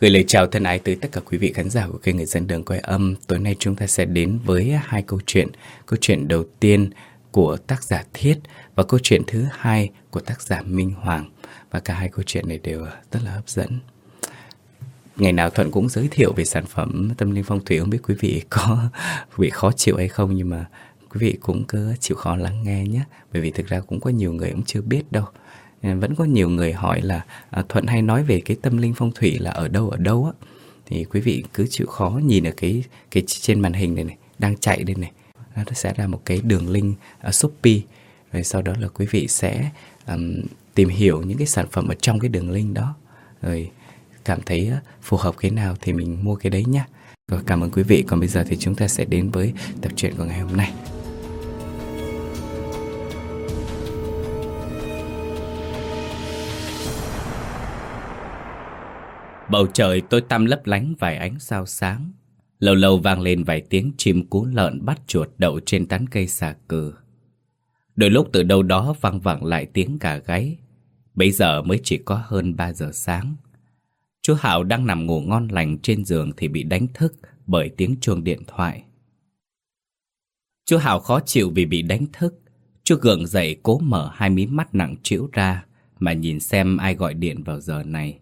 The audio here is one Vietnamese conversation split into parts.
Gửi lời chào thân ái tới tất cả quý vị khán giả của kênh Người dân đường quay âm. Tối nay chúng ta sẽ đến với hai câu chuyện. Câu chuyện đầu tiên của tác giả Thiết và câu chuyện thứ hai của tác giả Minh Hoàng. Và cả hai câu chuyện này đều rất là hấp dẫn. Ngày nào Thuận cũng giới thiệu về sản phẩm tâm linh phong thủy Không biết quý vị có bị khó chịu hay không, Nhưng mà quý vị cũng cứ chịu khó lắng nghe nhé Bởi vì thực ra cũng có nhiều người cũng chưa biết đâu vẫn có nhiều người hỏi là à, Thuận hay nói về cái tâm linh phong thủy là ở đâu ở đâu á? Thì quý vị cứ chịu khó nhìn ở cái cái trên màn hình này này đang chạy đây này. Nó sẽ ra một cái đường link ở Shopee. Rồi sau đó là quý vị sẽ um, tìm hiểu những cái sản phẩm ở trong cái đường link đó. Rồi cảm thấy à, phù hợp cái nào thì mình mua cái đấy nhá. Rồi cảm ơn quý vị. Còn bây giờ thì chúng ta sẽ đến với tập truyện của ngày hôm nay. Bầu trời tối tăm lấp lánh vài ánh sao sáng. Lâu lâu vang lên vài tiếng chim cú lợn bắt chuột đậu trên tán cây xà cừ. Đôi lúc từ đâu đó vang vẳng lại tiếng gà gáy. Bây giờ mới chỉ có hơn 3 giờ sáng. Chú Hảo đang nằm ngủ ngon lành trên giường thì bị đánh thức bởi tiếng chuông điện thoại. Chú Hảo khó chịu vì bị đánh thức. Chú gượng dậy cố mở hai mí mắt nặng trĩu ra mà nhìn xem ai gọi điện vào giờ này.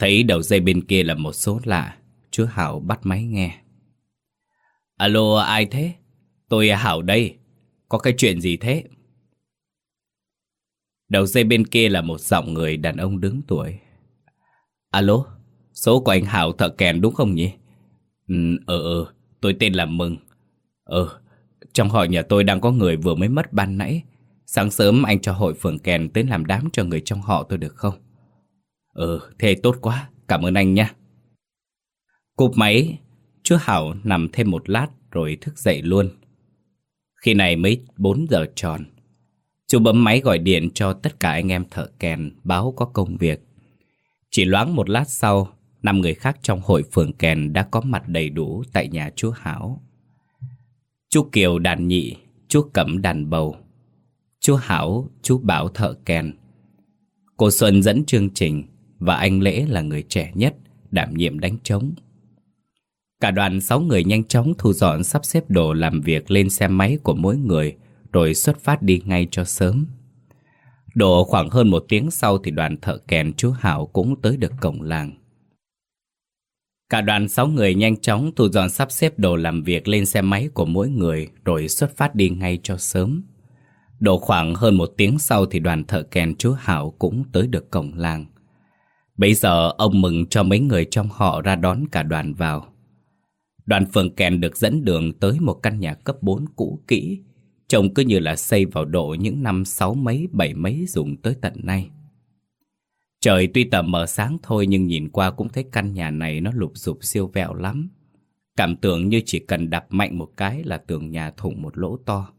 Thấy đầu dây bên kia là một số lạ, chú Hảo bắt máy nghe. Alo, ai thế? Tôi Hảo đây. Có cái chuyện gì thế? Đầu dây bên kia là một giọng người đàn ông đứng tuổi. Alo, số của anh Hảo thợ kèn đúng không nhỉ? Ừ, ừ, tôi tên là Mừng. Ừ, trong họ nhà tôi đang có người vừa mới mất ban nãy. Sáng sớm anh cho hội phường kèn tới làm đám cho người trong họ tôi được không? Ừ, thế tốt quá, cảm ơn anh nha. Cụp máy, chú Hảo nằm thêm một lát rồi thức dậy luôn. Khi này mới 4 giờ tròn. Chú bấm máy gọi điện cho tất cả anh em thợ kèn báo có công việc. Chỉ loáng một lát sau, năm người khác trong hội phường kèn đã có mặt đầy đủ tại nhà chú Hảo. Chú Kiều đàn nhị, chú Cẩm đàn bầu, chú Hảo, chú Bảo thợ kèn. Cô Xuân dẫn chương trình, và anh Lễ là người trẻ nhất, đảm nhiệm đánh trống. Cả đoàn sáu người nhanh chóng thu dọn sắp xếp đồ làm việc lên xe máy của mỗi người, rồi xuất phát đi ngay cho sớm. Độ khoảng hơn một tiếng sau thì đoàn thợ kèn chú Hảo cũng tới được cổng làng. Cả đoàn sáu người nhanh chóng thu dọn sắp xếp đồ làm việc lên xe máy của mỗi người rồi xuất phát đi ngay cho sớm. Độ khoảng hơn một tiếng sau thì đoàn thợ kèn chú Hảo cũng tới được cổng làng. Bây giờ ông mừng cho mấy người trong họ ra đón cả đoàn vào. Đoàn phường kèn được dẫn đường tới một căn nhà cấp 4 cũ kỹ, trông cứ như là xây vào độ những năm sáu mấy bảy mấy dùng tới tận nay. Trời tuy tầm mờ sáng thôi nhưng nhìn qua cũng thấy căn nhà này nó lụp sụp siêu vẹo lắm. Cảm tưởng như chỉ cần đập mạnh một cái là tường nhà thủng một lỗ to.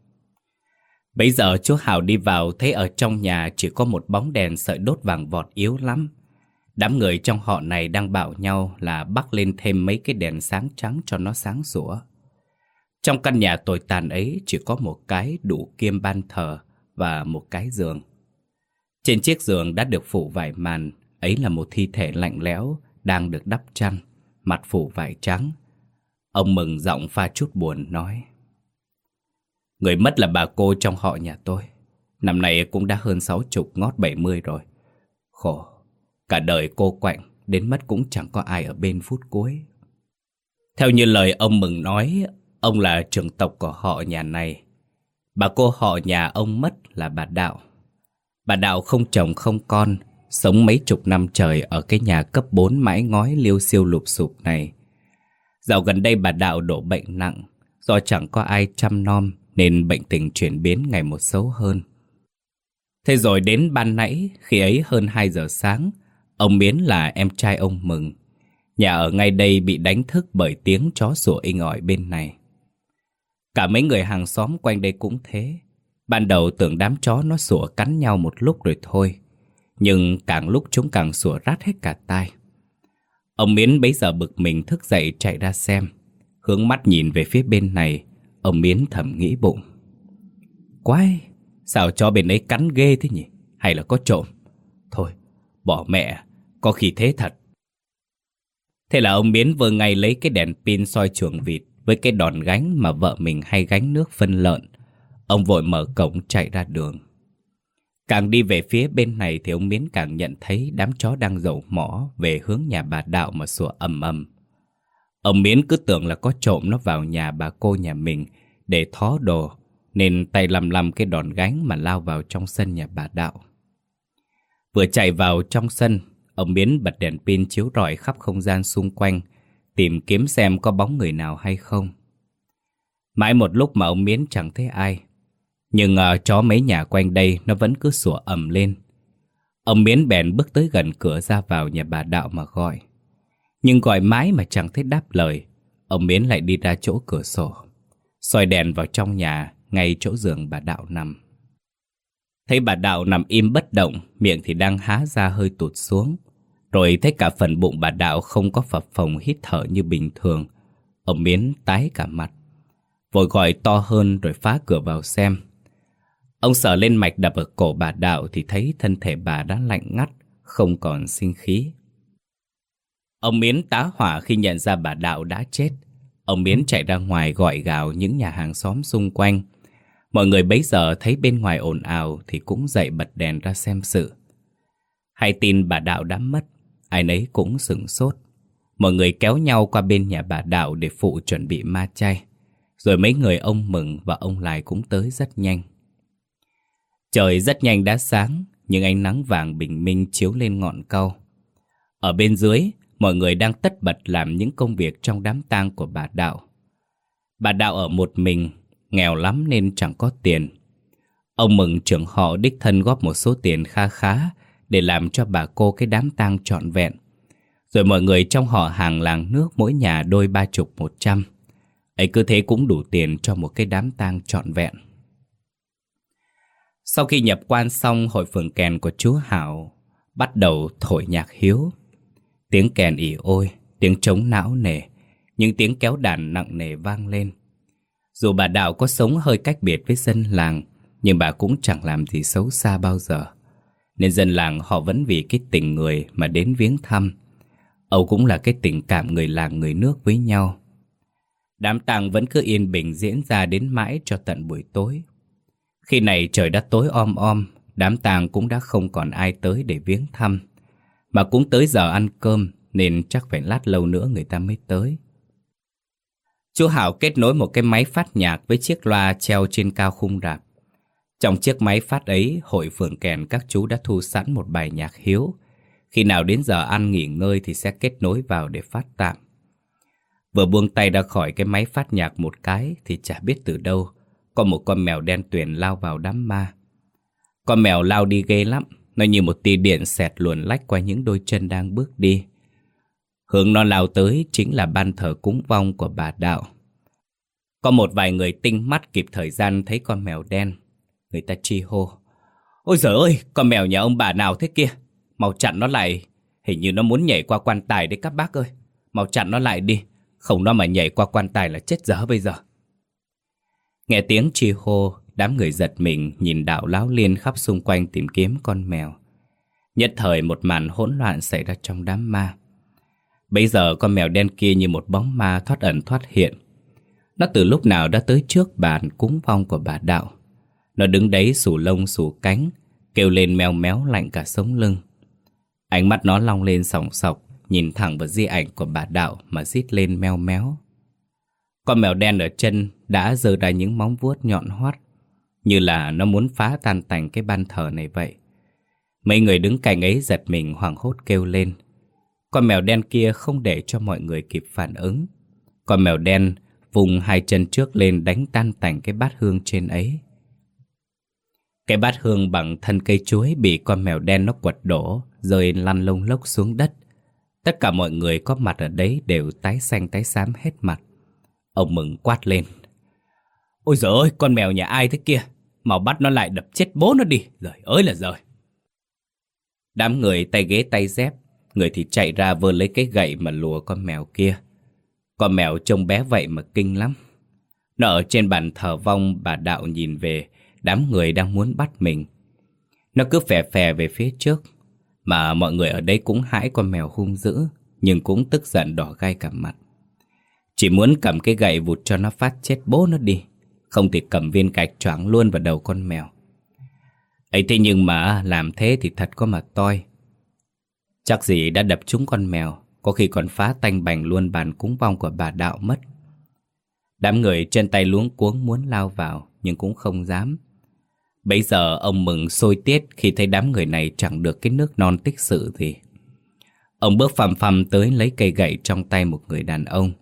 Bây giờ chú Hào đi vào thấy ở trong nhà chỉ có một bóng đèn sợi đốt vàng vọt yếu lắm. Đám người trong họ này đang bảo nhau là bắt lên thêm mấy cái đèn sáng trắng cho nó sáng sủa. Trong căn nhà tồi tàn ấy chỉ có một cái đủ kiêm ban thờ và một cái giường. Trên chiếc giường đã được phủ vải màn, ấy là một thi thể lạnh lẽo đang được đắp chăn, mặt phủ vải trắng. Ông mừng giọng pha chút buồn nói. Người mất là bà cô trong họ nhà tôi. Năm nay cũng đã hơn sáu chục ngót bảy mươi rồi. Khổ, Cả đời cô quạnh, đến mất cũng chẳng có ai ở bên phút cuối. Theo như lời ông Mừng nói, ông là trưởng tộc của họ nhà này. Bà cô họ nhà ông mất là bà Đạo. Bà Đạo không chồng không con, sống mấy chục năm trời ở cái nhà cấp 4 mãi ngói liêu siêu lụp sụp này. Dạo gần đây bà Đạo đổ bệnh nặng, do chẳng có ai chăm nom nên bệnh tình chuyển biến ngày một xấu hơn. Thế rồi đến ban nãy, khi ấy hơn 2 giờ sáng, Ông Miến là em trai ông Mừng. Nhà ở ngay đây bị đánh thức bởi tiếng chó sủa inh ỏi bên này. Cả mấy người hàng xóm quanh đây cũng thế. Ban đầu tưởng đám chó nó sủa cắn nhau một lúc rồi thôi. Nhưng càng lúc chúng càng sủa rát hết cả tai. Ông Miến bấy giờ bực mình thức dậy chạy ra xem. Hướng mắt nhìn về phía bên này, ông Miến thầm nghĩ bụng. Quái, sao chó bên ấy cắn ghê thế nhỉ? Hay là có trộm? Thôi, bỏ mẹ, có khi thế thật. Thế là ông biến vừa ngay lấy cái đèn pin soi chuồng vịt với cái đòn gánh mà vợ mình hay gánh nước phân lợn. Ông vội mở cổng chạy ra đường. Càng đi về phía bên này thì ông Miến càng nhận thấy đám chó đang dầu mỏ về hướng nhà bà Đạo mà sủa ầm ầm. Ông Miến cứ tưởng là có trộm nó vào nhà bà cô nhà mình để thó đồ, nên tay lầm lầm cái đòn gánh mà lao vào trong sân nhà bà Đạo. Vừa chạy vào trong sân, ông Miến bật đèn pin chiếu rọi khắp không gian xung quanh, tìm kiếm xem có bóng người nào hay không. Mãi một lúc mà ông Miến chẳng thấy ai, nhưng uh, chó mấy nhà quanh đây nó vẫn cứ sủa ầm lên. Ông Miến bèn bước tới gần cửa ra vào nhà bà Đạo mà gọi. Nhưng gọi mãi mà chẳng thấy đáp lời, ông Miến lại đi ra chỗ cửa sổ, soi đèn vào trong nhà, ngay chỗ giường bà Đạo nằm. Thấy bà Đạo nằm im bất động, miệng thì đang há ra hơi tụt xuống. Rồi thấy cả phần bụng bà Đạo không có phập phồng hít thở như bình thường. Ông Miến tái cả mặt. Vội gọi to hơn rồi phá cửa vào xem. Ông sợ lên mạch đập ở cổ bà Đạo thì thấy thân thể bà đã lạnh ngắt, không còn sinh khí. Ông Miến tá hỏa khi nhận ra bà Đạo đã chết. Ông Miến chạy ra ngoài gọi gào những nhà hàng xóm xung quanh. Mọi người bấy giờ thấy bên ngoài ồn ào thì cũng dậy bật đèn ra xem sự. Hay tin bà Đạo đã mất, ai nấy cũng sửng sốt. Mọi người kéo nhau qua bên nhà bà Đạo để phụ chuẩn bị ma chay. Rồi mấy người ông Mừng và ông Lại cũng tới rất nhanh. Trời rất nhanh đã sáng, nhưng ánh nắng vàng bình minh chiếu lên ngọn cau. Ở bên dưới, mọi người đang tất bật làm những công việc trong đám tang của bà Đạo. Bà Đạo ở một mình, nghèo lắm nên chẳng có tiền. Ông mừng trưởng họ đích thân góp một số tiền kha khá để làm cho bà cô cái đám tang trọn vẹn. Rồi mọi người trong họ hàng làng nước mỗi nhà đôi ba chục một trăm. ấy cứ thế cũng đủ tiền cho một cái đám tang trọn vẹn. Sau khi nhập quan xong, hội phường kèn của chú Hảo bắt đầu thổi nhạc hiếu. Tiếng kèn ỉ ôi, tiếng trống não nề, những tiếng kéo đàn nặng nề vang lên. Dù bà Đạo có sống hơi cách biệt với dân làng, nhưng bà cũng chẳng làm gì xấu xa bao giờ. Nên dân làng họ vẫn vì cái tình người mà đến viếng thăm. Âu cũng là cái tình cảm người làng người nước với nhau. Đám tang vẫn cứ yên bình diễn ra đến mãi cho tận buổi tối. Khi này trời đã tối om om, đám tang cũng đã không còn ai tới để viếng thăm. Mà cũng tới giờ ăn cơm nên chắc phải lát lâu nữa người ta mới tới. Chú Hảo kết nối một cái máy phát nhạc với chiếc loa treo trên cao khung rạp. Trong chiếc máy phát ấy, hội phường kèn các chú đã thu sẵn một bài nhạc hiếu. Khi nào đến giờ ăn nghỉ ngơi thì sẽ kết nối vào để phát tạm. Vừa buông tay ra khỏi cái máy phát nhạc một cái thì chả biết từ đâu có một con mèo đen tuyền lao vào đám ma. Con mèo lao đi ghê lắm, nó như một tia điện xẹt luồn lách qua những đôi chân đang bước đi. Hướng nó lao tới chính là ban thờ cúng vong của bà Đạo. Có một vài người tinh mắt kịp thời gian thấy con mèo đen. Người ta chi hô. Ôi giời ơi, con mèo nhà ông bà nào thế kia? Mau chặn nó lại. Hình như nó muốn nhảy qua quan tài đấy các bác ơi. Mau chặn nó lại đi. Không nó mà nhảy qua quan tài là chết dở bây giờ. Nghe tiếng chi hô, đám người giật mình nhìn đạo láo liên khắp xung quanh tìm kiếm con mèo. Nhất thời một màn hỗn loạn xảy ra trong đám ma. Bây giờ con mèo đen kia như một bóng ma thoát ẩn thoát hiện. Nó từ lúc nào đã tới trước bàn cúng vong của bà đạo. Nó đứng đấy sủ lông sủ cánh, kêu lên meo méo lạnh cả sống lưng. Ánh mắt nó long lên sòng sọc, nhìn thẳng vào di ảnh của bà đạo mà rít lên meo méo. Con mèo đen ở chân đã giơ ra những móng vuốt nhọn hoắt, như là nó muốn phá tan tành cái ban thờ này vậy. Mấy người đứng cạnh ấy giật mình hoảng hốt kêu lên. Con mèo đen kia không để cho mọi người kịp phản ứng. Con mèo đen vùng hai chân trước lên đánh tan tành cái bát hương trên ấy. Cái bát hương bằng thân cây chuối bị con mèo đen nó quật đổ, rơi lăn lông lốc xuống đất. Tất cả mọi người có mặt ở đấy đều tái xanh tái xám hết mặt. Ông mừng quát lên. Ôi giời ơi, con mèo nhà ai thế kia? Màu bắt nó lại đập chết bố nó đi, rồi ơi là rồi. Đám người tay ghế tay dép, người thì chạy ra vơ lấy cái gậy mà lùa con mèo kia. Con mèo trông bé vậy mà kinh lắm. Nó ở trên bàn thờ vong bà đạo nhìn về, đám người đang muốn bắt mình. Nó cứ phè phè về phía trước, mà mọi người ở đây cũng hãi con mèo hung dữ, Nhưng cũng tức giận đỏ gai cả mặt. Chỉ muốn cầm cái gậy vụt cho nó phát chết bố nó đi Không thì cầm viên gạch choáng luôn vào đầu con mèo. Ấy thế nhưng mà làm thế thì thật có mà toi. Chắc gì đã đập trúng con mèo Có khi còn phá tanh bành luôn bàn cúng vong của bà đạo mất. Đám người chân tay luống cuống muốn lao vào Nhưng cũng không dám. Bây giờ ông mừng sôi tiết Khi thấy đám người này chẳng được cái nước non tích sự gì. Ông bước phầm phầm tới lấy cây gậy trong tay một người đàn ông.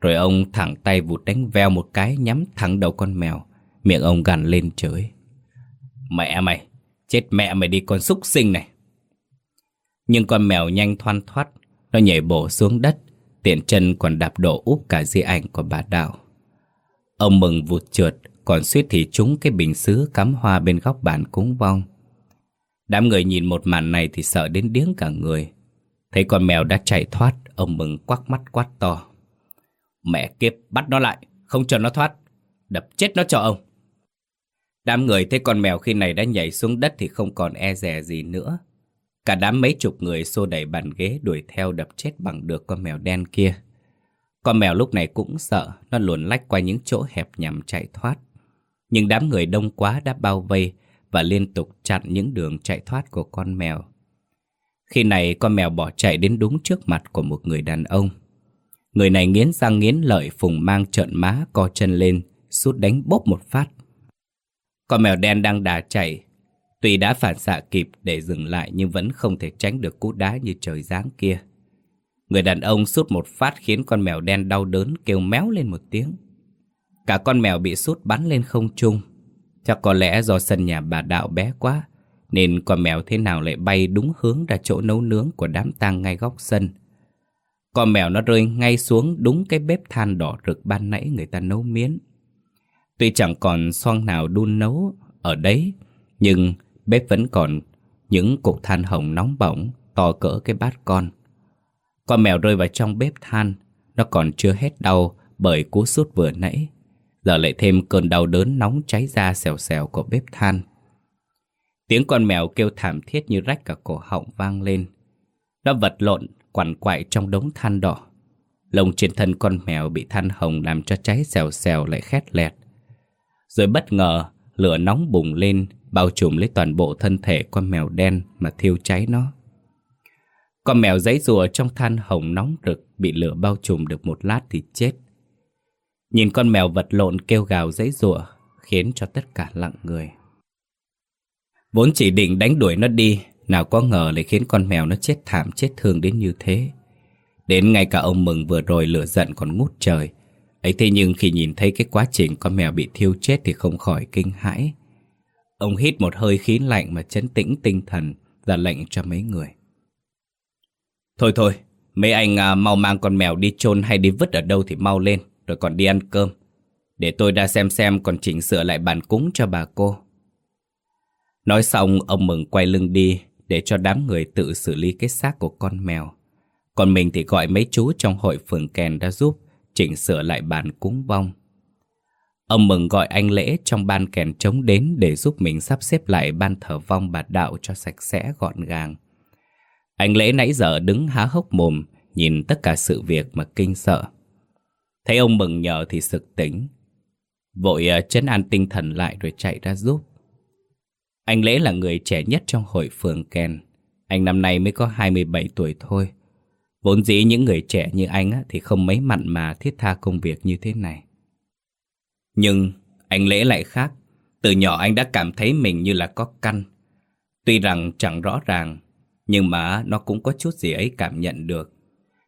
Rồi ông thẳng tay vụt đánh veo một cái nhắm thẳng đầu con mèo. Miệng ông gằn lên chửi. Mẹ mày, chết mẹ mày đi con súc sinh này. Nhưng con mèo nhanh thoăn thoát Nó nhảy bổ xuống đất Tiện chân còn đạp đổ úp cả di ảnh của bà Đạo. Ông mừng vụt trượt còn suýt thì trúng cái bình xứ cắm hoa bên góc bàn cúng vong. Đám người nhìn một màn này thì sợ đến điếng cả người. Thấy con mèo đã chạy thoát, Ông mừng quắc mắt quát to. Mẹ kiếp, bắt nó lại, Không cho nó thoát, Đập chết nó cho ông. Đám người thấy con mèo khi này đã nhảy xuống đất Thì không còn e rè gì nữa. Cả đám mấy chục người xô đẩy bàn ghế Đuổi theo đập chết bằng được con mèo đen kia. Con mèo lúc này cũng sợ, Nó luồn lách qua những chỗ hẹp nhằm chạy thoát. Nhưng đám người đông quá đã bao vây Và liên tục chặn những đường chạy thoát của con mèo khi này con mèo bỏ chạy đến đúng trước mặt của một người đàn ông. Người này nghiến răng nghiến lợi phùng mang trợn má co chân lên, sút đánh bốp một phát. Con mèo đen đang đà chạy, tuy đã phản xạ kịp để dừng lại nhưng vẫn không thể tránh được cú đá như trời giáng kia. Người đàn ông sút một phát khiến con mèo đen đau đớn kêu méo lên một tiếng. Cả con mèo bị sút bắn lên không trung. Chắc có lẽ do sân nhà bà đạo bé quá nên con mèo thế nào lại bay đúng hướng ra chỗ nấu nướng của đám tang ngay góc sân. Con mèo nó rơi ngay xuống đúng cái bếp than đỏ rực ban nãy người ta nấu miến. Tuy chẳng còn xoang nào đun nấu ở đấy, nhưng bếp vẫn còn những cục than hồng nóng bỏng to cỡ cái bát con. Con mèo rơi vào trong bếp than, nó còn chưa hết đau bởi cú sút vừa nãy. Giờ lại thêm cơn đau đớn nóng cháy ra xèo xèo của bếp than. Tiếng con mèo kêu thảm thiết như rách cả cổ họng vang lên. Nó vật lộn, quằn quại trong đống than đỏ. Lông trên thân con mèo bị than hồng làm cho cháy xèo xèo lại khét lẹt. Rồi bất ngờ, lửa nóng bùng lên, bao trùm lấy toàn bộ thân thể con mèo đen mà thiêu cháy nó. Con mèo giấy rùa trong than hồng nóng rực bị lửa bao trùm được một lát thì chết. Nhìn con mèo vật lộn kêu gào dãy rùa khiến cho tất cả lặng người. Vốn chỉ định đánh đuổi nó đi Nào có ngờ lại khiến con mèo nó chết thảm chết thương đến như thế. Đến ngay cả ông Mừng vừa rồi lửa giận còn ngút trời. Ấy thế nhưng khi nhìn thấy cái quá trình con mèo bị thiêu chết thì không khỏi kinh hãi. Ông hít một hơi khí lạnh mà chấn tĩnh tinh thần Ra lệnh cho mấy người. Thôi thôi, mấy anh à, mau mang con mèo đi chôn hay đi vứt ở đâu thì mau lên. Rồi còn đi ăn cơm Để tôi ra xem xem còn chỉnh sửa lại bàn cúng cho bà cô Nói xong ông Mừng quay lưng đi để cho đám người tự xử lý cái xác của con mèo. Còn mình thì gọi mấy chú trong hội phường kèn đã giúp chỉnh sửa lại bàn cúng vong. Ông Mừng gọi anh Lễ trong ban kèn trống đến để giúp mình sắp xếp lại ban thờ vong bà đạo cho sạch sẽ gọn gàng. Anh Lễ nãy giờ đứng há hốc mồm, nhìn tất cả sự việc mà kinh sợ. Thấy ông Mừng nhờ thì sực tỉnh. Vội à, chấn an tinh thần lại rồi chạy ra giúp. Anh Lễ là người trẻ nhất trong hội phường Ken. Anh năm nay mới có 27 tuổi thôi. Vốn dĩ những người trẻ như anh á, thì không mấy mặn mà thiết tha công việc như thế này. Nhưng anh Lễ lại khác. Từ nhỏ anh đã cảm thấy mình như là có căn. Tuy rằng chẳng rõ ràng, nhưng mà nó cũng có chút gì ấy cảm nhận được.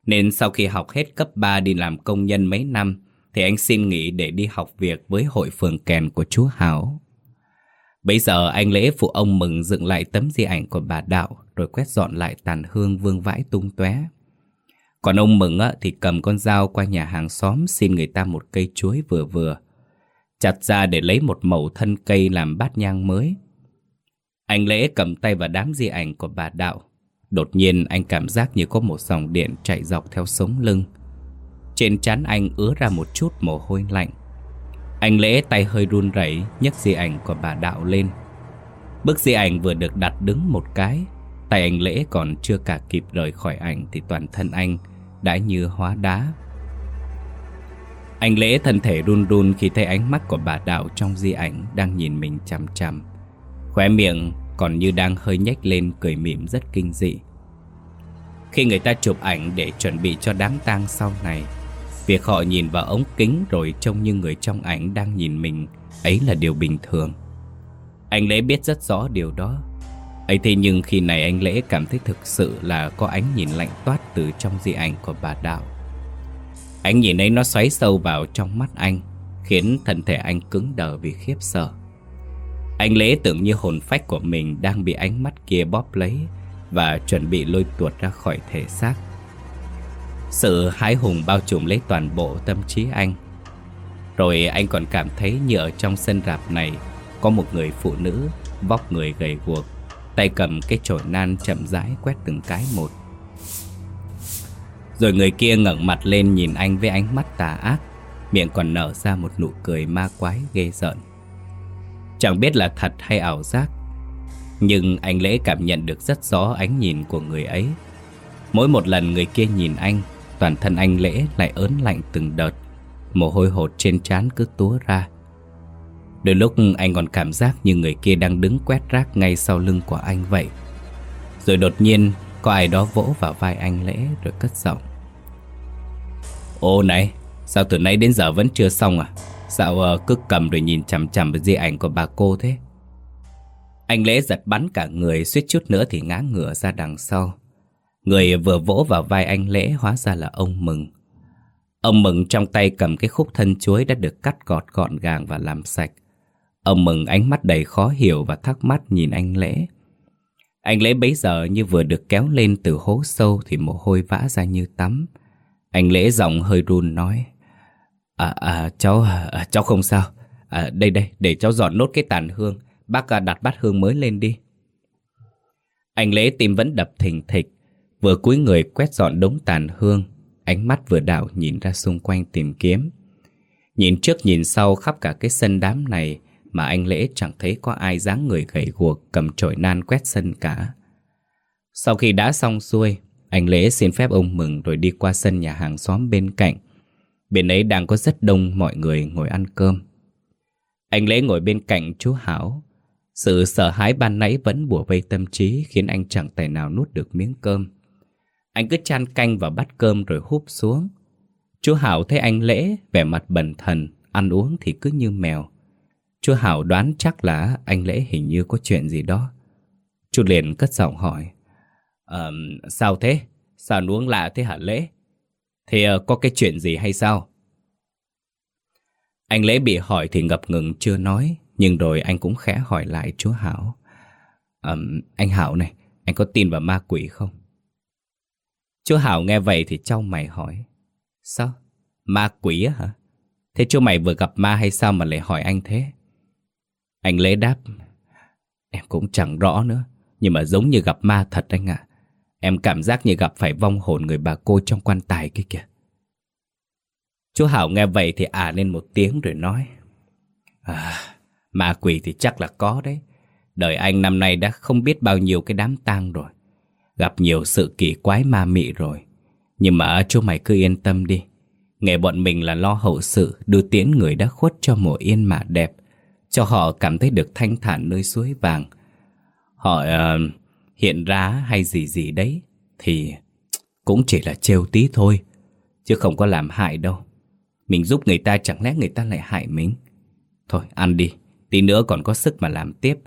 Nên sau khi học hết cấp 3 đi làm công nhân mấy năm, thì anh xin nghỉ để đi học việc với hội phường kèn của chú Hảo. Bây giờ anh lễ phụ ông mừng dựng lại tấm di ảnh của bà Đạo rồi quét dọn lại tàn hương vương vãi tung tóe. Còn ông mừng á, thì cầm con dao qua nhà hàng xóm xin người ta một cây chuối vừa vừa. Chặt ra để lấy một mẩu thân cây làm bát nhang mới. Anh lễ cầm tay vào đám di ảnh của bà Đạo. Đột nhiên anh cảm giác như có một dòng điện chạy dọc theo sống lưng. Trên trán anh ứa ra một chút mồ hôi lạnh. Anh Lễ tay hơi run rẩy nhấc di ảnh của bà Đạo lên. Bức di ảnh vừa được đặt đứng một cái, tay anh Lễ còn chưa cả kịp rời khỏi ảnh thì toàn thân anh đã như hóa đá. Anh Lễ thân thể run run khi thấy ánh mắt của bà Đạo trong di ảnh đang nhìn mình chằm chằm. Khóe miệng còn như đang hơi nhếch lên cười mỉm rất kinh dị. Khi người ta chụp ảnh để chuẩn bị cho đám tang sau này, việc họ nhìn vào ống kính rồi trông như người trong ảnh đang nhìn mình ấy là điều bình thường. Anh Lễ biết rất rõ điều đó. ấy thế nhưng khi này anh Lễ cảm thấy thực sự là có ánh nhìn lạnh toát từ trong di ảnh của bà Đạo. Ánh nhìn ấy nó xoáy sâu vào trong mắt anh, khiến thân thể anh cứng đờ vì khiếp sợ. Anh Lễ tưởng như hồn phách của mình đang bị ánh mắt kia bóp lấy và chuẩn bị lôi tuột ra khỏi thể xác. Sự hái hùng bao trùm lấy toàn bộ tâm trí anh. Rồi anh còn cảm thấy như ở trong sân rạp này có một người phụ nữ vóc người gầy guộc, tay cầm cái chổi nan chậm rãi quét từng cái một. Rồi người kia ngẩng mặt lên nhìn anh với ánh mắt tà ác, miệng còn nở ra một nụ cười ma quái ghê rợn. Chẳng biết là thật hay ảo giác Nhưng anh Lễ cảm nhận được rất rõ ánh nhìn của người ấy. Mỗi một lần người kia nhìn anh Toàn thân anh Lễ lại ớn lạnh từng đợt Mồ hôi hột trên trán cứ túa ra. Đôi lúc anh còn cảm giác như người kia đang đứng quét rác ngay sau lưng của anh vậy. Rồi đột nhiên có ai đó vỗ vào vai anh Lễ rồi cất giọng. Ô này, sao từ nay đến giờ vẫn chưa xong à? Sao uh, ờ, cứ cầm rồi nhìn chằm chằm vào di ảnh của bà cô thế. Anh Lễ giật bắn cả người suýt chút nữa thì ngã ngửa ra đằng sau. Người vừa vỗ vào vai anh Lễ hóa ra là ông Mừng. Ông Mừng trong tay cầm cái khúc thân chuối đã được cắt gọt gọn gàng và làm sạch. Ông Mừng ánh mắt đầy khó hiểu và thắc mắc nhìn anh Lễ. Anh Lễ bấy giờ như vừa được kéo lên từ hố sâu thì mồ hôi vã ra như tắm. Anh Lễ giọng hơi run nói À, à cháu, à, à, cháu không sao. À, đây đây, để cháu dọn nốt cái tàn hương. Bác à, đặt bát hương mới lên đi. Anh Lễ tim vẫn đập thình thịch. Vừa cúi người quét dọn đống tàn hương. Ánh mắt vừa đảo nhìn ra xung quanh tìm kiếm. Nhìn trước nhìn sau khắp cả cái sân đám này mà anh Lễ chẳng thấy có ai dáng người gầy guộc cầm chổi nan quét sân cả. Sau khi đã xong xuôi, anh Lễ xin phép ông mừng rồi đi qua sân nhà hàng xóm bên cạnh Bên ấy đang có rất đông mọi người ngồi ăn cơm. Anh Lễ ngồi bên cạnh chú Hảo. Sự sợ hãi ban nãy vẫn bùa vây tâm trí khiến anh chẳng tài nào nuốt được miếng cơm. Anh cứ chan canh vào bát cơm rồi húp xuống. Chú Hảo thấy anh Lễ vẻ mặt bần thần, ăn uống thì cứ như mèo. Chú Hảo đoán chắc là anh Lễ hình như có chuyện gì đó. Chú liền cất giọng hỏi. Uh, sao thế? Sao uống lạ thế hả Lễ? Thì ờ, có cái chuyện gì hay sao? Anh Lễ bị hỏi thì ngập ngừng chưa nói Nhưng rồi anh cũng khẽ hỏi lại chú Hảo um, Anh Hảo này Anh có tin vào ma quỷ không? Chú Hảo nghe vậy thì trao mày hỏi Sao? Ma quỷ á hả? Thế chú mày vừa gặp ma hay sao mà lại hỏi anh thế? Anh Lễ đáp Em cũng chẳng rõ nữa Nhưng mà giống như gặp ma thật anh ạ Em cảm giác như gặp phải vong hồn người bà cô trong quan tài kia kìa. Chú Hảo nghe vậy thì à lên một tiếng rồi nói. À, ma quỷ thì chắc là có đấy. Đời anh năm nay đã không biết bao nhiêu cái đám tang rồi. Gặp nhiều sự kỳ quái ma mị rồi. Nhưng mà chú mày cứ yên tâm đi. Nghề bọn mình là lo hậu sự đưa tiễn người đã khuất cho mùa yên mà đẹp. Cho họ cảm thấy được thanh thản nơi suối vàng. Họ... Uh, hiện ra hay gì gì đấy thì cũng chỉ là trêu tí thôi, chứ không có làm hại đâu. Mình giúp người ta chẳng lẽ người ta lại hại mình. Thôi ăn đi, tí nữa còn có sức mà làm tiếp,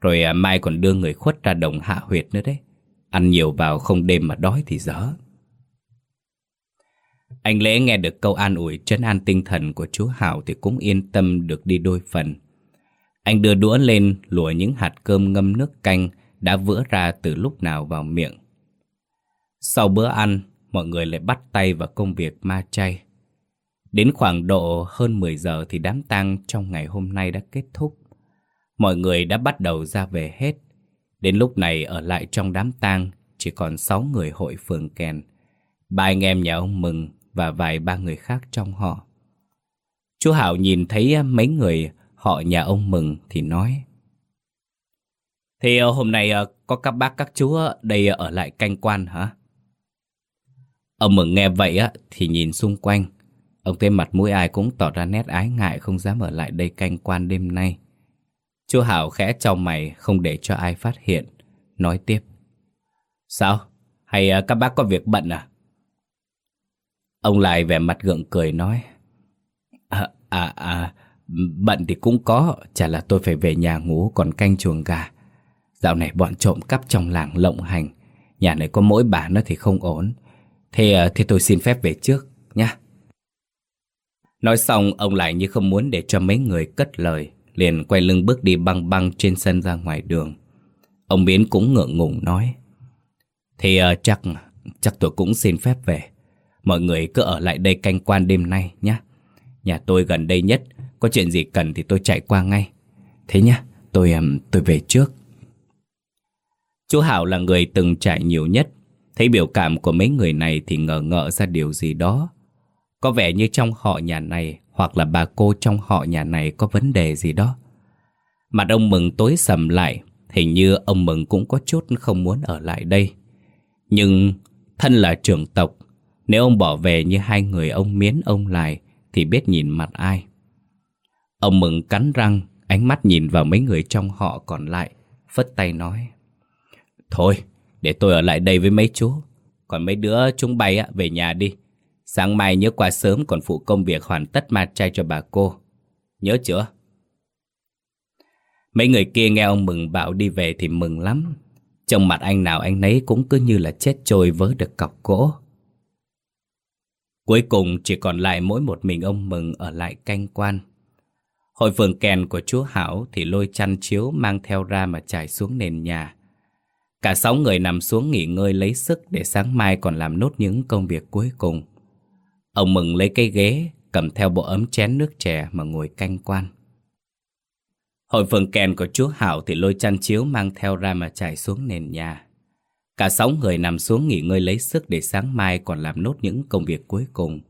rồi à, mai còn đưa người khuất ra đồng hạ huyệt nữa đấy. Ăn nhiều vào không đêm mà đói thì dở. Anh Lễ nghe được câu an ủi trấn an tinh thần của chú Hảo thì cũng yên tâm được đi đôi phần. Anh đưa đũa lên lùa những hạt cơm ngâm nước canh đã vỡ ra từ lúc nào vào miệng. Sau bữa ăn, mọi người lại bắt tay vào công việc ma chay. Đến khoảng độ hơn 10 giờ thì đám tang trong ngày hôm nay đã kết thúc. Mọi người đã bắt đầu ra về hết. Đến lúc này ở lại trong đám tang chỉ còn 6 người hội phường kèn, ba anh em nhà ông Mừng và vài ba người khác trong họ. Chú Hảo nhìn thấy mấy người họ nhà ông Mừng thì nói thì ờ, hôm nay ờ, có các bác các chú ờ, đây ở lại canh quan hả? Ông Mừng nghe vậy á thì nhìn xung quanh. Ông thấy mặt mũi ai cũng tỏ ra nét ái ngại không dám ở lại đây canh quan đêm nay. Chú Hảo khẽ trao mày không để cho ai phát hiện. Nói tiếp. Sao? Hay các bác có việc bận à? Ông lại vẻ mặt gượng cười nói. À, à, à, bận thì cũng có, chả là tôi phải về nhà ngủ còn canh chuồng gà. Dạo này bọn trộm cắp trong làng lộng hành, nhà này có mỗi bà nó thì không ổn. Thế, thì thế tôi xin phép về trước, nha. Nói xong, ông lại như không muốn để cho mấy người cất lời, liền quay lưng bước đi băng băng trên sân ra ngoài đường. Ông Biến cũng ngượng ngùng nói. Thì uh, ờ, chắc, chắc tôi cũng xin phép về. Mọi người cứ ở lại đây canh quan đêm nay nhé. Nhà tôi gần đây nhất, có chuyện gì cần thì tôi chạy qua ngay. Thế nhá, tôi um, tôi về trước. Chú Hảo là người từng chạy nhiều nhất. Thấy biểu cảm của mấy người này thì ngờ ngợ ra điều gì đó. Có vẻ như trong họ nhà này hoặc là bà cô trong họ nhà này có vấn đề gì đó. Mặt ông Mừng tối sầm lại, hình như ông Mừng cũng có chút không muốn ở lại đây. Nhưng thân là trưởng tộc, nếu ông bỏ về như hai người ông miến ông lại thì biết nhìn mặt ai. Ông Mừng cắn răng, ánh mắt nhìn vào mấy người trong họ còn lại, phất tay nói. Thôi, để tôi ở lại đây với mấy chú. Còn mấy đứa chúng bay về nhà đi. Sáng mai nhớ qua sớm còn phụ công việc hoàn tất ma chay cho bà cô. Nhớ chưa? Mấy người kia nghe ông mừng bảo đi về thì mừng lắm. Trong mặt anh nào anh nấy cũng cứ như là chết trôi vớ được cọc gỗ. Cuối cùng chỉ còn lại mỗi một mình ông mừng ở lại canh quan. Hội phường kèn của chúa Hảo thì lôi chăn chiếu mang theo ra mà trải xuống nền nhà. Cả sáu người nằm xuống nghỉ ngơi lấy sức để sáng mai còn làm nốt những công việc cuối cùng. Ông Mừng lấy cây ghế, cầm theo bộ ấm chén nước chè mà ngồi canh quan. Hội phường kèn của chú Hảo thì lôi chăn chiếu mang theo ra mà trải xuống nền nhà. Cả sáu người nằm xuống nghỉ ngơi lấy sức để sáng mai còn làm nốt những công việc cuối cùng.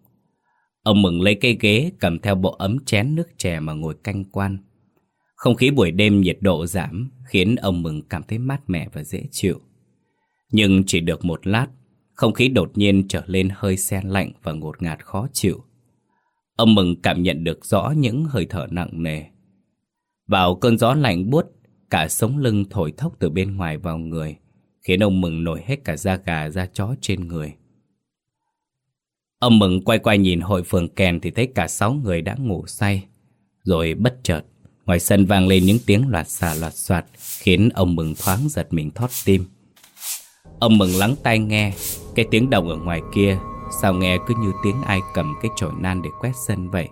Ông Mừng lấy cây ghế cầm theo bộ ấm chén nước chè mà ngồi canh quan. Không khí buổi đêm nhiệt độ giảm khiến ông Mừng cảm thấy mát mẻ và dễ chịu. Nhưng chỉ được một lát, không khí đột nhiên trở lên hơi xe lạnh và ngột ngạt khó chịu. Ông Mừng cảm nhận được rõ những hơi thở nặng nề. Vào cơn gió lạnh buốt, cả sống lưng thổi thốc từ bên ngoài vào người, khiến ông Mừng nổi hết cả da gà da chó trên người. Ông Mừng quay quay nhìn hội phường kèn thì thấy cả sáu người đã ngủ say. Rồi bất chợt, ngoài sân vang lên những tiếng loạt xà loạt soạt, khiến ông Mừng thoáng giật mình thót tim. Ông Mừng lắng tai nghe, cái tiếng động ở ngoài kia, sao nghe cứ như tiếng ai cầm cái chổi nan để quét sân vậy.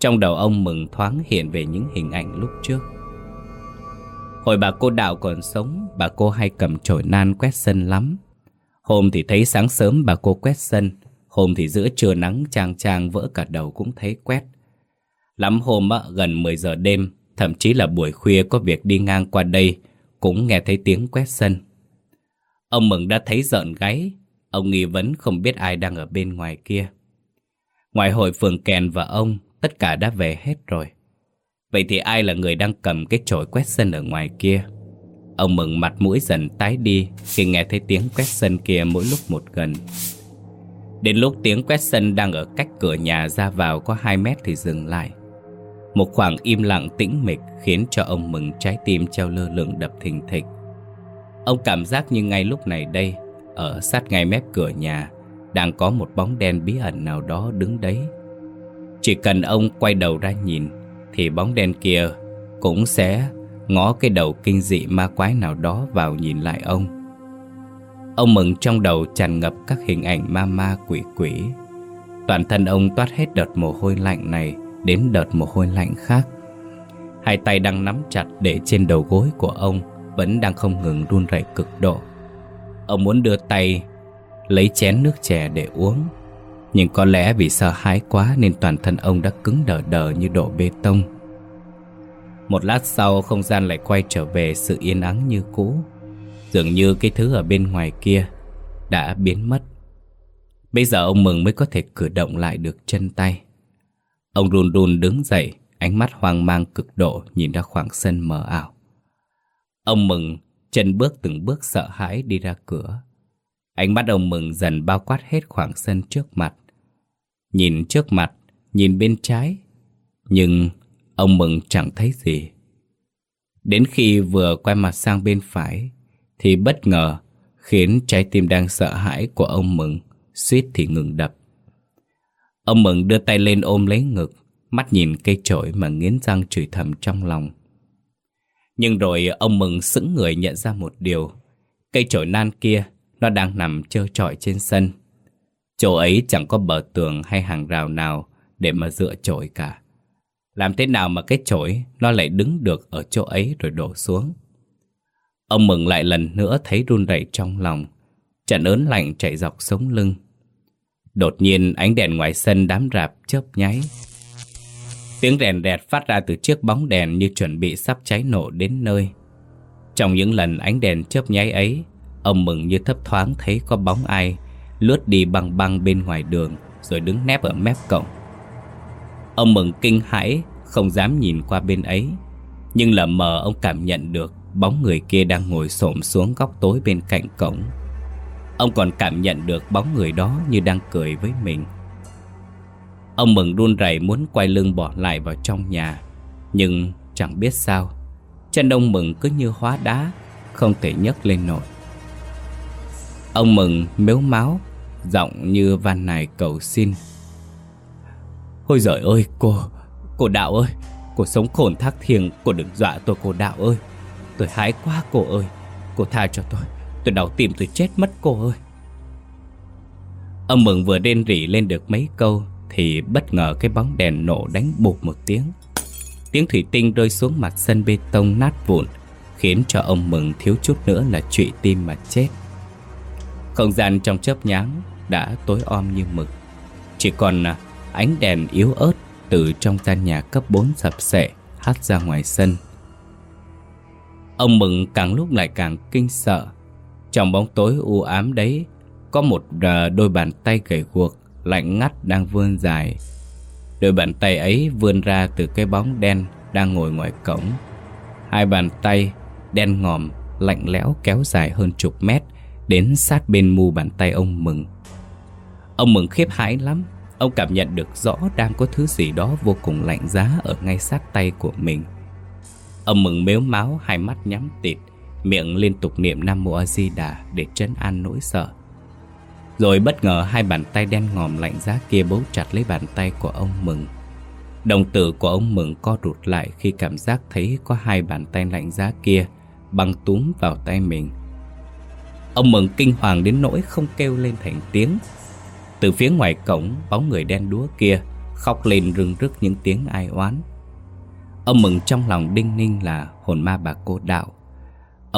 Trong đầu ông Mừng thoáng hiện về những hình ảnh lúc trước. Hồi bà cô Đạo còn sống, bà cô hay cầm chổi nan quét sân lắm. Hôm thì thấy sáng sớm bà cô quét sân, hôm thì giữa trưa nắng trang trang vỡ cả đầu cũng thấy quét. Lắm hôm á, gần 10 giờ đêm, thậm chí là buổi khuya có việc đi ngang qua đây, cũng nghe thấy tiếng quét sân. Ông Mừng đã thấy giận gáy, ông nghi vấn không biết ai đang ở bên ngoài kia. Ngoài hội phường kèn và ông, tất cả đã về hết rồi. Vậy thì ai là người đang cầm cái chổi quét sân ở ngoài kia? Ông mừng mặt mũi dần tái đi khi nghe thấy tiếng quét sân kia mỗi lúc một gần. Đến lúc tiếng quét sân đang ở cách cửa nhà ra vào có 2 mét thì dừng lại. Một khoảng im lặng tĩnh mịch khiến cho ông mừng trái tim treo lơ lửng đập thình thịch. Ông cảm giác như ngay lúc này đây, ở sát ngay mép cửa nhà, đang có một bóng đen bí ẩn nào đó đứng đấy. Chỉ cần ông quay đầu ra nhìn, thì bóng đen kia cũng sẽ ngó cái đầu kinh dị ma quái nào đó vào nhìn lại ông. Ông mừng trong đầu tràn ngập các hình ảnh ma ma quỷ quỷ. Toàn thân ông toát hết đợt mồ hôi lạnh này đến đợt mồ hôi lạnh khác. Hai tay đang nắm chặt để trên đầu gối của ông vẫn đang không ngừng run rẩy cực độ. Ông muốn đưa tay lấy chén nước chè để uống. Nhưng có lẽ vì sợ hãi quá nên toàn thân ông đã cứng đờ đờ như độ bê tông. Một lát sau, không gian lại quay trở về sự yên ắng như cũ. Dường như cái thứ ở bên ngoài kia đã biến mất. Bây giờ ông Mừng mới có thể cử động lại được chân tay. Ông run run đứng dậy, ánh mắt hoang mang cực độ nhìn ra khoảng sân mờ ảo. Ông Mừng chân bước từng bước sợ hãi đi ra cửa. Ánh mắt ông Mừng dần bao quát hết khoảng sân trước mặt. Nhìn trước mặt, nhìn bên trái, nhưng ông Mừng chẳng thấy gì. Đến khi vừa quay mặt sang bên phải, thì bất ngờ khiến trái tim đang sợ hãi của ông Mừng suýt thì ngừng đập. Ông Mừng đưa tay lên ôm lấy ngực, mắt nhìn cây chổi mà nghiến răng chửi thầm trong lòng. Nhưng rồi ông Mừng sững người nhận ra một điều. Cây chổi nan kia, nó đang nằm trơ trọi trên sân. Chỗ ấy chẳng có bờ tường hay hàng rào nào để mà dựa chổi cả. Làm thế nào mà cái chổi nó lại đứng được ở chỗ ấy rồi đổ xuống. Ông Mừng lại lần nữa thấy run rẩy trong lòng. Trận ớn lạnh chạy dọc sống lưng. Đột nhiên ánh đèn ngoài sân đám rạp chớp nháy. Tiếng rèn rẹt phát ra từ chiếc bóng đèn như chuẩn bị sắp cháy nổ đến nơi. Trong những lần ánh đèn chớp nháy ấy, ông mừng như thấp thoáng thấy có bóng ai lướt đi băng băng bên ngoài đường rồi đứng nép ở mép cổng. Ông mừng kinh hãi, không dám nhìn qua bên ấy. Nhưng lờ mờ ông cảm nhận được bóng người kia đang ngồi xổm xuống góc tối bên cạnh cổng. Ông còn cảm nhận được bóng người đó như đang cười với mình. Ông mừng run rẩy muốn quay lưng bỏ lại vào trong nhà, nhưng chẳng biết sao. Chân ông mừng cứ như hóa đá, không thể nhấc lên nổi. Ông mừng mếu máu, giọng như van nài cầu xin. Ôi giời ơi cô, cô đạo ơi, cô sống khổn thác thiêng, cô đừng dọa tôi cô đạo ơi. Tôi hái quá cô ơi, cô tha cho tôi, tôi đau tim tôi chết mất, cô ơi. Ông mừng vừa đen rỉ lên được mấy câu thì bất ngờ cái bóng đèn nổ đánh bụt một tiếng. Tiếng thủy tinh rơi xuống mặt sân bê tông nát vụn, khiến cho ông mừng thiếu chút nữa là trụy tim mà chết. Không gian trong chớp nháng đã tối om như mực. Chỉ còn à, ánh đèn yếu ớt từ trong căn nhà cấp 4 sập sệ hắt ra ngoài sân. Ông Mừng càng lúc lại càng kinh sợ. Trong bóng tối u ám đấy, có một ờ, đôi bàn tay gầy guộc, lạnh ngắt đang vươn dài. Đôi bàn tay ấy vươn ra từ cái bóng đen đang ngồi ngoài cổng. Hai bàn tay đen ngòm, lạnh lẽo kéo dài hơn chục mét đến sát bên mu bàn tay ông Mừng. Ông Mừng khiếp hãi lắm, ông cảm nhận được rõ đang có thứ gì đó vô cùng lạnh giá ở ngay sát tay của mình. Ông Mừng mếu máu, hai mắt nhắm tịt, miệng liên tục niệm Nam Mô A Di Đà để trấn an nỗi sợ. Rồi bất ngờ hai bàn tay đen ngòm lạnh giá kia bấu chặt lấy bàn tay của ông Mừng. Đồng tử của ông Mừng co rụt lại khi cảm giác thấy có hai bàn tay lạnh giá kia băng túm vào tay mình. Ông Mừng kinh hoàng đến nỗi không kêu lên thành tiếng. Từ phía ngoài cổng, bóng người đen đúa kia khóc lên rưng rức những tiếng ai oán. Ông Mừng trong lòng đinh ninh là hồn ma bà cô đạo.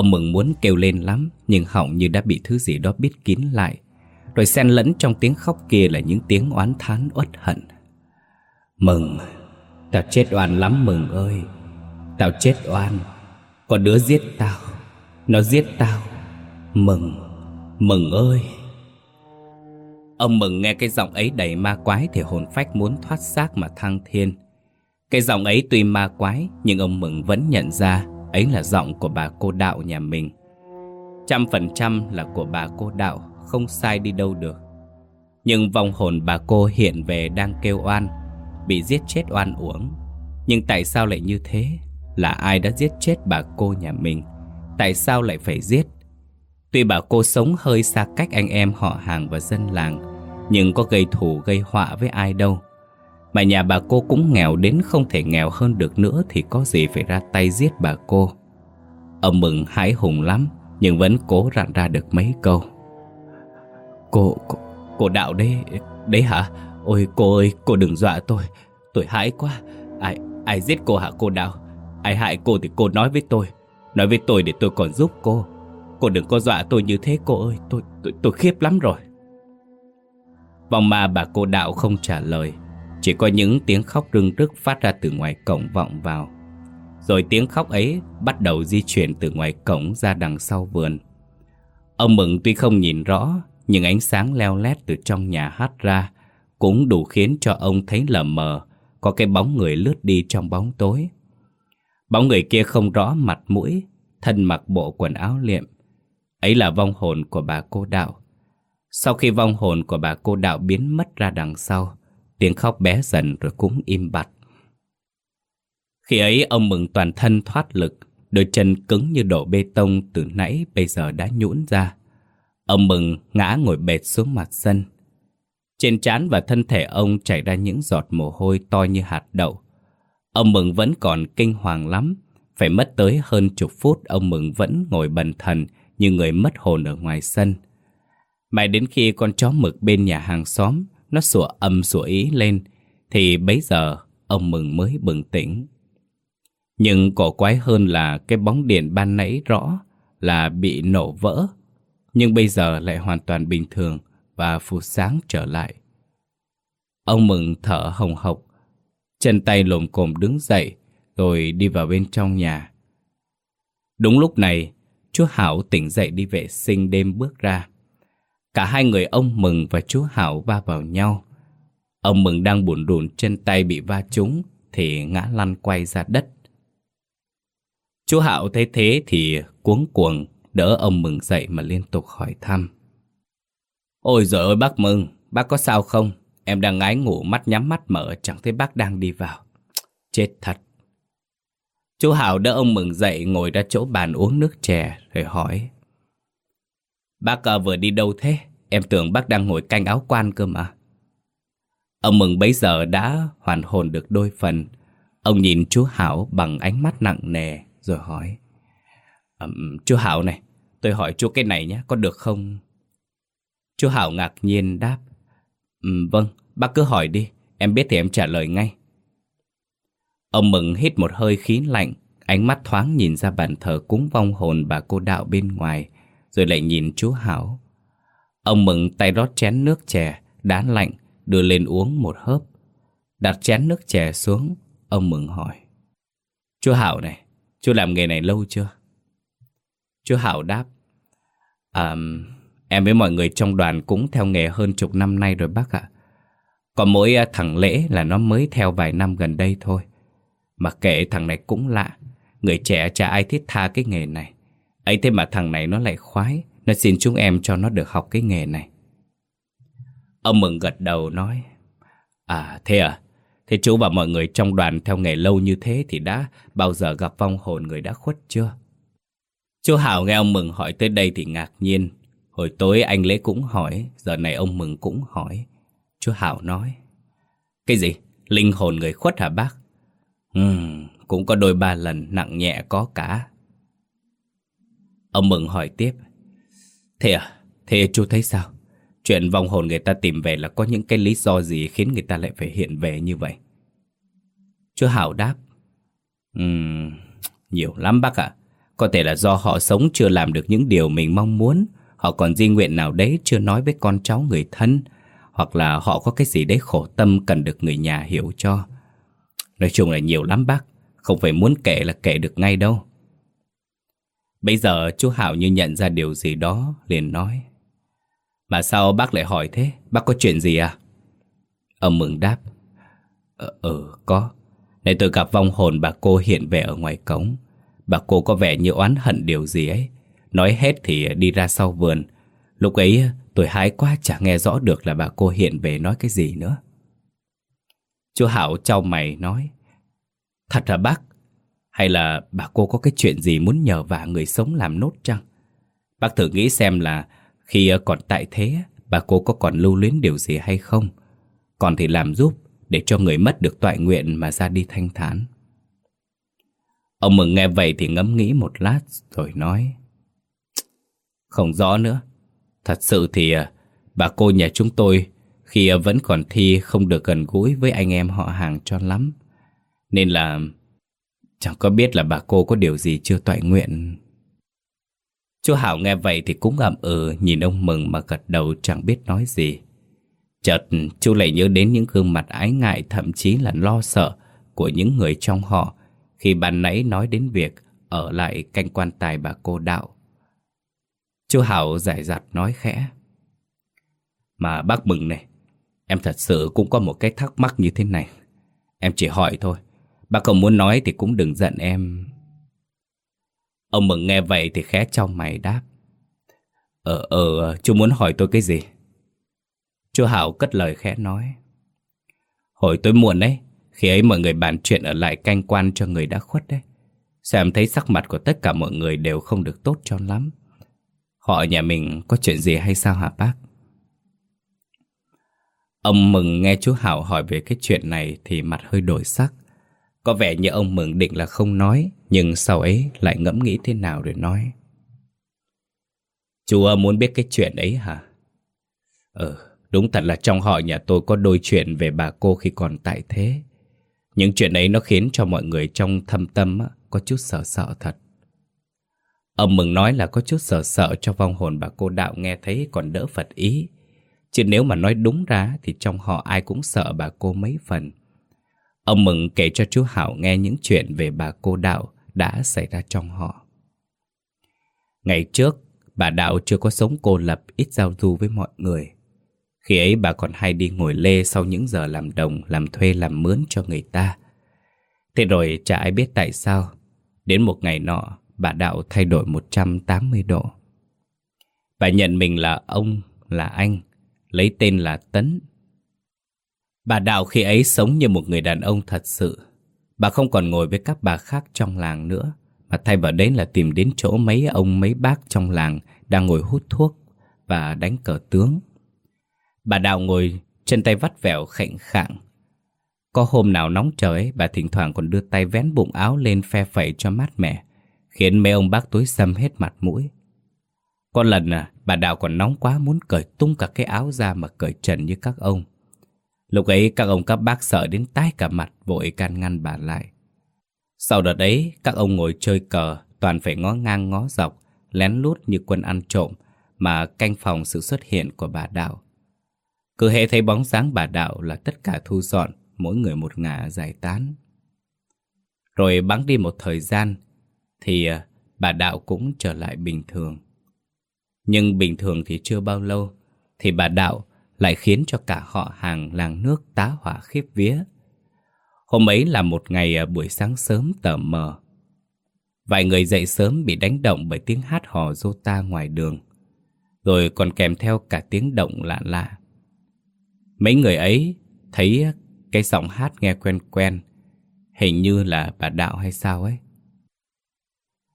Ông Mừng muốn kêu lên lắm, nhưng họng như đã bị thứ gì đó bít kín lại. Rồi xen lẫn trong tiếng khóc kia là những tiếng oán thán uất hận. Mừng, tao chết oan lắm Mừng ơi. Tao chết oan, có đứa giết tao, nó giết tao Mừng, mừng ơi Ông mừng nghe cái giọng ấy đầy ma quái Thì hồn phách muốn thoát xác mà thăng thiên Cái giọng ấy tuy ma quái Nhưng ông mừng vẫn nhận ra Ấy là giọng của bà cô đạo nhà mình. Trăm phần trăm là của bà cô đạo, Không sai đi đâu được. Nhưng vong hồn bà cô hiện về đang kêu oan, Bị giết chết oan uổng. Nhưng tại sao lại như thế? Là ai đã giết chết bà cô nhà mình? Tại sao lại phải giết? Tuy bà cô sống hơi xa cách anh em họ hàng và dân làng, Nhưng có gây thù gây họa với ai đâu. Mà nhà bà cô cũng nghèo đến không thể nghèo hơn được nữa Thì có gì phải ra tay giết bà cô. Ông mừng hãi hùng lắm Nhưng vẫn cố rặn ra được mấy câu. Cô, cô, cô đạo đấy, đấy hả? Ôi cô ơi, cô đừng dọa tôi. Tôi hãi quá. Ai, ai giết cô hả cô đạo? Ai hại cô thì cô nói với tôi. Nói với tôi để tôi còn giúp cô. Cô đừng có dọa tôi như thế cô ơi. Tôi tôi, tôi khiếp lắm rồi. Vòng ma bà cô đạo không trả lời. Chỉ có những tiếng khóc rưng rức phát ra từ ngoài cổng vọng vào. Rồi tiếng khóc ấy bắt đầu di chuyển từ ngoài cổng ra đằng sau vườn. Ông Mừng tuy không nhìn rõ Nhưng ánh sáng leo lét từ trong nhà hát ra Cũng đủ khiến cho ông thấy lờ mờ Có cái bóng người lướt đi trong bóng tối. Bóng người kia không rõ mặt mũi Thân mặc bộ quần áo liệm. Ấy là vong hồn của bà cô đạo. Sau khi vong hồn của bà cô đạo biến mất ra đằng sau, tiếng khóc bé dần rồi cũng im bặt. Khi ấy ông mừng toàn thân thoát lực, đôi chân cứng như đổ bê tông từ nãy bây giờ đã nhũn ra. Ông mừng ngã ngồi bệt xuống mặt sân. Trên trán và thân thể ông chảy ra những giọt mồ hôi to như hạt đậu. Ông mừng vẫn còn kinh hoàng lắm, phải mất tới hơn chục phút ông mừng vẫn ngồi bần thần như người mất hồn ở ngoài sân. Mãi đến khi con chó mực bên nhà hàng xóm nó sủa âm sủa ý lên thì bấy giờ ông mừng mới bừng tỉnh. Nhưng cổ quái hơn là cái bóng điện ban nãy rõ là bị nổ vỡ, nhưng bây giờ lại hoàn toàn bình thường và phù sáng trở lại. Ông mừng thở hồng hộc, chân tay lồm cồm đứng dậy rồi đi vào bên trong nhà. Đúng lúc này, chú Hảo tỉnh dậy đi vệ sinh đêm bước ra. Cả hai người ông Mừng và chú Hảo va vào nhau. Ông Mừng đang buồn đùn trên tay bị va trúng thì ngã lăn quay ra đất. Chú Hảo thấy thế thì cuống cuồng đỡ ông Mừng dậy mà liên tục hỏi thăm. Ôi giời ơi bác Mừng, bác có sao không? Em đang ngái ngủ mắt nhắm mắt mở chẳng thấy bác đang đi vào. Chết thật. Chú Hảo đỡ ông Mừng dậy ngồi ra chỗ bàn uống nước chè rồi hỏi. Bác à, vừa đi đâu thế? Em tưởng bác đang ngồi canh áo quan cơ mà. Ông Mừng bấy giờ đã hoàn hồn được đôi phần. Ông nhìn chú Hảo bằng ánh mắt nặng nề rồi hỏi. Um, chú Hảo này, tôi hỏi chú cái này nhé, có được không? Chú Hảo ngạc nhiên đáp. Um, vâng, bác cứ hỏi đi, em biết thì em trả lời ngay. Ông Mừng hít một hơi khí lạnh, ánh mắt thoáng nhìn ra bàn thờ cúng vong hồn bà cô đạo bên ngoài, rồi lại nhìn chú Hảo. Ông Mừng tay rót chén nước chè, đá lạnh, đưa lên uống một hớp. Đặt chén nước chè xuống, ông Mừng hỏi. Chú Hảo này, chú làm nghề này lâu chưa? Chú Hảo đáp. À, em với mọi người trong đoàn cũng theo nghề hơn chục năm nay rồi bác ạ. Còn mỗi à, thằng Lễ là nó mới theo vài năm gần đây thôi. Mà kệ thằng này cũng lạ Người trẻ chả ai thiết tha cái nghề này ấy thế mà thằng này nó lại khoái Nó xin chúng em cho nó được học cái nghề này Ông Mừng gật đầu nói À thế à Thế chú và mọi người trong đoàn theo nghề lâu như thế Thì đã bao giờ gặp vong hồn người đã khuất chưa Chú Hảo nghe ông Mừng hỏi tới đây thì ngạc nhiên Hồi tối anh Lễ cũng hỏi Giờ này ông Mừng cũng hỏi Chú Hảo nói Cái gì? Linh hồn người khuất hả bác? Ừ, cũng có đôi ba lần nặng nhẹ có cả. Ông Mừng hỏi tiếp. Thế à? Thế chú thấy sao? Chuyện vong hồn người ta tìm về là có những cái lý do gì khiến người ta lại phải hiện về như vậy? Chú Hảo đáp. Ừm, nhiều lắm bác ạ. Có thể là do họ sống chưa làm được những điều mình mong muốn, họ còn di nguyện nào đấy chưa nói với con cháu người thân, hoặc là họ có cái gì đấy khổ tâm cần được người nhà hiểu cho. Nói chung là nhiều lắm bác Không phải muốn kể là kể được ngay đâu Bây giờ chú Hảo như nhận ra điều gì đó liền nói. Mà sao bác lại hỏi thế? Bác có chuyện gì à? Ông Mừng đáp. Ờ, ừ, có. Này tôi gặp vong hồn bà cô hiện về ở ngoài cống Bà cô có vẻ như oán hận điều gì ấy. Nói hết thì đi ra sau vườn. Lúc ấy tôi hái quá chả nghe rõ được là bà cô hiện về nói cái gì nữa. Chú Hảo trao mày nói. Thật là bác? Hay là bà cô có cái chuyện gì muốn nhờ vả người sống làm nốt chăng? Bác thử nghĩ xem là khi còn tại thế, bà cô có còn lưu luyến điều gì hay không? Còn thì làm giúp để cho người mất được toại nguyện mà ra đi thanh thản. Ông Mừng nghe vậy thì ngẫm nghĩ một lát rồi nói, Không rõ nữa Thật sự thì à, bà cô nhà chúng tôi khi à, vẫn còn thi không được gần gũi với anh em họ hàng cho lắm. Nên là chẳng có biết là bà cô có điều gì chưa toại nguyện. Chú Hảo nghe vậy thì cũng ậm ừ nhìn ông Mừng mà gật đầu chẳng biết nói gì. Chợt chú lại nhớ đến những gương mặt ái ngại thậm chí là lo sợ của những người trong họ khi ban nãy nói đến việc ở lại canh quan tài bà cô đạo. Chú Hảo giải dặt nói khẽ. Mà bác Mừng này, Em thật sự cũng có một cái thắc mắc như thế này. Em chỉ hỏi thôi. Bác không muốn nói thì cũng đừng giận em. Ông Mừng nghe vậy thì khẽ trong mày đáp. Ờ, ờ, chú muốn hỏi tôi cái gì? Chú Hảo cất lời khẽ nói. Hồi tối muộn ấy, khi ấy mọi người bàn chuyện ở lại canh quan cho người đã khuất đấy. Xem thấy sắc mặt của tất cả mọi người đều không được tốt cho lắm. Họ ở nhà mình có chuyện gì hay sao hả bác? Ông Mừng nghe chú Hảo hỏi về cái chuyện này thì mặt hơi đổi sắc. Có vẻ như ông Mừng định là không nói, nhưng sau ấy lại ngẫm nghĩ thế nào rồi nói. Chú muốn biết cái chuyện ấy hả? Ừ, đúng thật là trong họ nhà tôi có đôi chuyện về bà cô khi còn tại thế. Những chuyện ấy nó khiến cho mọi người trong thâm tâm có chút sợ sợ thật. Ông Mừng nói là có chút sợ sợ cho vong hồn bà cô đạo nghe thấy còn đỡ Phật ý. Chứ nếu mà nói đúng ra thì trong họ ai cũng sợ bà cô mấy phần. Ông Mừng kể cho chú Hảo nghe những chuyện về bà cô đạo đã xảy ra trong họ. Ngày trước, bà đạo chưa có sống cô lập ít giao du với mọi người. Khi ấy bà còn hay đi ngồi lê sau những giờ làm đồng, làm thuê, làm mướn cho người ta. Thế rồi chả ai biết tại sao. Đến một ngày nọ, bà đạo thay đổi 180 độ. Bà nhận mình là ông, là anh, lấy tên là Tấn. Bà đạo khi ấy sống như một người đàn ông thật sự. Bà không còn ngồi với các bà khác trong làng nữa, mà thay vào đấy là tìm đến chỗ mấy ông mấy bác trong làng đang ngồi hút thuốc và đánh cờ tướng. Bà Đào ngồi chân tay vắt vẻo khệnh khạng. Có hôm nào nóng trời, bà thỉnh thoảng còn đưa tay vén bụng áo lên phe phẩy cho mát mẻ, khiến mấy ông bác tối xăm hết mặt mũi. Có lần à, bà Đào còn nóng quá muốn cởi tung cả cái áo ra mà cởi trần như các ông. Lúc ấy các ông các bác sợ đến tái cả mặt vội can ngăn bà lại. Sau đợt ấy, các ông ngồi chơi cờ, toàn phải ngó ngang ngó dọc, lén lút như quân ăn trộm, mà canh phòng sự xuất hiện của bà Đạo. Cứ hệ thấy bóng dáng bà Đạo là tất cả thu dọn, mỗi người một ngả giải tán. Rồi bắn đi một thời gian, thì à, bà Đạo cũng trở lại bình thường. Nhưng bình thường thì chưa bao lâu, thì bà Đạo lại khiến cho cả họ hàng làng nước tá hỏa khiếp vía. Hôm ấy là một ngày à, buổi sáng sớm tờ mờ. Vài người dậy sớm bị đánh động bởi tiếng hát hò rô ta ngoài đường. Rồi còn kèm theo cả tiếng động lạ lạ. Mấy người ấy thấy cái giọng hát nghe quen quen, hình như là bà Đạo hay sao ấy.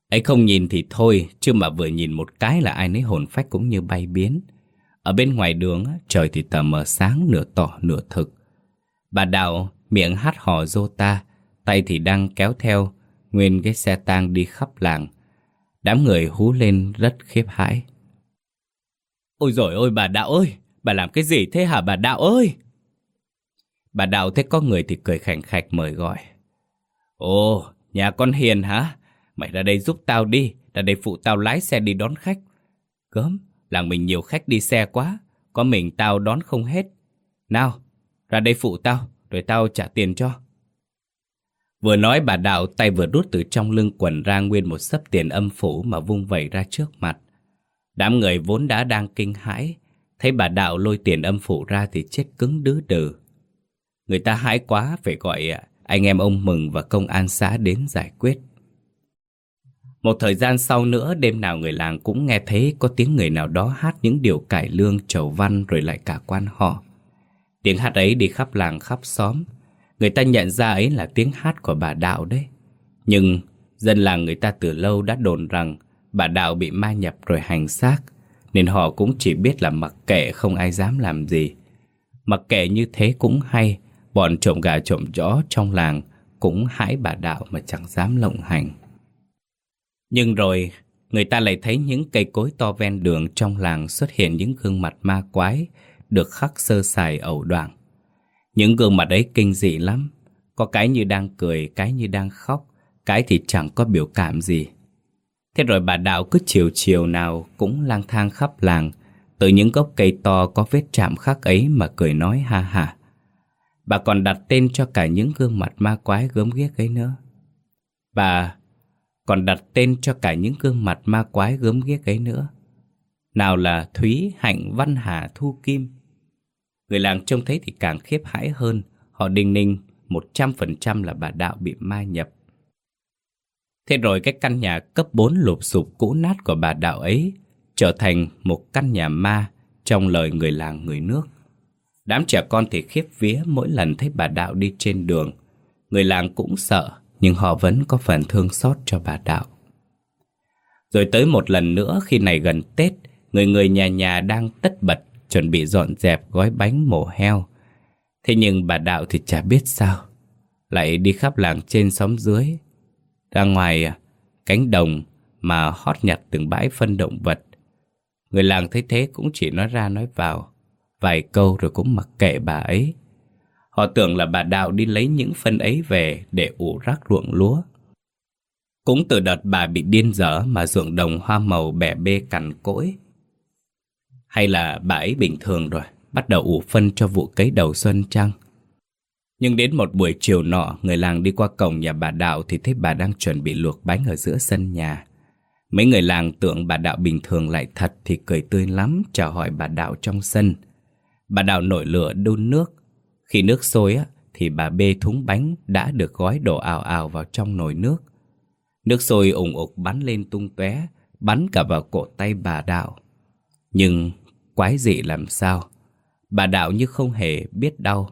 Ấy không nhìn thì thôi, chứ mà vừa nhìn một cái là ai nấy hồn phách cũng như bay biến. Ở bên ngoài đường, trời thì tờ mờ sáng nửa tỏ nửa thực. Bà Đạo miệng hát hò rô ta, tay thì đang kéo theo nguyên cái xe tang đi khắp làng. Đám người hú lên rất khiếp hãi. Ôi rồi ôi bà Đạo ơi, bà làm cái gì thế hả bà Đạo ơi? Bà Đạo thấy có người thì cười khảnh khạch mời gọi. Ồ, nhà con Hiền hả? Mày ra đây giúp tao đi, ra đây phụ tao lái xe đi đón khách. Cớm, làng mình nhiều khách đi xe quá, có mình tao đón không hết. Nào, ra đây phụ tao, rồi tao trả tiền cho. Vừa nói bà Đạo tay vừa rút từ trong lưng quần ra nguyên một sấp tiền âm phủ mà vung vẩy ra trước mặt. Đám người vốn đã đang kinh hãi, thấy bà Đạo lôi tiền âm phủ ra thì chết cứng đứ đừ. Người ta hãi quá phải gọi à, anh em ông Mừng và công an xã đến giải quyết. Một thời gian sau nữa đêm nào người làng cũng nghe thấy có tiếng người nào đó hát những điều cải lương trầu văn rồi lại cả quan họ. Tiếng hát ấy đi khắp làng khắp xóm. Người ta nhận ra ấy là tiếng hát của bà Đạo đấy. Nhưng dân làng người ta từ lâu đã đồn rằng bà Đạo bị ma nhập rồi hành xác. Nên họ cũng chỉ biết là mặc kệ không ai dám làm gì. Mặc kệ như thế cũng hay, bọn trộm gà trộm chó trong làng cũng hãi bà Đạo mà chẳng dám lộng hành. Nhưng rồi, người ta lại thấy những cây cối to ven đường trong làng xuất hiện những gương mặt ma quái, được khắc sơ sài ẩu đoạn. Những gương mặt ấy kinh dị lắm, có cái như đang cười, cái như đang khóc, cái thì chẳng có biểu cảm gì. Thế rồi bà Đạo cứ chiều chiều nào cũng lang thang khắp làng, từ những gốc cây to có vết chạm khắc ấy mà cười nói ha ha. Bà còn đặt tên cho cả những gương mặt ma quái gớm ghiếc ấy nữa. Bà còn đặt tên cho cả những gương mặt ma quái gớm ghiếc ấy nữa. Nào là Thúy, Hạnh, Văn Hà, Thu Kim. Người làng trông thấy thì càng khiếp hãi hơn, họ đinh ninh 100% là bà Đạo bị ma nhập. Thế rồi cái căn nhà cấp 4 lụp sụp cũ nát của bà Đạo ấy trở thành một căn nhà ma trong lời người làng người nước. Đám trẻ con thì khiếp vía mỗi lần thấy bà Đạo đi trên đường. Người làng cũng sợ, nhưng họ vẫn có phần thương xót cho bà Đạo. Rồi tới một lần nữa khi này gần Tết, người người nhà nhà đang tất bật chuẩn bị dọn dẹp gói bánh mổ heo. Thế nhưng bà Đạo thì chả biết sao. Lại đi khắp làng trên xóm dưới. Ra ngoài à, cánh đồng mà hót nhặt từng bãi phân động vật. Người làng thấy thế cũng chỉ nói ra nói vào. Vài câu rồi cũng mặc kệ bà ấy. Họ tưởng là bà Đào đi lấy những phân ấy về để ủ rác ruộng lúa. Cũng từ đợt bà bị điên dở mà ruộng đồng hoa màu bẻ bê cằn cỗi. Hay là bà ấy bình thường rồi, bắt đầu ủ phân cho vụ cấy đầu xuân trăng. Nhưng đến một buổi chiều nọ, người làng đi qua cổng nhà bà Đạo thì thấy bà đang chuẩn bị luộc bánh ở giữa sân nhà. Mấy người làng tưởng bà Đạo bình thường lại thật thì cười tươi lắm chào hỏi bà Đạo trong sân. Bà Đạo nổi lửa đun nước. Khi nước sôi á, thì bà bê thúng bánh đã được gói đổ ào ào vào trong nồi nước. Nước sôi ủng ục bắn lên tung tóe, bắn cả vào cổ tay bà Đạo. Nhưng quái dị làm sao? Bà Đạo như không hề biết đau.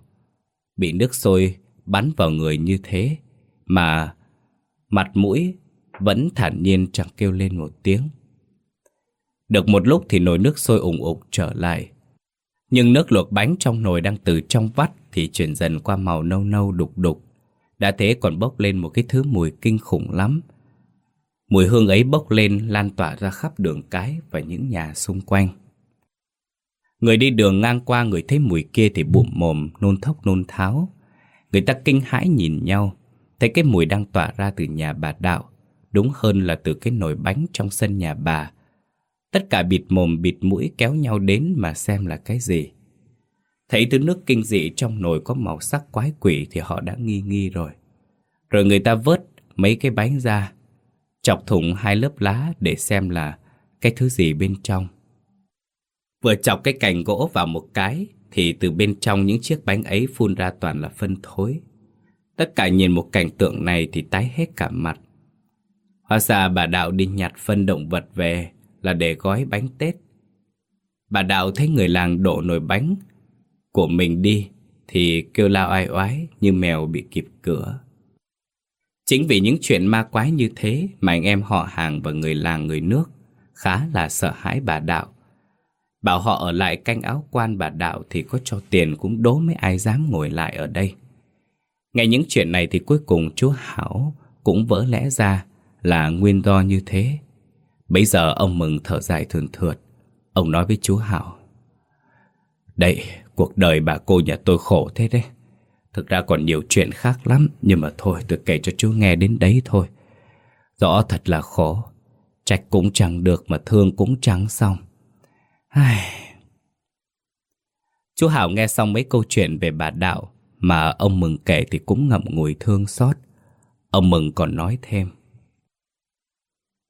Bị nước sôi bắn vào người như thế mà mặt mũi vẫn thản nhiên chẳng kêu lên một tiếng. Được một lúc thì nồi nước sôi ủng ục trở lại. Nhưng nước luộc bánh trong nồi đang từ trong vắt thì chuyển dần qua màu nâu nâu đục đục. Đã thế còn bốc lên một cái thứ mùi kinh khủng lắm. Mùi hương ấy bốc lên lan tỏa ra khắp đường cái và những nhà xung quanh. Người đi đường ngang qua người thấy mùi kia thì bụm mồm, nôn thốc nôn tháo. Người ta kinh hãi nhìn nhau, thấy cái mùi đang tỏa ra từ nhà bà Đạo, đúng hơn là từ cái nồi bánh trong sân nhà bà. Tất cả bịt mồm bịt mũi kéo nhau đến mà xem là cái gì. Thấy thứ nước kinh dị trong nồi có màu sắc quái quỷ thì họ đã nghi nghi rồi. Rồi người ta vớt mấy cái bánh ra, chọc thủng hai lớp lá để xem là cái thứ gì bên trong. Vừa chọc cái cành gỗ vào một cái thì từ bên trong những chiếc bánh ấy phun ra toàn là phân thối. Tất cả nhìn một cảnh tượng này thì tái hết cả mặt. Hóa ra bà Đạo đi nhặt phân động vật về là để gói bánh Tết. Bà Đạo thấy người làng đổ nồi bánh của mình đi thì kêu lao ai oái như mèo bị kịp cửa. Chính vì những chuyện ma quái như thế mà anh em họ hàng và người làng người nước khá là sợ hãi bà Đạo. Bảo họ ở lại canh áo quan bà Đạo thì có cho tiền cũng đố mấy ai dám ngồi lại ở đây. Nghe những chuyện này thì cuối cùng chú Hảo cũng vỡ lẽ ra là nguyên do như thế. Bây giờ ông mừng thở dài thường thượt. Ông nói với chú Hảo. Đây, cuộc đời bà cô nhà tôi khổ thế đấy. Thực ra còn nhiều chuyện khác lắm, nhưng mà thôi tôi kể cho chú nghe đến đấy thôi. Rõ thật là khổ. Trách cũng chẳng được mà thương cũng chẳng xong. Ai... Chú Hảo nghe xong mấy câu chuyện về bà Đạo mà ông Mừng kể thì cũng ngậm ngùi thương xót. Ông Mừng còn nói thêm.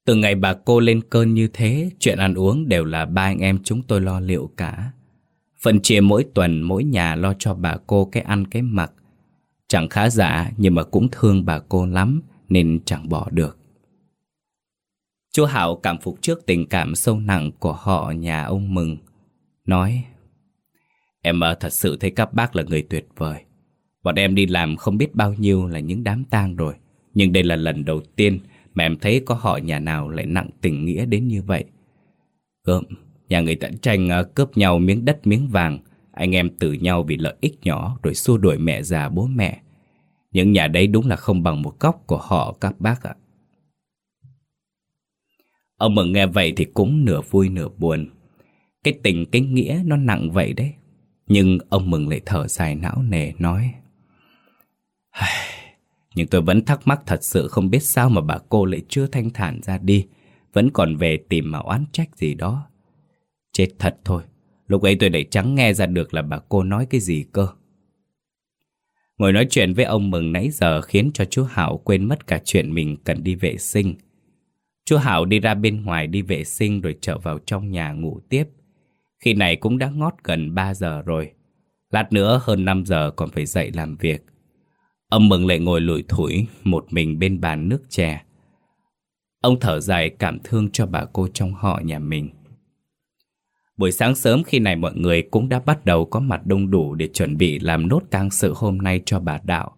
Từ ngày bà cô lên cơn như thế, chuyện ăn uống đều là ba anh em chúng tôi lo liệu cả. Phần chia mỗi tuần mỗi nhà lo cho bà cô cái ăn cái mặc. Chẳng khá giả nhưng mà cũng thương bà cô lắm nên chẳng bỏ được. Chú Hảo cảm phục trước tình cảm sâu nặng của họ nhà ông Mừng. Nói, em ờ, thật sự thấy các bác là người tuyệt vời. Bọn em đi làm không biết bao nhiêu là những đám tang rồi. Nhưng đây là lần đầu tiên mà em thấy có họ nhà nào lại nặng tình nghĩa đến như vậy. Gớm, nhà người ta tranh à, cướp nhau miếng đất miếng vàng. Anh em tử nhau vì lợi ích nhỏ rồi xua đuổi mẹ già bố mẹ. Những nhà đấy đúng là không bằng một góc của họ, các bác ạ. Ông Mừng nghe vậy thì cũng nửa vui nửa buồn. Cái tình, cái nghĩa nó nặng vậy đấy. Nhưng ông Mừng lại thở dài não nề, nói. Nhưng tôi vẫn thắc mắc thật sự không biết sao mà bà cô lại chưa thanh thản ra đi. Vẫn còn về tìm mà oán trách gì đó. Chết thật thôi. Lúc ấy tôi lại chẳng nghe ra được là bà cô nói cái gì cơ. Ngồi nói chuyện với ông Mừng nãy giờ khiến cho chú Hảo quên mất cả chuyện mình cần đi vệ sinh. Chú Hảo đi ra bên ngoài đi vệ sinh rồi trở vào trong nhà ngủ tiếp. Khi này cũng đã ngót gần 3 giờ rồi. Lát nữa hơn 5 giờ còn phải dậy làm việc. Ông Mừng lại ngồi lủi thủi một mình bên bàn nước chè. Ông thở dài cảm thương cho bà cô trong họ nhà mình. Buổi sáng sớm khi này mọi người cũng đã bắt đầu có mặt đông đủ để chuẩn bị làm nốt tang sự hôm nay cho bà Đạo.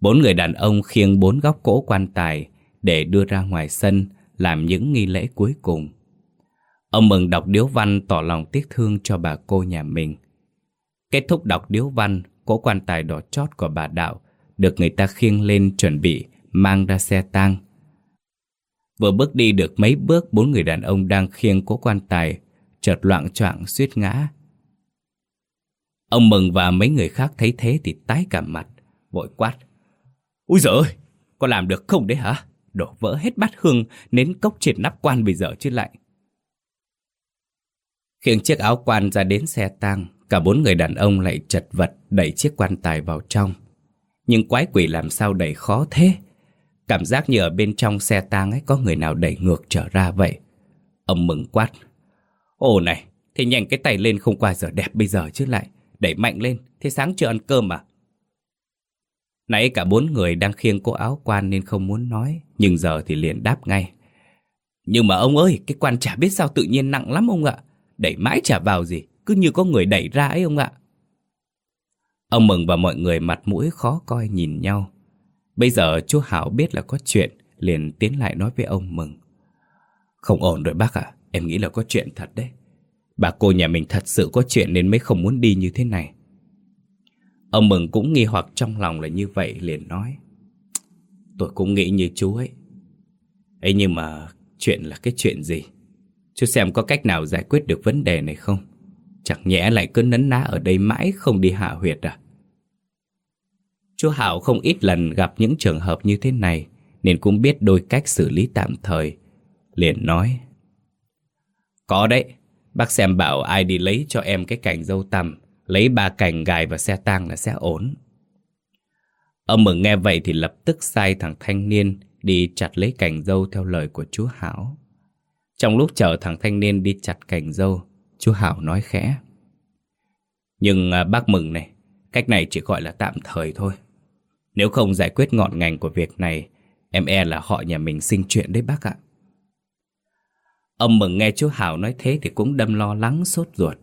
Bốn người đàn ông khiêng bốn góc cỗ quan tài để đưa ra ngoài sân làm những nghi lễ cuối cùng. Ông Mừng đọc điếu văn tỏ lòng tiếc thương cho bà cô nhà mình. Kết thúc đọc điếu văn, cỗ quan tài đỏ chót của bà Đạo được người ta khiêng lên chuẩn bị mang ra xe tang. Vừa bước đi được mấy bước bốn người đàn ông đang khiêng cỗ quan tài chợt loạn choạng suýt ngã. Ông Mừng và mấy người khác thấy thế thì tái cả mặt, vội quát. Úi giời ơi, có làm được không đấy hả? Đổ vỡ hết bát hương, nến cốc triệt nắp quan bây giờ chứ lại. Khiêng chiếc áo quan ra đến xe tang, cả bốn người đàn ông lại chật vật đẩy chiếc quan tài vào trong. Nhưng quái quỷ làm sao đẩy khó thế? Cảm giác như ở bên trong xe tang ấy có người nào đẩy ngược trở ra vậy. Ông mừng quát. Ồ này, thế nhanh cái tay lên không qua giờ đẹp bây giờ chứ lại. Đẩy mạnh lên, thế sáng chưa ăn cơm à? Nãy cả bốn người đang khiêng cô áo quan nên không muốn nói, nhưng giờ thì liền đáp ngay. Nhưng mà ông ơi, cái quan chả biết sao tự nhiên nặng lắm ông ạ. Đẩy mãi chả vào gì, cứ như có người đẩy ra ấy ông ạ. Ông Mừng và mọi người mặt mũi khó coi nhìn nhau. Bây giờ chú Hảo biết là có chuyện, liền tiến lại nói với ông Mừng. Không ổn rồi bác ạ, em nghĩ là có chuyện thật đấy. Bà cô nhà mình thật sự có chuyện nên mới không muốn đi như thế này. Ông Mừng cũng nghi hoặc trong lòng là như vậy, liền nói. Tôi cũng nghĩ như chú ấy. ấy nhưng mà chuyện là cái chuyện gì? Chú xem có cách nào giải quyết được vấn đề này không? Chẳng nhẽ lại cứ nấn ná ở đây mãi không đi hạ huyệt à? Chú Hảo không ít lần gặp những trường hợp như thế này, nên cũng biết đôi cách xử lý tạm thời. Liền nói có đấy, bác xem bảo ai đi lấy cho em cái cành dâu tằm Lấy ba cành gài vào xe tang là sẽ ổn Ông Mừng nghe vậy thì lập tức sai thằng thanh niên đi chặt lấy cành dâu theo lời của chú Hảo. Trong lúc chờ thằng thanh niên đi chặt cành dâu, chú Hảo nói khẽ. Nhưng à, bác Mừng này, cách này chỉ gọi là tạm thời thôi. Nếu không giải quyết ngọn ngành của việc này, em e là họ nhà mình sinh chuyện đấy bác ạ. Ông Mừng nghe chú Hảo nói thế thì cũng đâm lo lắng sốt ruột.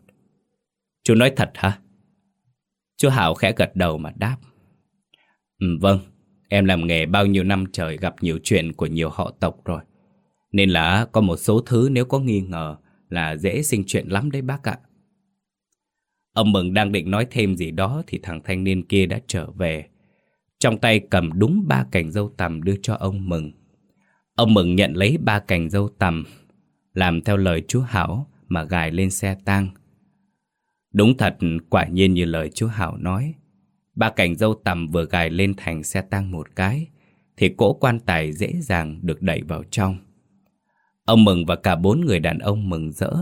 Chú nói thật hả? Chú Hảo khẽ gật đầu mà đáp. Ừ, vâng, em làm nghề bao nhiêu năm trời gặp nhiều chuyện của nhiều họ tộc rồi. Nên là có một số thứ nếu có nghi ngờ là dễ sinh chuyện lắm đấy bác ạ. Ông Mừng đang định nói thêm gì đó thì thằng thanh niên kia đã trở về. Trong tay cầm đúng ba cành dâu tằm đưa cho ông Mừng. Ông Mừng nhận lấy ba cành dâu tằm, làm theo lời chú Hảo mà gài lên xe tang. Đúng thật, quả nhiên như lời chú Hảo nói. Ba cảnh dâu tằm vừa gài lên thành xe tang một cái, thì cỗ quan tài dễ dàng được đẩy vào trong. Ông Mừng và cả bốn người đàn ông mừng rỡ,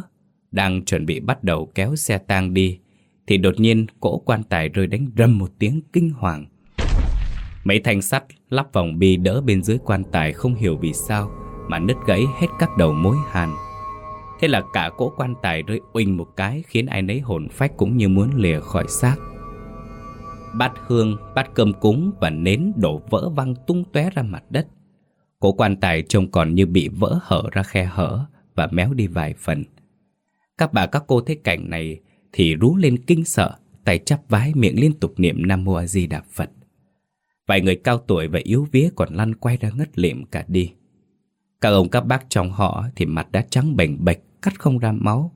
đang chuẩn bị bắt đầu kéo xe tang đi, thì đột nhiên cỗ quan tài rơi đánh râm một tiếng kinh hoàng. Mấy thanh sắt lắp vòng bi đỡ bên dưới quan tài không hiểu vì sao mà nứt gãy hết các đầu mối hàn. Thế là cả cỗ quan tài rơi uỳnh một cái khiến ai nấy hồn phách cũng như muốn lìa khỏi xác. Bát hương, bát cơm cúng và nến đổ vỡ văng tung tóe ra mặt đất. Cỗ quan tài trông còn như bị vỡ hở ra khe hở và méo đi vài phần. Các bà các cô thấy cảnh này thì rú lên kinh sợ, tay chắp vái miệng liên tục niệm Nam Mô A Di Đà Phật. Vài người cao tuổi và yếu vía còn lăn quay ra ngất lịm cả đi. Các ông các bác trong họ thì mặt đã trắng bềnh bệch, cắt không ra máu.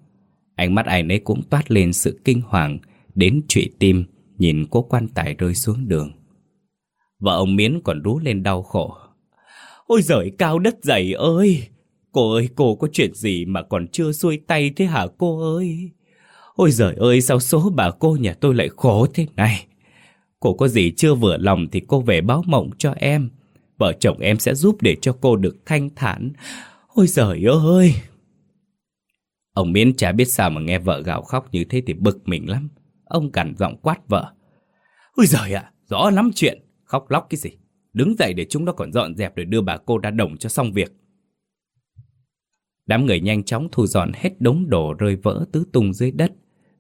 Ánh mắt ai nấy cũng toát lên sự kinh hoàng, đến trụy tim, nhìn cố quan tài rơi xuống đường. Vợ ông Miến còn rú lên đau khổ. Ôi giời cao đất dày ơi! Cô ơi, cô có chuyện gì mà còn chưa xuôi tay thế hả cô ơi? Ôi giời ơi, sao số bà cô nhà tôi lại khổ thế này? Cô có gì chưa vừa lòng thì cô về báo mộng cho em. Vợ chồng em sẽ giúp để cho cô được thanh thản. Ôi giời ơi! Ông Miến chả biết sao mà nghe vợ gào khóc như thế thì bực mình lắm. Ông cằn giọng quát vợ. Ôi giời ạ, rõ lắm chuyện. Khóc lóc cái gì? Đứng dậy để chúng nó còn dọn dẹp rồi đưa bà cô ra đồng cho xong việc. Đám người nhanh chóng thu dọn hết đống đồ rơi vỡ tứ tung dưới đất,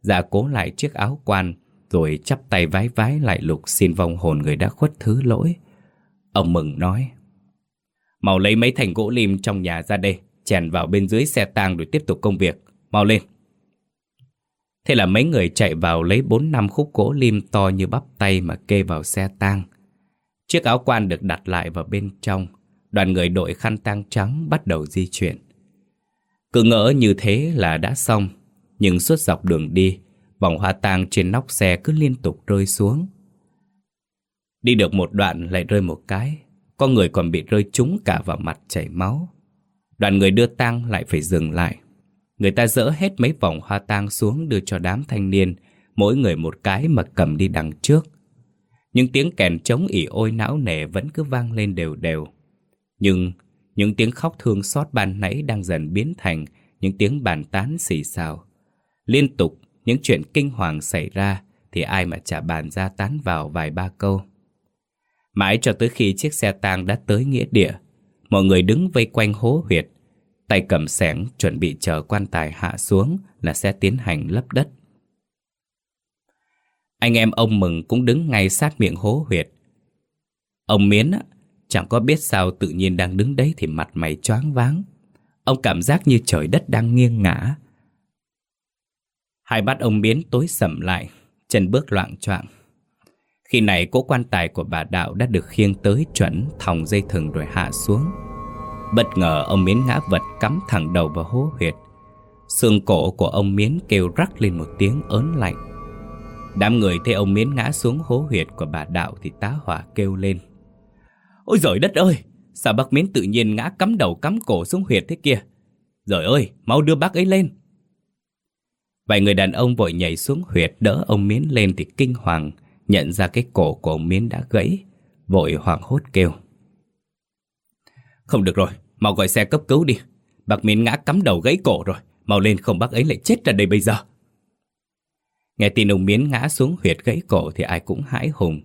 giả cố lại chiếc áo quan, rồi chắp tay vái vái lại lục xin vong hồn người đã khuất thứ lỗi. Ông mừng nói, "màu lấy mấy thành gỗ lim trong nhà ra đây, chèn vào bên dưới xe tang rồi tiếp tục công việc. Mau lên. Thế là mấy người chạy vào lấy bốn năm khúc gỗ lim to như bắp tay mà kê vào xe tang. Chiếc áo quan được đặt lại vào bên trong. Đoàn người đội khăn tang trắng bắt đầu di chuyển. Cứ ngỡ như thế là đã xong, nhưng suốt dọc đường đi, vòng hoa tang trên nóc xe cứ liên tục rơi xuống. Đi được một đoạn lại rơi một cái, có người còn bị rơi trúng cả vào mặt chảy máu. Đoàn người đưa tang lại phải dừng lại. Người ta dỡ hết mấy vòng hoa tang xuống đưa cho đám thanh niên, mỗi người một cái mà cầm đi đằng trước. Những tiếng kèn trống ỉ ôi não nề vẫn cứ vang lên đều đều. Nhưng những tiếng khóc thương xót ban nãy đang dần biến thành những tiếng bàn tán xì xào. Liên tục những chuyện kinh hoàng xảy ra thì ai mà chả bàn ra tán vào vài ba câu. Mãi cho tới khi chiếc xe tang đã tới nghĩa địa, mọi người đứng vây quanh hố huyệt, tay cầm sẻng chuẩn bị chờ quan tài hạ xuống là sẽ tiến hành lấp đất. Anh em ông Mừng cũng đứng ngay sát miệng hố huyệt. Ông Miến chẳng có biết sao tự nhiên đang đứng đấy thì mặt mày choáng váng. Ông cảm giác như trời đất đang nghiêng ngã. Hai mắt ông Miến tối sầm lại, chân bước loạn choạng. Khi này cỗ quan tài của bà Đạo đã được khiêng tới chuẩn thòng dây thừng rồi hạ xuống. Bất ngờ ông Miến ngã vật cắm thẳng đầu vào hố huyệt. Xương cổ của ông Miến kêu rắc lên một tiếng ớn lạnh. Đám người thấy ông Miến ngã xuống hố huyệt của bà Đạo thì tá hỏa kêu lên. Ôi giời đất ơi, sao bác Miến tự nhiên ngã cắm đầu cắm cổ xuống huyệt thế kia? Rồi ơi, mau đưa bác ấy lên. Vài người đàn ông vội nhảy xuống huyệt đỡ ông Miến lên thì kinh hoàng, nhận ra cái cổ của ông Miến đã gãy, vội hoảng hốt kêu. Không được rồi, mau gọi xe cấp cứu đi. Bác Miến ngã cắm đầu gãy cổ rồi, mau lên không bác ấy lại chết ra đây bây giờ. Nghe tin ông Miến ngã xuống huyệt gãy cổ thì ai cũng hãi hùng.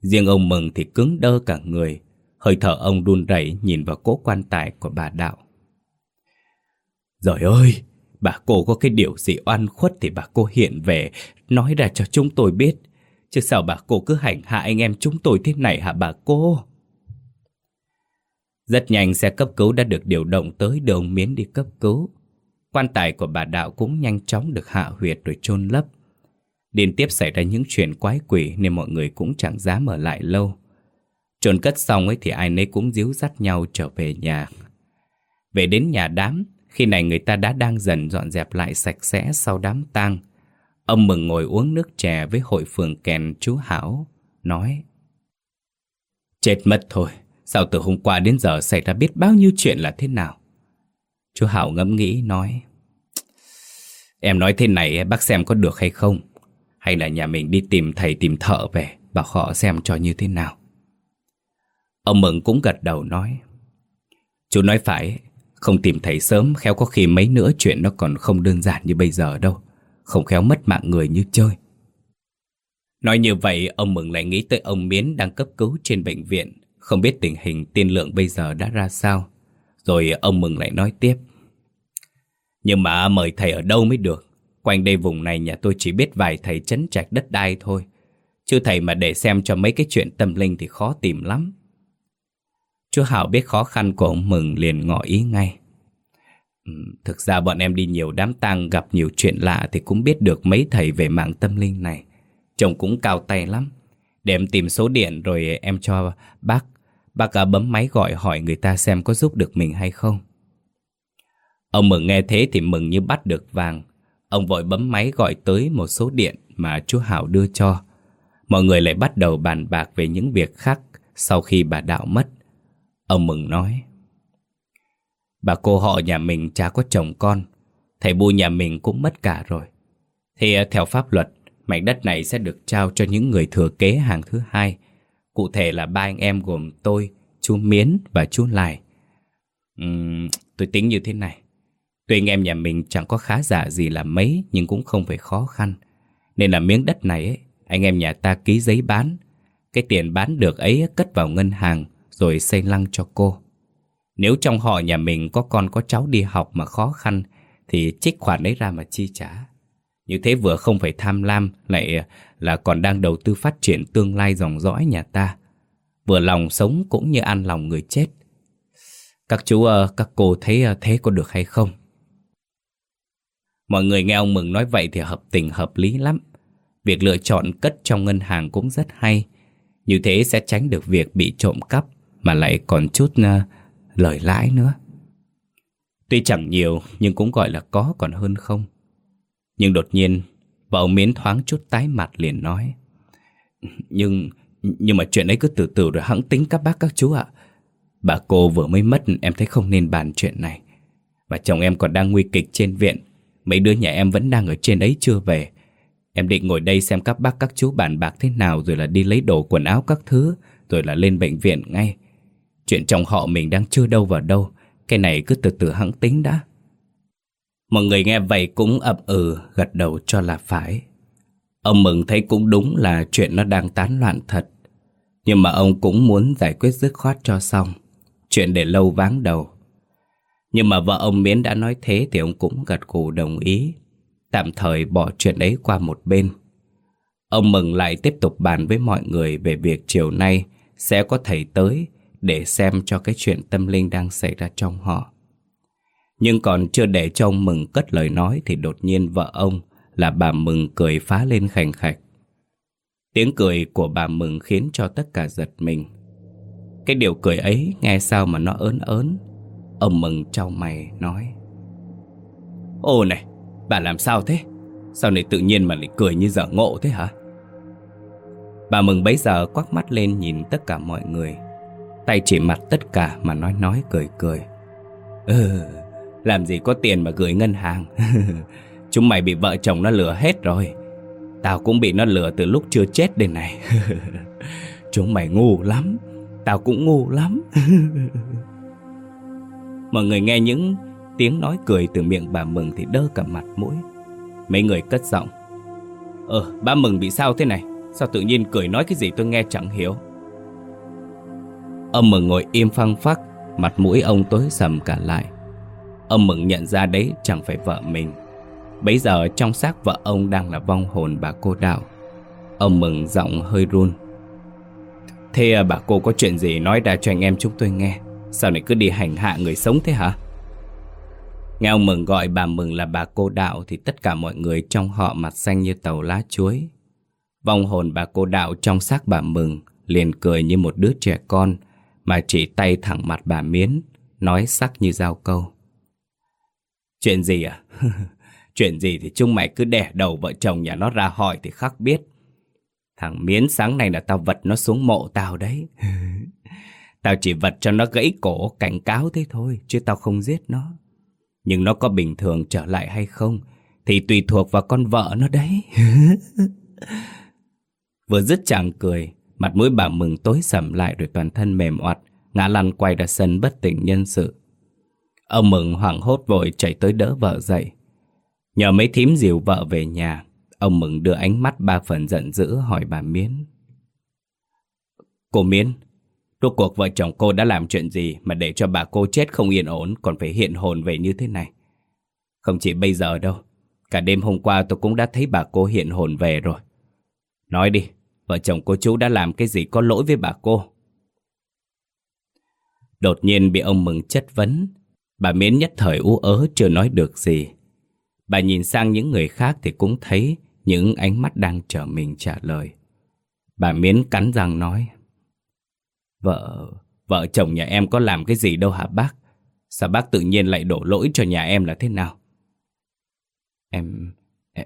Riêng ông Mừng thì cứng đơ cả người, hơi thở ông đun rẩy nhìn vào cố quan tài của bà Đạo. Rồi ơi, bà cô có cái điều gì oan khuất thì bà cô hiện về, nói ra cho chúng tôi biết. Chứ sao bà cô cứ hành hạ anh em chúng tôi thế này hả bà cô? Rất nhanh xe cấp cứu đã được điều động tới đường Miến đi cấp cứu. Quan tài của bà Đạo cũng nhanh chóng được hạ huyệt rồi chôn lấp. Liên tiếp xảy ra những chuyện quái quỷ nên mọi người cũng chẳng dám ở lại lâu. Trồn cất xong ấy thì ai nấy cũng díu dắt nhau trở về nhà. Về đến nhà đám, khi này người ta đã đang dần dọn dẹp lại sạch sẽ sau đám tang. Ông mừng ngồi uống nước chè với hội phường kèn chú Hảo, nói Chết mất thôi, sao từ hôm qua đến giờ xảy ra biết bao nhiêu chuyện là thế nào? Chú Hảo ngẫm nghĩ, nói, Em nói thế này eh, bác xem có được hay không? Hay là nhà mình đi tìm thầy tìm thợ về, Bảo họ xem cho như thế nào Ông Mừng cũng gật đầu nói, Chú nói phải, Không tìm thầy sớm, Khéo có khi mấy nữa chuyện nó còn không đơn giản như bây giờ đâu, Không khéo mất mạng người như chơi Nói như vậy, Ông Mừng lại nghĩ tới ông Miến đang cấp cứu trên bệnh viện không biết tình hình tiên lượng bây giờ đã ra sao Rồi ông Mừng lại nói tiếp Nhưng mà mời thầy ở đâu mới được Quanh đây vùng này nhà tôi chỉ biết vài thầy chấn trạch đất đai thôi. Chứ thầy mà để xem cho mấy cái chuyện tâm linh thì khó tìm lắm. Chú Hảo biết khó khăn của ông Mừng liền ngỏ ý ngay. Ừ, thực ra bọn em đi nhiều đám tang gặp nhiều chuyện lạ thì cũng biết được mấy thầy về mạng tâm linh này. Chồng cũng cao tay lắm. Để em tìm số điện rồi em cho bác. Bác bấm máy gọi hỏi người ta xem có giúp được mình hay không. Ông Mừng nghe thế thì mừng như bắt được vàng. Ông vội bấm máy gọi tới một số điện mà chú Hảo đưa cho. Mọi người lại bắt đầu bàn bạc về những việc khác sau khi bà Đạo mất. Ông Mừng nói. Bà cô họ nhà mình chả có chồng con. Thầy bu nhà mình cũng mất cả rồi. Thì theo pháp luật, mảnh đất này sẽ được trao cho những người thừa kế hàng thứ hai. Cụ thể là ba anh em gồm tôi, chú Miến và chú Lài. Uhm, tôi tính như thế này. Tuy anh em nhà mình chẳng có khá giả gì là mấy nhưng cũng không phải khó khăn. Nên là miếng đất này ấy, anh em nhà ta ký giấy bán. Cái tiền bán được ấy cất vào ngân hàng rồi xây lăng cho cô. Nếu trong họ nhà mình có con có cháu đi học mà khó khăn thì trích khoản ấy ra mà chi trả. Như thế vừa không phải tham lam lại là còn đang đầu tư phát triển tương lai dòng dõi nhà ta. Vừa lòng sống cũng như ăn lòng người chết. Các chú, ờ, các cô thấy ờ, thế có được hay không? Mọi người nghe ông Mừng nói vậy thì hợp tình hợp lý lắm. Việc lựa chọn cất trong ngân hàng cũng rất hay. Như thế sẽ tránh được việc bị trộm cắp mà lại còn chút uh, lời lãi nữa. Tuy chẳng nhiều nhưng cũng gọi là có còn hơn không. Nhưng đột nhiên vợ ông Miến thoáng chút tái mặt liền nói, Nhưng nhưng mà chuyện ấy cứ từ từ rồi hẵng tính các bác, các chú ạ. Bà cô vừa mới mất, em thấy không nên bàn chuyện này. Và chồng em còn đang nguy kịch trên viện, Mấy đứa nhà em vẫn đang ở trên ấy chưa về. Em định ngồi đây xem các bác, các chú bàn bạc thế nào, Rồi là đi lấy đồ quần áo các thứ, Rồi là lên bệnh viện ngay. Chuyện trong họ mình đang chưa đâu vào đâu, Cái này cứ từ từ hẵng tính đã. Mọi người nghe vậy cũng ậm ừ Gật đầu cho là phải. Ông mừng thấy cũng đúng là chuyện nó đang tán loạn thật. Nhưng mà ông cũng muốn giải quyết dứt khoát cho xong. Chuyện để lâu váng đầu. Nhưng mà vợ ông Miến đã nói thế Thì ông cũng gật gù đồng ý. Tạm thời bỏ chuyện ấy qua một bên. Ông mừng lại tiếp tục bàn với mọi người Về việc chiều nay Sẽ có thầy tới Để xem cho cái chuyện tâm linh đang xảy ra trong họ. Nhưng còn chưa để cho ông mừng cất lời nói Thì đột nhiên vợ ông là bà Mừng cười phá lên khành khạch. Tiếng cười của bà Mừng khiến cho tất cả giật mình. Cái điều cười ấy nghe sao mà nó ớn ớn. Ông Mừng trao mày nói. Ô này, bà làm sao thế? Sao này tự nhiên mà lại cười như dở ngộ thế hả? Bà Mừng bấy giờ quắc mắt lên nhìn tất cả mọi người. Tay chỉ mặt tất cả mà nói nói cười cười. Ừ, làm gì có tiền mà gửi ngân hàng? Chúng mày bị vợ chồng nó lừa hết rồi. Tao cũng bị nó lừa từ lúc chưa chết đến này Chúng mày ngu lắm. Tao cũng ngu lắm. Mọi người nghe những tiếng nói cười từ miệng bà Mừng thì đơ cả mặt mũi. Mấy người cất giọng. Ờ, bà Mừng bị sao thế này? Sao tự nhiên cười nói cái gì tôi nghe chẳng hiểu? Ông Mừng ngồi im phăng phắc Mặt mũi ông tối sầm cả lại. Ông Mừng nhận ra đấy chẳng phải vợ mình. Bấy giờ trong xác vợ ông đang là vong hồn bà cô đạo. Ông mừng giọng hơi run. Thế à, bà cô có chuyện gì nói ra cho anh em chúng tôi nghe? Sao lại cứ đi hành hạ người sống thế hả? Nghe ông mừng gọi bà mừng là bà cô đạo Thì tất cả mọi người trong họ mặt xanh như tàu lá chuối. Vong hồn bà cô đạo trong xác bà mừng Liền cười như một đứa trẻ con Mà chỉ tay thẳng mặt bà miến Nói sắc như dao câu. Chuyện gì à Chuyện gì thì chúng mày cứ đẻ đầu vợ chồng nhà nó ra hỏi thì khắc biết. Thằng Miến sáng nay là tao vật nó xuống mộ tao đấy. tao chỉ vật cho nó gãy cổ cảnh cáo thế thôi, chứ tao không giết nó. Nhưng nó có bình thường trở lại hay không thì tùy thuộc vào con vợ nó đấy. Vừa dứt chàng cười, mặt mũi bà mừng tối sầm lại rồi toàn thân mềm oặt, ngã lăn quay ra sân bất tỉnh nhân sự. Ông mừng hoảng hốt vội chạy tới đỡ vợ dậy. Nhờ mấy thím dìu vợ về nhà, ông Mừng đưa ánh mắt ba phần giận dữ hỏi bà Miến. Cô Miến, rốt cuộc vợ chồng cô đã làm chuyện gì mà để cho bà cô chết không yên ổn còn phải hiện hồn về như thế này? Không chỉ bây giờ đâu, cả đêm hôm qua tôi cũng đã thấy bà cô hiện hồn về rồi. Nói đi, vợ chồng cô chú đã làm cái gì có lỗi với bà cô? Đột nhiên bị ông Mừng chất vấn, bà Miến nhất thời u ớ chưa nói được gì. Bà nhìn sang những người khác thì cũng thấy những ánh mắt đang chờ mình trả lời. Bà Miến cắn răng nói. Vợ, vợ chồng nhà em có làm cái gì đâu hả bác? Sao bác tự nhiên lại đổ lỗi cho nhà em là thế nào? Em,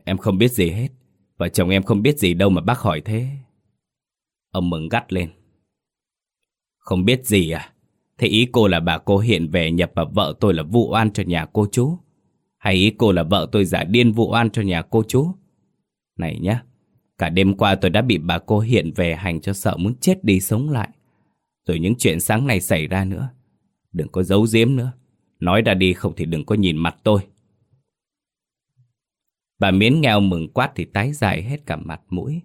em không biết gì hết. Vợ chồng em không biết gì đâu mà bác hỏi thế. Ông mừng gắt lên. Không biết gì à? Thế ý cô là bà cô hiện về nhập vào vợ tôi là vụ oan cho nhà cô chú. Hay ý cô là vợ tôi giả điên vụ oan cho nhà cô chú? Này nhá, cả đêm qua tôi đã bị bà cô hiện về hành cho sợ muốn chết đi sống lại. Rồi những chuyện sáng nay xảy ra nữa. Đừng có giấu giếm nữa. Nói ra đi không thì đừng có nhìn mặt tôi. Bà miến nghèo mừng quát thì tái dài hết cả mặt mũi.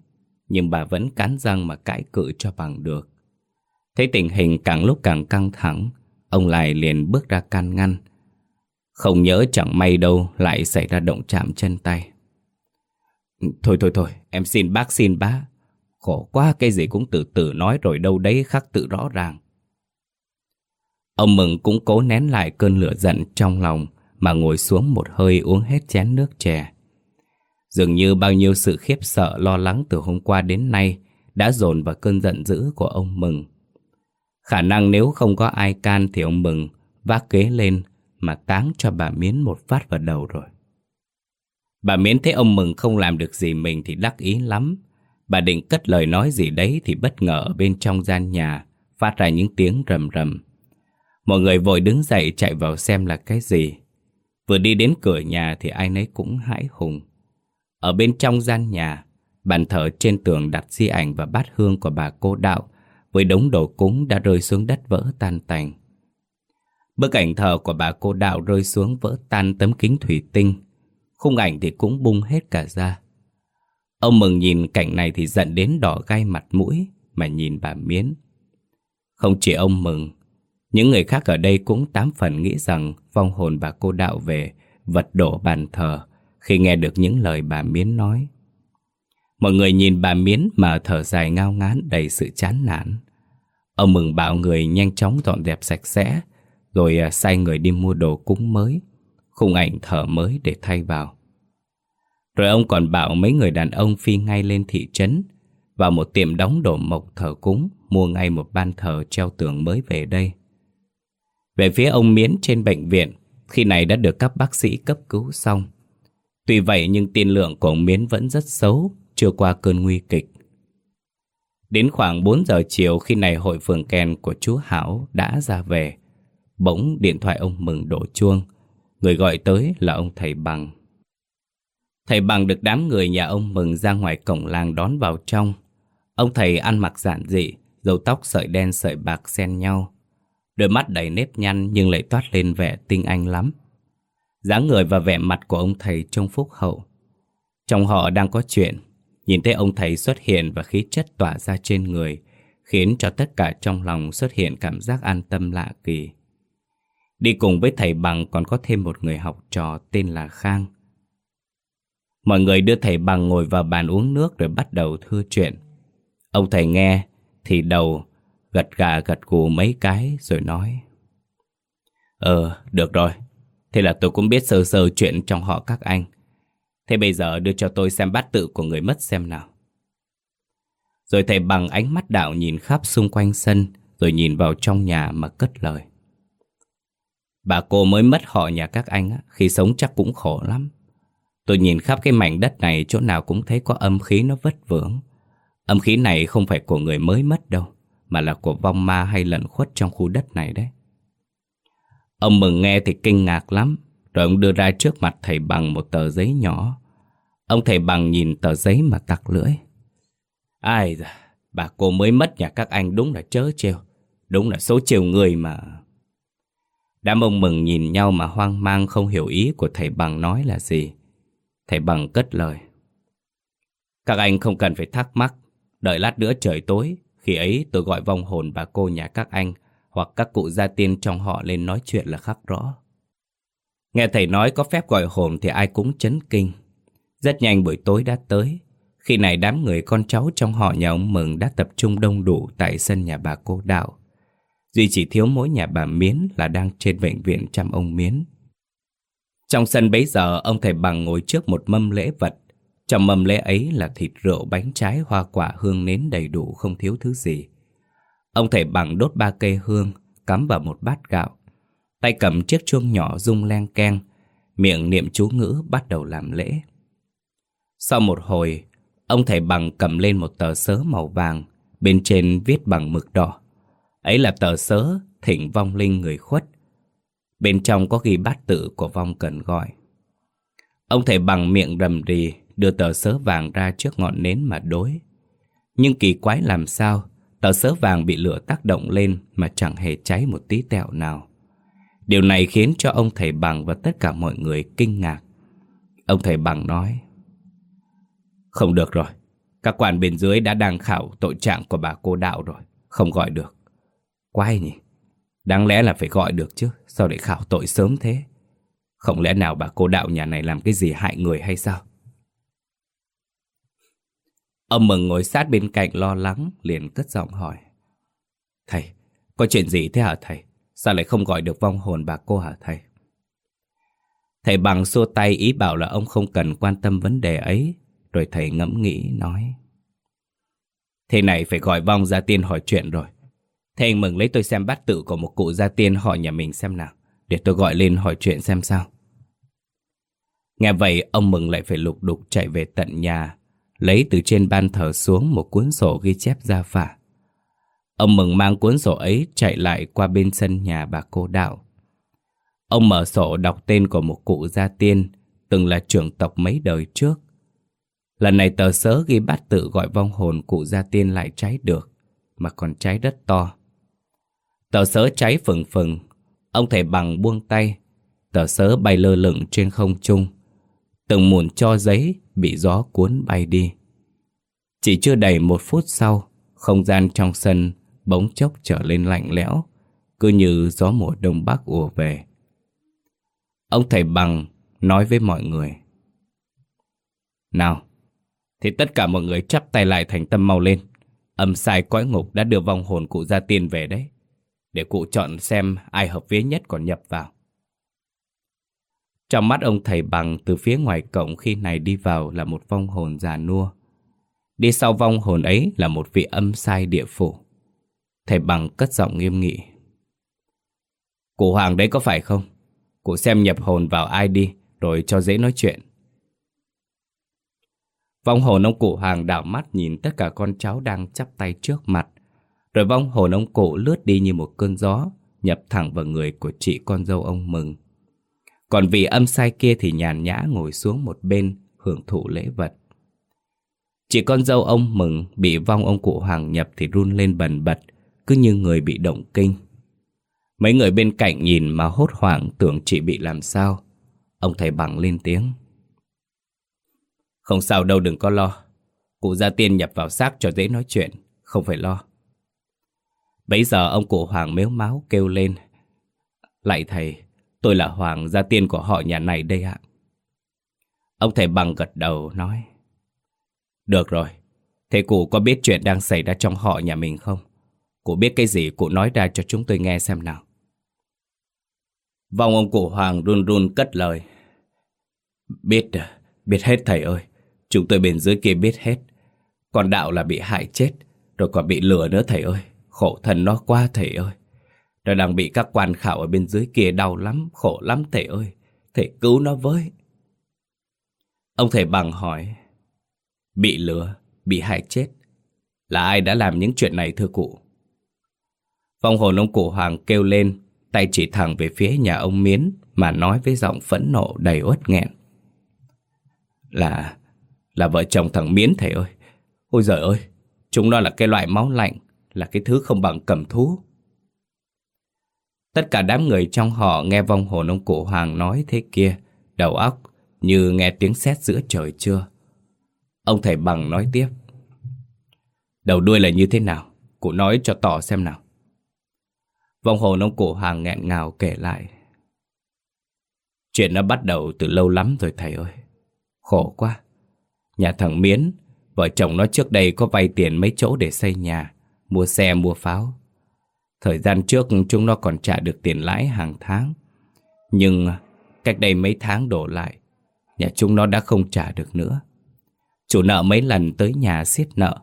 Nhưng bà vẫn cắn răng mà cãi cự cho bằng được. Thấy tình hình càng lúc càng căng thẳng, ông lại liền bước ra can ngăn. Không nhớ chẳng may đâu lại xảy ra động chạm chân tay. Thôi thôi thôi, em xin bác xin bác. Khổ quá cái gì cũng từ từ nói rồi đâu đấy khắc tự rõ ràng. Ông Mừng cũng cố nén lại cơn lửa giận trong lòng mà ngồi xuống một hơi uống hết chén nước chè. Dường như bao nhiêu sự khiếp sợ lo lắng từ hôm qua đến nay đã dồn vào cơn giận dữ của ông Mừng. Khả năng nếu không có ai can thì ông Mừng vác ghế lên mà cáng cho bà Miến một phát vào đầu rồi. Bà Miến thấy ông Mừng không làm được gì mình thì đắc ý lắm. Bà định cất lời nói gì đấy thì bất ngờ ở bên trong gian nhà phát ra những tiếng rầm rầm. Mọi người vội đứng dậy chạy vào xem là cái gì. Vừa đi đến cửa nhà thì ai nấy cũng hãi hùng. Ở bên trong gian nhà, bàn thờ trên tường đặt di ảnh và bát hương của bà cô đạo với đống đồ cúng đã rơi xuống đất vỡ tan tành. Bức ảnh thờ của bà cô đạo rơi xuống vỡ tan tấm kính thủy tinh. Khung ảnh thì cũng bung hết cả ra. Ông Mừng nhìn cảnh này thì giận đến đỏ gai mặt mũi mà nhìn bà Miến. Không chỉ ông Mừng, những người khác ở đây cũng tám phần nghĩ rằng vong hồn bà cô đạo về vật đổ bàn thờ khi nghe được những lời bà Miến nói. Mọi người nhìn bà Miến mà thở dài ngao ngán đầy sự chán nản. Ông mừng bảo người nhanh chóng dọn dẹp sạch sẽ, rồi à, sai người đi mua đồ cúng mới, khung ảnh thờ mới để thay vào. Rồi ông còn bảo mấy người đàn ông phi ngay lên thị trấn, vào một tiệm đóng đồ mộc thờ cúng, mua ngay một ban thờ treo tường mới về đây. Về phía ông Miến trên bệnh viện, khi này đã được các bác sĩ cấp cứu xong. Tuy vậy nhưng tiên lượng của ông Miến vẫn rất xấu, chưa qua cơn nguy kịch. Đến khoảng 4 giờ chiều khi này hội phường kèn của chú Hảo đã ra về. Bỗng điện thoại ông mừng đổ chuông. Người gọi tới là ông thầy Bằng. Thầy Bằng được đám người nhà ông mừng ra ngoài cổng làng đón vào trong. Ông thầy ăn mặc giản dị, dầu tóc sợi đen sợi bạc xen nhau. Đôi mắt đầy nếp nhăn nhưng lại toát lên vẻ tinh anh lắm. dáng người và vẻ mặt của ông thầy trông phúc hậu. Trong họ đang có chuyện, nhìn thấy ông thầy xuất hiện và khí chất tỏa ra trên người, khiến cho tất cả trong lòng xuất hiện cảm giác an tâm lạ kỳ. Đi cùng với thầy Bằng còn có thêm một người học trò tên là Khang. Mọi người đưa thầy Bằng ngồi vào bàn uống nước rồi bắt đầu thưa chuyện. Ông thầy nghe thì đầu gật gà gật gù mấy cái rồi nói. Ờ, được rồi. Thế là tôi cũng biết sơ sơ chuyện trong họ các anh. Thế bây giờ đưa cho tôi xem bát tự của người mất xem nào. Rồi thầy bằng ánh mắt đạo nhìn khắp xung quanh sân, rồi nhìn vào trong nhà mà cất lời. Bà cô mới mất họ nhà các anh khi sống chắc cũng khổ lắm. Tôi nhìn khắp cái mảnh đất này chỗ nào cũng thấy có âm khí nó vất vưởng. Âm khí này không phải của người mới mất đâu, mà là của vong ma hay lẩn khuất trong khu đất này đấy. Ông mừng nghe thì kinh ngạc lắm, rồi ông đưa ra trước mặt thầy bằng một tờ giấy nhỏ. Ông thầy bằng nhìn tờ giấy mà tặc lưỡi. Ai da, bà cô mới mất nhà các anh đúng là chớ trêu. Đúng là số chiều người mà... Đám ông mừng nhìn nhau mà hoang mang không hiểu ý của thầy bằng nói là gì. Thầy bằng cất lời. Các anh không cần phải thắc mắc. Đợi lát nữa trời tối, khi ấy tôi gọi vong hồn bà cô nhà các anh hoặc các cụ gia tiên trong họ lên nói chuyện là khắc rõ. Nghe thầy nói có phép gọi hồn thì ai cũng chấn kinh. Rất nhanh buổi tối đã tới. Khi này đám người con cháu trong họ nhà ông Mừng đã tập trung đông đủ tại sân nhà bà cô Đạo. Duy chỉ thiếu mỗi nhà bà Miến là đang trên bệnh viện chăm ông Miến. Trong sân bấy giờ, ông thầy bằng ngồi trước một mâm lễ vật. Trong mâm lễ ấy là thịt rượu, bánh trái, hoa quả, hương nến đầy đủ không thiếu thứ gì. Ông thầy bằng đốt ba cây hương, cắm vào một bát gạo. Tay cầm chiếc chuông nhỏ rung len keng, miệng niệm chú ngữ bắt đầu làm lễ. Sau một hồi, ông thầy bằng cầm lên một tờ sớ màu vàng, bên trên viết bằng mực đỏ. Ấy là tờ sớ thỉnh vong linh người khuất. Bên trong có ghi bát tự của vong cần gọi. Ông thầy bằng miệng rầm rì đưa tờ sớ vàng ra trước ngọn nến mà đối. Nhưng kỳ quái làm sao, tờ sớ vàng bị lửa tác động lên mà chẳng hề cháy một tí tẹo nào. Điều này khiến cho ông thầy bằng và tất cả mọi người kinh ngạc. Ông thầy bằng nói, Không được rồi, các quan bên dưới đã đang khảo tội trạng của bà cô đạo rồi, không gọi được. Quay nhỉ, đáng lẽ là phải gọi được chứ, sao lại khảo tội sớm thế? Không lẽ nào bà cô đạo nhà này làm cái gì hại người hay sao? Ông Mừng ngồi sát bên cạnh lo lắng, liền cất giọng hỏi. Thầy, có chuyện gì thế hả thầy? Sao lại không gọi được vong hồn bà cô hả thầy? Thầy bằng xua tay ý bảo là ông không cần quan tâm vấn đề ấy, rồi thầy ngẫm nghĩ nói. Thế này phải gọi vong gia tiên hỏi chuyện rồi. thầy anh mừng lấy tôi xem bát tự của một cụ gia tiên hỏi nhà mình xem nào, để tôi gọi lên hỏi chuyện xem sao. Nghe vậy ông mừng lại phải lục đục chạy về tận nhà, lấy từ trên ban thờ xuống một cuốn sổ ghi chép gia phả. Ông mừng mang cuốn sổ ấy chạy lại qua bên sân nhà bà cô đạo. Ông mở sổ đọc tên của một cụ gia tiên, từng là trưởng tộc mấy đời trước. Lần này tờ sớ ghi bát tự gọi vong hồn cụ gia tiên lại cháy được, mà còn cháy rất to. Tờ sớ cháy phừng phừng, ông thầy bằng buông tay, tờ sớ bay lơ lửng trên không trung. Từng muộn cho giấy bị gió cuốn bay đi. Chỉ chưa đầy một phút sau, không gian trong sân bỗng chốc trở lên lạnh lẽo, cứ như gió mùa đông bắc ùa về. Ông thầy bằng nói với mọi người. Nào, thì tất cả mọi người chắp tay lại thành tâm mau lên. Âm sai cõi ngục đã đưa vong hồn cụ gia tiên về đấy. Để cụ chọn xem ai hợp vía nhất còn nhập vào. Trong mắt ông thầy bằng từ phía ngoài cổng khi này đi vào là một vong hồn già nua. Đi sau vong hồn ấy là một vị âm sai địa phủ. Thầy bằng cất giọng nghiêm nghị. Cụ Hoàng đấy có phải không? Cụ xem nhập hồn vào ai đi, rồi cho dễ nói chuyện. Vong hồn ông cụ Hoàng đảo mắt nhìn tất cả con cháu đang chắp tay trước mặt. Rồi vong hồn ông cụ lướt đi như một cơn gió, nhập thẳng vào người của chị con dâu ông Mừng. Còn vị âm sai kia thì nhàn nhã ngồi xuống một bên, hưởng thụ lễ vật. Chị con dâu ông Mừng bị vong ông cụ Hoàng nhập thì run lên bần bật, cứ như người bị động kinh. Mấy người bên cạnh nhìn mà hốt hoảng tưởng chị bị làm sao. Ông thầy bằng lên tiếng. Không sao đâu đừng có lo. Cụ gia tiên nhập vào xác cho dễ nói chuyện, không phải lo. Bấy giờ ông cụ Hoàng mếu máu kêu lên. Lại thầy, tôi là Hoàng gia tiên của họ nhà này đây ạ. Ông thầy bằng gật đầu nói. Được rồi, thế cụ có biết chuyện đang xảy ra trong họ nhà mình không? Cụ biết cái gì cụ nói ra cho chúng tôi nghe xem nào. Vòng ông cụ Hoàng run run cất lời. Biết, biết hết thầy ơi. Chúng tôi bên dưới kia biết hết. Còn đạo là bị hại chết, rồi còn bị lừa nữa thầy ơi. Khổ thân nó quá thầy ơi. Rồi đang bị các quan khảo ở bên dưới kia đau lắm, khổ lắm thầy ơi. Thầy cứu nó với. Ông thầy bằng hỏi. Bị lừa, bị hại chết. Là ai đã làm những chuyện này thưa cụ? Vong hồn ông cụ Hoàng kêu lên, tay chỉ thẳng về phía nhà ông Miến mà nói với giọng phẫn nộ đầy uất nghẹn. Là, là vợ chồng thằng Miến thầy ơi. Ôi giời ơi, chúng nó là cái loại máu lạnh, là cái thứ không bằng cầm thú. Tất cả đám người trong họ nghe vong hồn ông cụ Hoàng nói thế kia, đầu óc như nghe tiếng sét giữa trời trưa. Ông thầy bằng nói tiếp. Đầu đuôi là như thế nào? Cụ nói cho tỏ xem nào. Vong hồn ông cụ hàng nghẹn ngào kể lại. Chuyện nó bắt đầu từ lâu lắm rồi thầy ơi. Khổ quá. Nhà thằng Miến, vợ chồng nó trước đây có vay tiền mấy chỗ để xây nhà, mua xe, mua pháo. Thời gian trước chúng nó còn trả được tiền lãi hàng tháng. Nhưng cách đây mấy tháng đổ lại, nhà chúng nó đã không trả được nữa. Chủ nợ mấy lần tới nhà xiết nợ.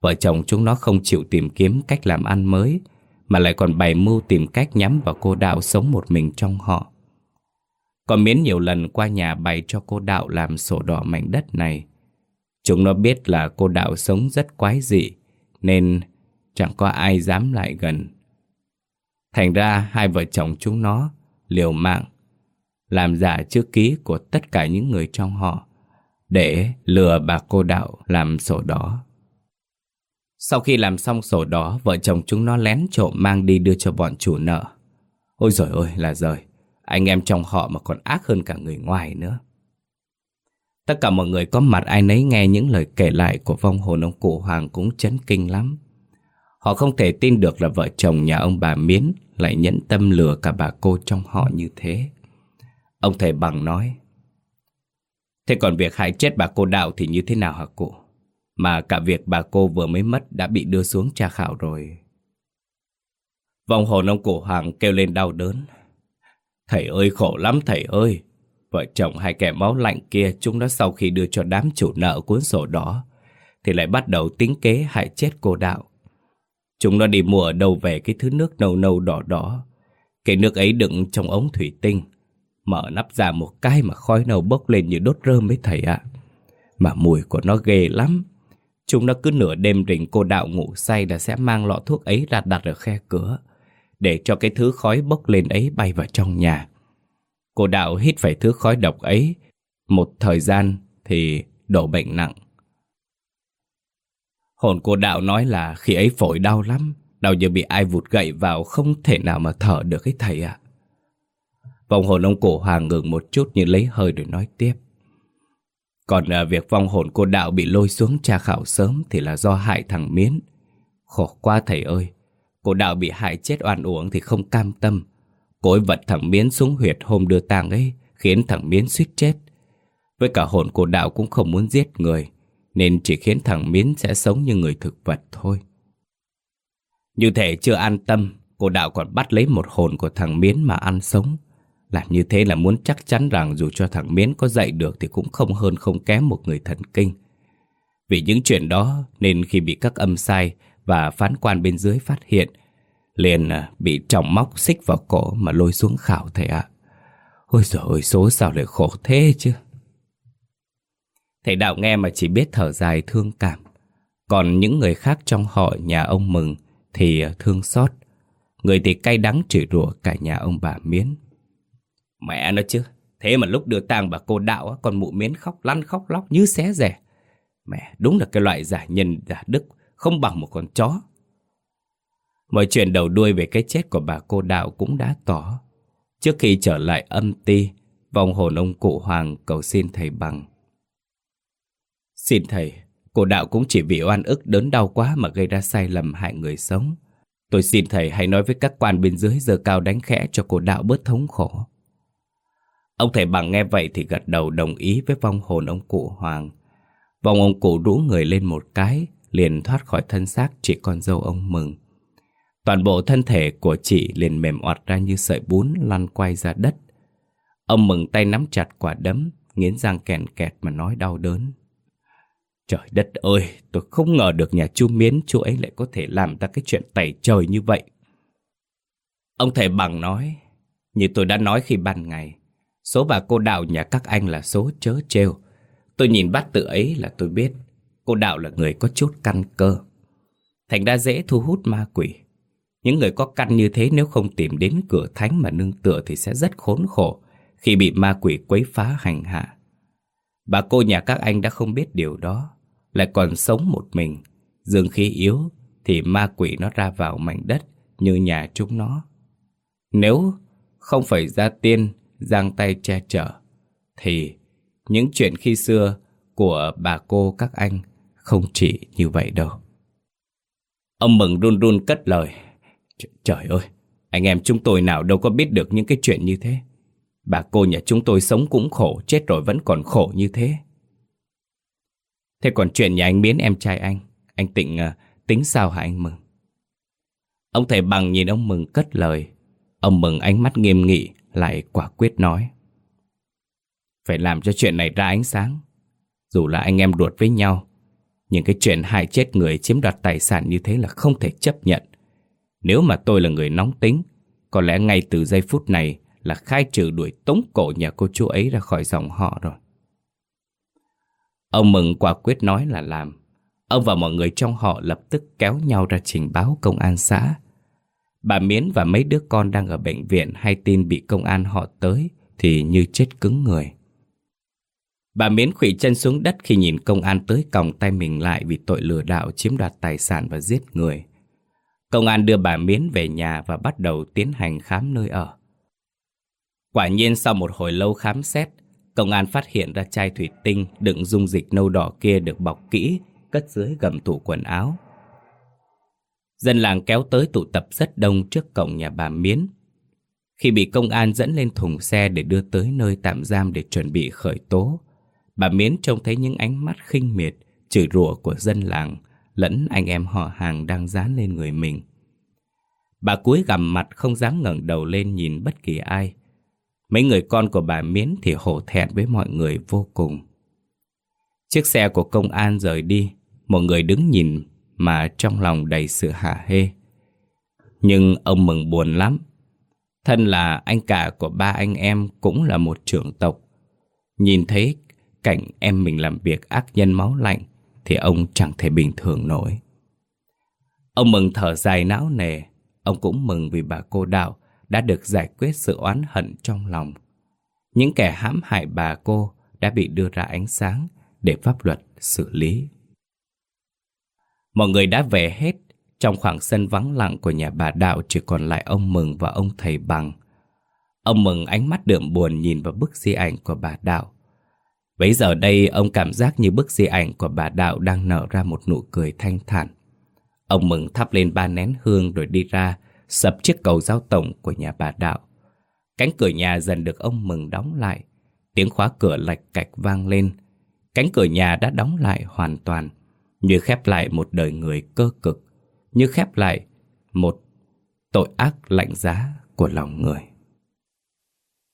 Vợ chồng chúng nó không chịu tìm kiếm cách làm ăn mới, mà lại còn bày mưu tìm cách nhắm vào cô đạo sống một mình trong họ. Còn miến nhiều lần qua nhà bày cho cô đạo làm sổ đỏ mảnh đất này. Chúng nó biết là cô đạo sống rất quái dị, nên chẳng có ai dám lại gần. Thành ra hai vợ chồng chúng nó liều mạng, làm giả chữ ký của tất cả những người trong họ, để lừa bà cô đạo làm sổ đỏ. Sau khi làm xong sổ đó, vợ chồng chúng nó lén trộm mang đi đưa cho bọn chủ nợ. Ôi giời ơi là giời, anh em trong họ mà còn ác hơn cả người ngoài nữa. Tất cả mọi người có mặt ai nấy nghe những lời kể lại của vong hồn ông cụ Hoàng cũng chấn kinh lắm. Họ không thể tin được là vợ chồng nhà ông bà Miến lại nhẫn tâm lừa cả bà cô trong họ như thế. Ông thầy bằng nói, Thế còn việc hại chết bà cô đạo thì như thế nào hả cụ? Mà cả việc bà cô vừa mới mất đã bị đưa xuống tra khảo rồi. Vòng hồn ông cổ hoàng kêu lên đau đớn. Thầy ơi, khổ lắm thầy ơi. Vợ chồng hai kẻ máu lạnh kia, Chúng nó sau khi đưa cho đám chủ nợ cuốn sổ đó Thì lại bắt đầu tính kế hại chết cô đạo Chúng nó đi mua ở đâu về cái thứ nước nâu nâu đỏ đỏ Cái nước ấy đựng trong ống thủy tinh Mở nắp ra một cái mà khói nâu bốc lên như đốt rơm ấy thầy ạ Mà mùi của nó ghê lắm Chúng nó cứ nửa đêm rình cô đạo ngủ say là sẽ mang lọ thuốc ấy ra đặt ở khe cửa, Để cho cái thứ khói bốc lên ấy bay vào trong nhà. Cô đạo hít phải thứ khói độc ấy. Một thời gian thì đổ bệnh nặng. Hồn cô đạo nói là khi ấy phổi đau lắm, Đau như bị ai vụt gậy vào Không thể nào mà thở được ấy thầy ạ. Vòng hồn ông cổ hoàng ngừng một chút như lấy hơi rồi nói tiếp. Còn à, việc vong hồn cô đạo bị lôi xuống tra khảo sớm Thì là do hại thằng Miến. Khổ quá thầy ơi Cô đạo bị hại chết oan uổng thì không cam tâm. Cô ấy vật thằng Miến xuống huyệt hôm đưa tang ấy Khiến thằng Miến suýt chết. Với cả hồn cô đạo cũng không muốn giết người Nên chỉ khiến thằng Miến sẽ sống như người thực vật thôi. Như thể chưa an tâm Cô đạo còn bắt lấy một hồn của thằng Miến mà ăn sống. Làm như thế là muốn chắc chắn rằng Dù cho thằng Miến có dạy được Thì cũng không hơn không kém một người thần kinh Vì những chuyện đó Nên khi bị các âm sai Và phán quan bên dưới phát hiện, liền à, bị trọng móc xích vào cổ mà lôi xuống khảo thầy ạ. Ôi giời số sao lại khổ thế chứ. Thầy đạo nghe mà chỉ biết thở dài thương cảm. Còn những người khác trong họ, nhà ông Mừng thì à, thương xót. Người thì cay đắng chửi rủa cả nhà ông bà Miến. Mẹ nó chứ, thế mà lúc đưa tang bà cô đạo còn mụ Miến khóc lăn khóc lóc như xé rẻ. Mẹ, đúng là cái loại giả nhân giả đức, không bằng một con chó. Mọi chuyện đầu đuôi về cái chết của bà cô đạo cũng đã tỏ. Trước khi trở lại âm ti, vòng hồn ông cụ Hoàng cầu xin thầy bằng. Xin thầy, cô đạo cũng chỉ vì oan ức đớn đau quá mà gây ra sai lầm hại người sống. Tôi xin thầy hãy nói với các quan bên dưới giờ cao đánh khẽ cho cô đạo bớt thống khổ. Ông thầy bằng nghe vậy thì gật đầu đồng ý với vong hồn ông cụ Hoàng. vòng ông cụ rũ người lên một cái, liền thoát khỏi thân xác chị con dâu ông mừng. Toàn bộ thân thể của chị liền mềm oặt ra như sợi bún lăn quay ra đất. Ông mừng tay nắm chặt quả đấm, nghiến răng kèn kẹt mà nói đau đớn. Trời đất ơi, tôi không ngờ được nhà chú Miến chú ấy lại có thể làm ra cái chuyện tẩy trời như vậy. Ông thầy bằng nói, như tôi đã nói khi ban ngày, số bà cô đào nhà các anh là số chớ trêu. Tôi nhìn bát tự ấy là tôi biết, cô đào là người có chút căn cơ. Thành ra dễ thu hút ma quỷ. Những người có căn như thế nếu không tìm đến cửa thánh mà nương tựa thì sẽ rất khốn khổ khi bị ma quỷ quấy phá hành hạ. Bà cô nhà các anh đã không biết điều đó, lại còn sống một mình. Dương khí yếu thì ma quỷ nó ra vào mảnh đất như nhà chúng nó. Nếu không phải ra tiên giang tay che chở, thì những chuyện khi xưa của bà cô các anh không chỉ như vậy đâu. Ông Mừng run run cất lời. Trời ơi, anh em chúng tôi nào đâu có biết được những cái chuyện như thế. Bà cô nhà chúng tôi sống cũng khổ, chết rồi vẫn còn khổ như thế. Thế còn chuyện nhà anh Miến em trai anh, anh Tịnh uh, tính sao hả anh Mừng? Ông thầy bằng nhìn ông Mừng cất lời. Ông Mừng ánh mắt nghiêm nghị, lại quả quyết nói. Phải làm cho chuyện này ra ánh sáng. Dù là anh em ruột với nhau, nhưng cái chuyện hại chết người chiếm đoạt tài sản như thế là không thể chấp nhận. Nếu mà tôi là người nóng tính, có lẽ ngay từ giây phút này là khai trừ đuổi tống cổ nhà cô chú ấy ra khỏi dòng họ rồi. Ông Mừng quả quyết nói là làm. Ông và mọi người trong họ lập tức kéo nhau ra trình báo công an xã. Bà Miến và mấy đứa con đang ở bệnh viện hay tin bị công an họ tới thì như chết cứng người. Bà Miến khủy chân xuống đất khi nhìn công an tới còng tay mình lại vì tội lừa đảo chiếm đoạt tài sản và giết người. Công an đưa bà Miến về nhà và bắt đầu tiến hành khám nơi ở. Quả nhiên sau một hồi lâu khám xét, công an phát hiện ra chai thủy tinh đựng dung dịch nâu đỏ kia được bọc kỹ, cất dưới gầm tủ quần áo. Dân làng kéo tới tụ tập rất đông trước cổng nhà bà Miến. Khi bị công an dẫn lên thùng xe để đưa tới nơi tạm giam để chuẩn bị khởi tố, bà Miến trông thấy những ánh mắt khinh miệt, chửi rủa của dân làng, lẫn anh em họ hàng đang dán lên người mình. Bà cúi gằm mặt không dám ngẩng đầu lên nhìn bất kỳ ai. Mấy người con của bà Miến thì hổ thẹn với mọi người vô cùng. Chiếc xe của công an rời đi, một người đứng nhìn mà trong lòng đầy sự hả hê. Nhưng ông mừng buồn lắm. Thân là anh cả của ba anh em cũng là một trưởng tộc. Nhìn thấy cảnh em mình làm việc ác nhân máu lạnh thì ông chẳng thể bình thường nổi. Ông mừng thở dài não nề, ông cũng mừng vì bà cô đạo đã được giải quyết sự oán hận trong lòng. Những kẻ hãm hại bà cô đã bị đưa ra ánh sáng để pháp luật xử lý. Mọi người đã về hết, trong khoảng sân vắng lặng của nhà bà Đạo chỉ còn lại ông Mừng và ông thầy Bằng. Ông Mừng ánh mắt đượm buồn nhìn vào bức di ảnh của bà Đạo. Bây giờ đây ông cảm giác như bức di ảnh của bà Đạo đang nở ra một nụ cười thanh thản. Ông Mừng thắp lên ba nén hương rồi đi ra, sập chiếc cầu giao tổng của nhà bà Đạo. Cánh cửa nhà dần được ông Mừng đóng lại, tiếng khóa cửa lạch cạch vang lên. Cánh cửa nhà đã đóng lại hoàn toàn, như khép lại một đời người cơ cực, như khép lại một tội ác lạnh giá của lòng người.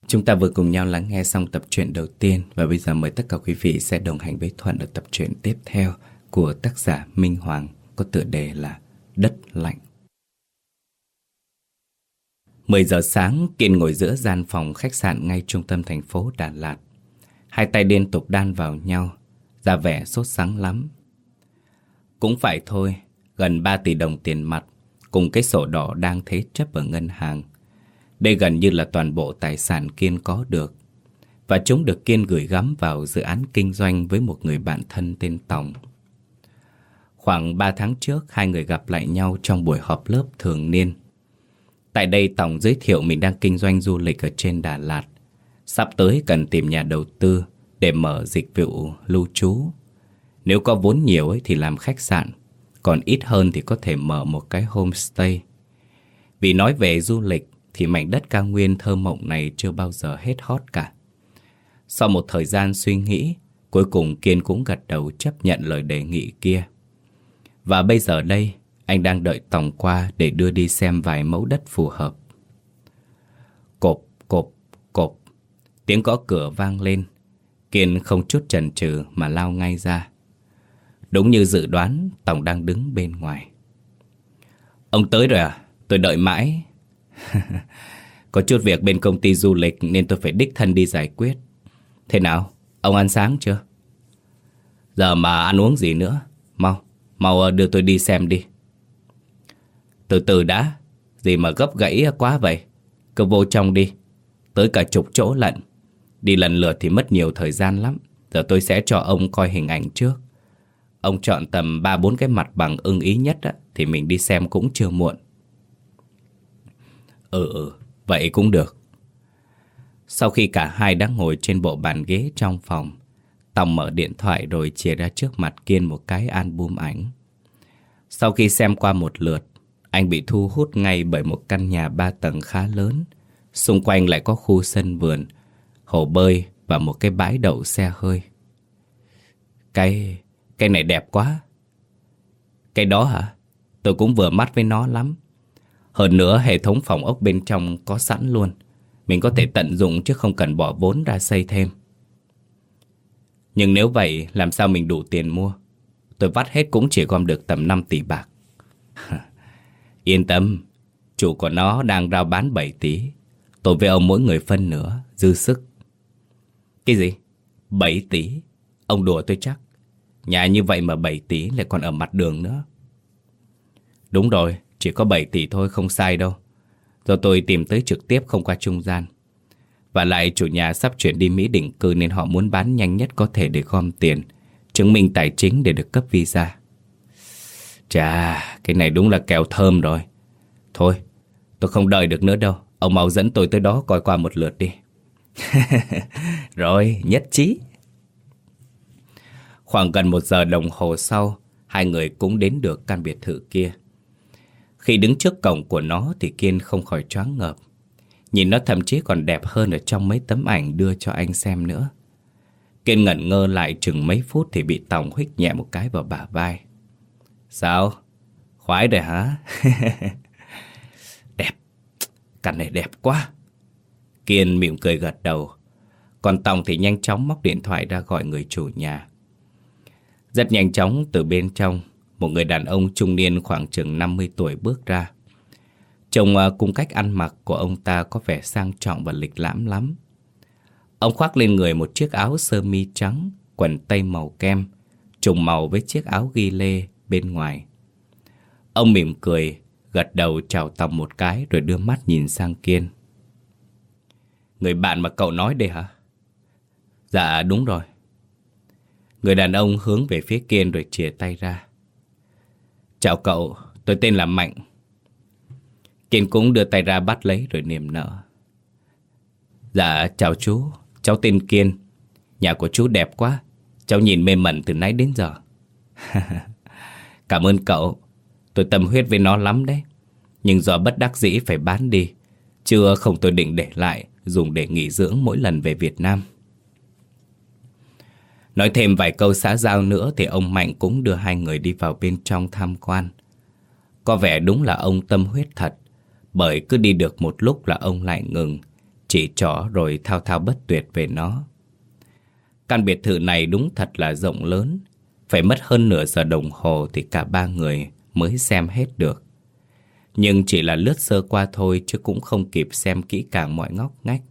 Chúng ta vừa cùng nhau lắng nghe xong tập truyện đầu tiên và bây giờ mời tất cả quý vị sẽ đồng hành với Thuận ở tập truyện tiếp theo của tác giả Minh Hoàng có tựa đề là Đất Lạnh. 10 giờ sáng, Kiên ngồi giữa gian phòng khách sạn ngay trung tâm thành phố Đà Lạt. Hai tay liên tục đan vào nhau, ra vẻ sốt sáng lắm. Cũng phải thôi, gần 3 tỷ đồng tiền mặt, cùng cái sổ đỏ đang thế chấp ở ngân hàng. Đây gần như là toàn bộ tài sản Kiên có được. Và chúng được Kiên gửi gắm vào dự án kinh doanh với một người bạn thân tên tổng Khoảng 3 tháng trước, hai người gặp lại nhau trong buổi họp lớp thường niên. Tại đây Tổng giới thiệu mình đang kinh doanh du lịch ở trên Đà Lạt. Sắp tới cần tìm nhà đầu tư để mở dịch vụ lưu trú. Nếu có vốn nhiều ấy thì làm khách sạn, còn ít hơn thì có thể mở một cái homestay. Vì nói về du lịch thì mảnh đất cao nguyên thơ mộng này chưa bao giờ hết hot cả. Sau một thời gian suy nghĩ, cuối cùng Kiên cũng gật đầu chấp nhận lời đề nghị kia. Và bây giờ đây, anh đang đợi Tòng qua để đưa đi xem vài mẫu đất phù hợp. Cộp, cộp, cộp. Tiếng gõ cửa vang lên. Kiên không chút chần chừ mà lao ngay ra. Đúng như dự đoán, tổng đang đứng bên ngoài. Ông tới rồi à? Tôi đợi mãi. Có chút việc bên công ty du lịch nên tôi phải đích thân đi giải quyết. Thế nào? Ông ăn sáng chưa? Giờ mà ăn uống gì nữa? Mau, mau ờ, đưa tôi đi xem đi. Từ từ đã, gì mà gấp gãy quá vậy? Cứ vô trong đi, tới cả chục chỗ lận. Đi lần lượt thì mất nhiều thời gian lắm. Giờ tôi sẽ cho ông coi hình ảnh trước. Ông chọn tầm 3-4 cái mặt bằng ưng ý nhất á, thì mình đi xem cũng chưa muộn. Ừ ừ, vậy cũng được. Sau khi cả hai đã ngồi trên bộ bàn ghế trong phòng, Tòng mở điện thoại rồi chia ra trước mặt Kiên một cái album ảnh. Sau khi xem qua một lượt, anh bị thu hút ngay bởi một căn nhà ba tầng khá lớn. Xung quanh lại có khu sân vườn, hồ bơi và một cái bãi đậu xe hơi. Cái cái này đẹp quá. Cái đó hả? Tôi cũng vừa mắt với nó lắm. Hơn nữa hệ thống phòng ốc bên trong có sẵn luôn. Mình có thể tận dụng chứ không cần bỏ vốn ra xây thêm. Nhưng nếu vậy làm sao mình đủ tiền mua? Tôi vắt hết cũng chỉ gom được tầm 5 tỷ bạc. Yên tâm, chủ của nó đang rao bán 7 tỷ. Tôi với ông mỗi người phân nữa, dư sức. Cái gì? 7 tỷ? Ông đùa tôi chắc. Nhà như vậy mà 7 tỷ lại còn ở mặt đường nữa. Đúng rồi, chỉ có 7 tỷ thôi không sai đâu. Do tôi tìm tới trực tiếp không qua trung gian. Và lại chủ nhà sắp chuyển đi Mỹ định cư nên họ muốn bán nhanh nhất có thể để gom tiền, chứng minh tài chính để được cấp visa. Chà, cái này đúng là kèo thơm rồi. Thôi, tôi không đợi được nữa đâu. Ông mau dẫn tôi tới đó coi qua một lượt đi. rồi, nhất trí. Khoảng gần một giờ đồng hồ sau, hai người cũng đến được căn biệt thự kia. Khi đứng trước cổng của nó thì Kiên không khỏi choáng ngợp. Nhìn nó thậm chí còn đẹp hơn ở trong mấy tấm ảnh đưa cho anh xem nữa. Kiên ngẩn ngơ lại chừng mấy phút thì bị Tòng huých nhẹ một cái vào bả vai. Sao? Khoái rồi hả? đẹp. Căn này đẹp quá. Kiên mỉm cười gật đầu. Còn Tòng thì nhanh chóng móc điện thoại ra gọi người chủ nhà. Rất nhanh chóng từ bên trong, một người đàn ông trung niên khoảng chừng 50 tuổi bước ra. Trông à, cung cách ăn mặc của ông ta có vẻ sang trọng và lịch lãm lắm. Ông khoác lên người một chiếc áo sơ mi trắng, quần tây màu kem, trùng màu với chiếc áo ghi lê bên ngoài. Ông mỉm cười, gật đầu chào tầm một cái rồi đưa mắt nhìn sang Kiên. Người bạn mà cậu nói đây hả? Dạ đúng rồi. Người đàn ông hướng về phía Kiên rồi chìa tay ra. Chào cậu, tôi tên là Mạnh. Kiên cũng đưa tay ra bắt lấy rồi niềm nở. Dạ chào chú, cháu tên Kiên. Nhà của chú đẹp quá, cháu nhìn mê mẩn từ nãy đến giờ. Cảm ơn cậu, tôi tâm huyết với nó lắm đấy. Nhưng do bất đắc dĩ phải bán đi, chưa không tôi định để lại dùng để nghỉ dưỡng mỗi lần về Việt Nam. Nói thêm vài câu xã giao nữa thì ông Mạnh cũng đưa hai người đi vào bên trong tham quan. Có vẻ đúng là ông tâm huyết thật, bởi cứ đi được một lúc là ông lại ngừng, chỉ trỏ rồi thao thao bất tuyệt về nó. Căn biệt thự này đúng thật là rộng lớn, phải mất hơn nửa giờ đồng hồ thì cả ba người mới xem hết được. Nhưng chỉ là lướt sơ qua thôi chứ cũng không kịp xem kỹ càng mọi ngóc ngách.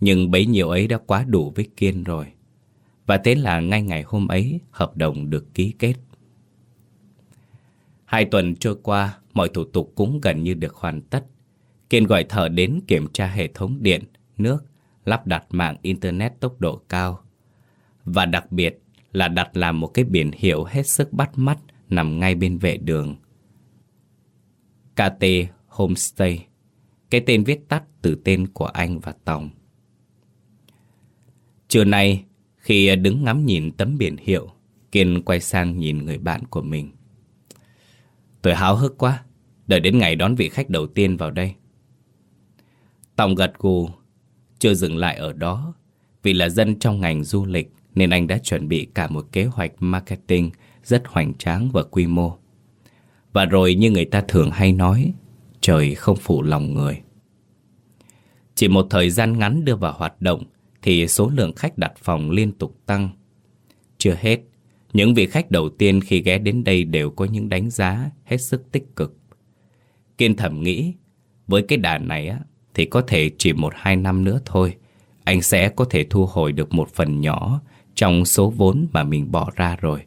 Nhưng bấy nhiêu ấy đã quá đủ với Kiên rồi. Và thế là ngay ngày hôm ấy hợp đồng được ký kết. Hai tuần trôi qua, mọi thủ tục cũng gần như được hoàn tất. Kiên gọi thợ đến kiểm tra hệ thống điện, nước, lắp đặt mạng Internet tốc độ cao. Và đặc biệt là đặt làm một cái biển hiệu hết sức bắt mắt nằm ngay bên vệ đường. KT Homestay, cái tên viết tắt từ tên của anh và Tòng. Trưa nay, khi đứng ngắm nhìn tấm biển hiệu, Kiên quay sang nhìn người bạn của mình. Tôi háo hức quá, đợi đến ngày đón vị khách đầu tiên vào đây. Tòng gật gù, chưa dừng lại ở đó, vì là dân trong ngành du lịch nên anh đã chuẩn bị cả một kế hoạch marketing rất hoành tráng và quy mô. Và rồi như người ta thường hay nói, trời không phụ lòng người. Chỉ một thời gian ngắn đưa vào hoạt động thì số lượng khách đặt phòng liên tục tăng. Chưa hết, những vị khách đầu tiên khi ghé đến đây đều có những đánh giá hết sức tích cực. Kiên thẩm nghĩ, với cái đà này á, thì có thể chỉ một hai năm nữa thôi, anh sẽ có thể thu hồi được một phần nhỏ trong số vốn mà mình bỏ ra rồi.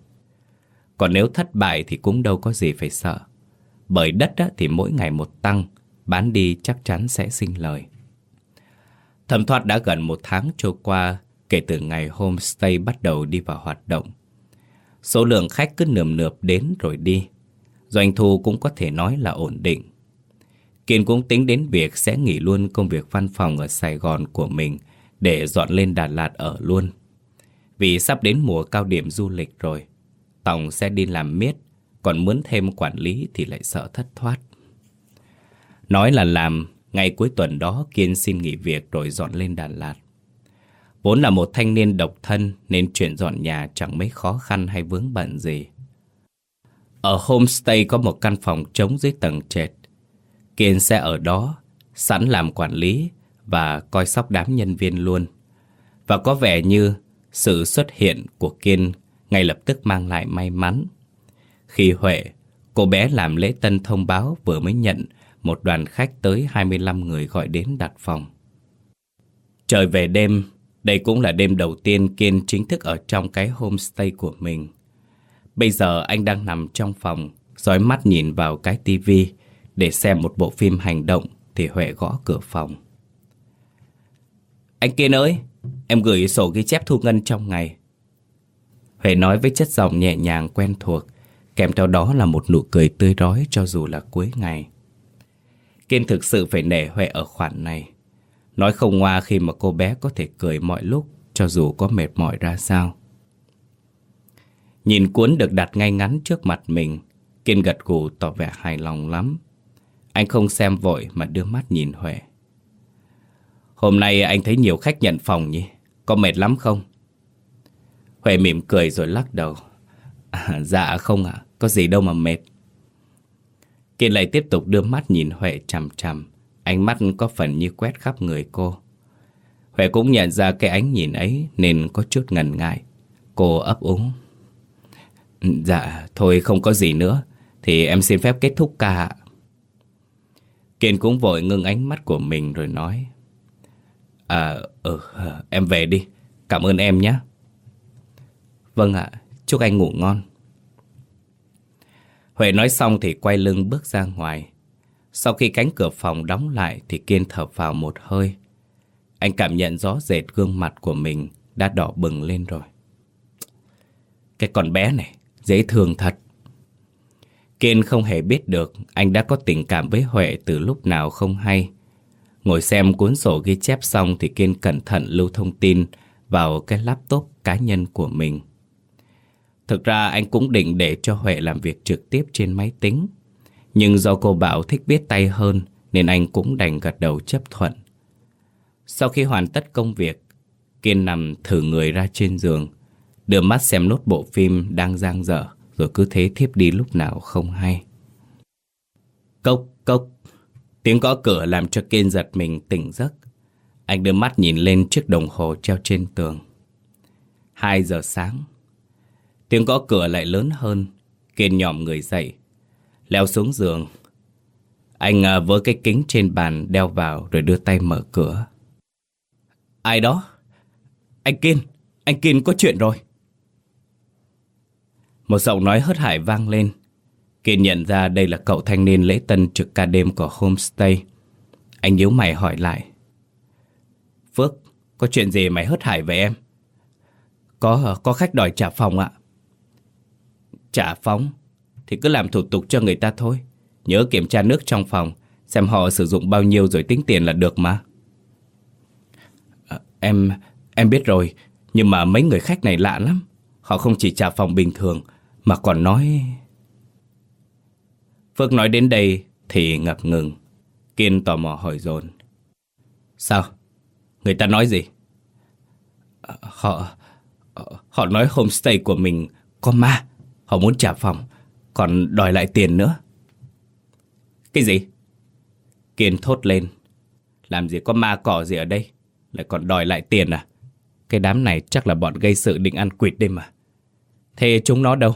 Còn nếu thất bại thì cũng đâu có gì phải sợ. Bởi đất á, thì mỗi ngày một tăng, bán đi chắc chắn sẽ sinh lời. Thẩm thoát đã gần một tháng trôi qua kể từ ngày homestay bắt đầu đi vào hoạt động. Số lượng khách cứ nườm nượp đến rồi đi. Doanh thu cũng có thể nói là ổn định. Kiên cũng tính đến việc sẽ nghỉ luôn công việc văn phòng ở Sài Gòn của mình để dọn lên Đà Lạt ở luôn. Vì sắp đến mùa cao điểm du lịch rồi. Tòng sẽ đi làm miết, còn muốn thêm quản lý thì lại sợ thất thoát. Nói là làm, ngày cuối tuần đó Kiên xin nghỉ việc rồi dọn lên Đà Lạt. Vốn là một thanh niên độc thân nên chuyện dọn nhà chẳng mấy khó khăn hay vướng bận gì. Ở homestay có một căn phòng trống dưới tầng trệt. Kiên sẽ ở đó, sẵn làm quản lý và coi sóc đám nhân viên luôn. Và có vẻ như sự xuất hiện của Kiên ngay lập tức mang lại may mắn. Khi Huệ, cô bé làm lễ tân thông báo vừa mới nhận một đoàn khách tới 25 người gọi đến đặt phòng. Trời về đêm, đây cũng là đêm đầu tiên Kiên chính thức ở trong cái homestay của mình. Bây giờ anh đang nằm trong phòng, dõi mắt nhìn vào cái tivi để xem một bộ phim hành động thì Huệ gõ cửa phòng. Anh Kiên ơi, em gửi sổ ghi chép thu ngân trong ngày. Huệ nói với chất giọng nhẹ nhàng quen thuộc, kèm theo đó là một nụ cười tươi rói cho dù là cuối ngày. Kiên thực sự phải nể Huệ ở khoản này. Nói không ngoa khi mà cô bé có thể cười mọi lúc cho dù có mệt mỏi ra sao. Nhìn cuốn được đặt ngay ngắn trước mặt mình, Kiên gật gù tỏ vẻ hài lòng lắm. Anh không xem vội mà đưa mắt nhìn Huệ. Hôm nay anh thấy nhiều khách nhận phòng nhỉ? Có mệt lắm không? Huệ mỉm cười rồi lắc đầu. À, dạ không ạ, có gì đâu mà mệt. Kiên lại tiếp tục đưa mắt nhìn Huệ chằm chằm. Ánh mắt có phần như quét khắp người cô. Huệ cũng nhận ra cái ánh nhìn ấy nên có chút ngần ngại. Cô ấp úng. Dạ, thôi không có gì nữa. Thì em xin phép kết thúc ca Kiên cũng vội ngưng ánh mắt của mình rồi nói. À, ừ, em về đi. Cảm ơn em nhé. Vâng ạ, chúc anh ngủ ngon. Huệ nói xong thì quay lưng bước ra ngoài. Sau khi cánh cửa phòng đóng lại thì Kiên thở vào một hơi. Anh cảm nhận rõ rệt gương mặt của mình đã đỏ bừng lên rồi. Cái con bé này, dễ thương thật. Kiên không hề biết được anh đã có tình cảm với Huệ từ lúc nào không hay. Ngồi xem cuốn sổ ghi chép xong thì Kiên cẩn thận lưu thông tin vào cái laptop cá nhân của mình. Thực ra anh cũng định để cho Huệ làm việc trực tiếp trên máy tính. Nhưng do cô bảo thích biết tay hơn nên anh cũng đành gật đầu chấp thuận. Sau khi hoàn tất công việc, Kiên nằm thử người ra trên giường, đưa mắt xem nốt bộ phim đang giang dở, rồi cứ thế thiếp đi lúc nào không hay. Cốc, cốc, tiếng gõ cửa làm cho Kiên giật mình tỉnh giấc. Anh đưa mắt nhìn lên chiếc đồng hồ treo trên tường. Hai giờ sáng. Tiếng gõ cửa lại lớn hơn. Kiên nhòm người dậy. Leo xuống giường. Anh à, với cái kính trên bàn đeo vào rồi đưa tay mở cửa. Ai đó? Anh Kiên, anh Kiên có chuyện rồi. Một giọng nói hớt hải vang lên. Kiên nhận ra đây là cậu thanh niên lễ tân trực ca đêm của homestay. Anh nhíu mày hỏi lại. Phước, có chuyện gì mày hớt hải với em? Có, có khách đòi trả phòng ạ. Trả phóng Thì cứ làm thủ tục cho người ta thôi. Nhớ kiểm tra nước trong phòng, xem họ sử dụng bao nhiêu rồi tính tiền là được mà. À, em, em biết rồi, nhưng mà mấy người khách này lạ lắm. Họ không chỉ trả phòng bình thường, mà còn nói... Phước nói đến đây thì ngập ngừng. Kiên tò mò hỏi dồn Sao? Người ta nói gì? À, họ... Họ nói homestay của mình có ma. Họ muốn trả phòng, còn đòi lại tiền nữa. Cái gì? Kiên thốt lên. Làm gì có ma cỏ gì ở đây? Lại còn đòi lại tiền à? Cái đám này chắc là bọn gây sự định ăn quỵt đây mà. Thế chúng nó đâu?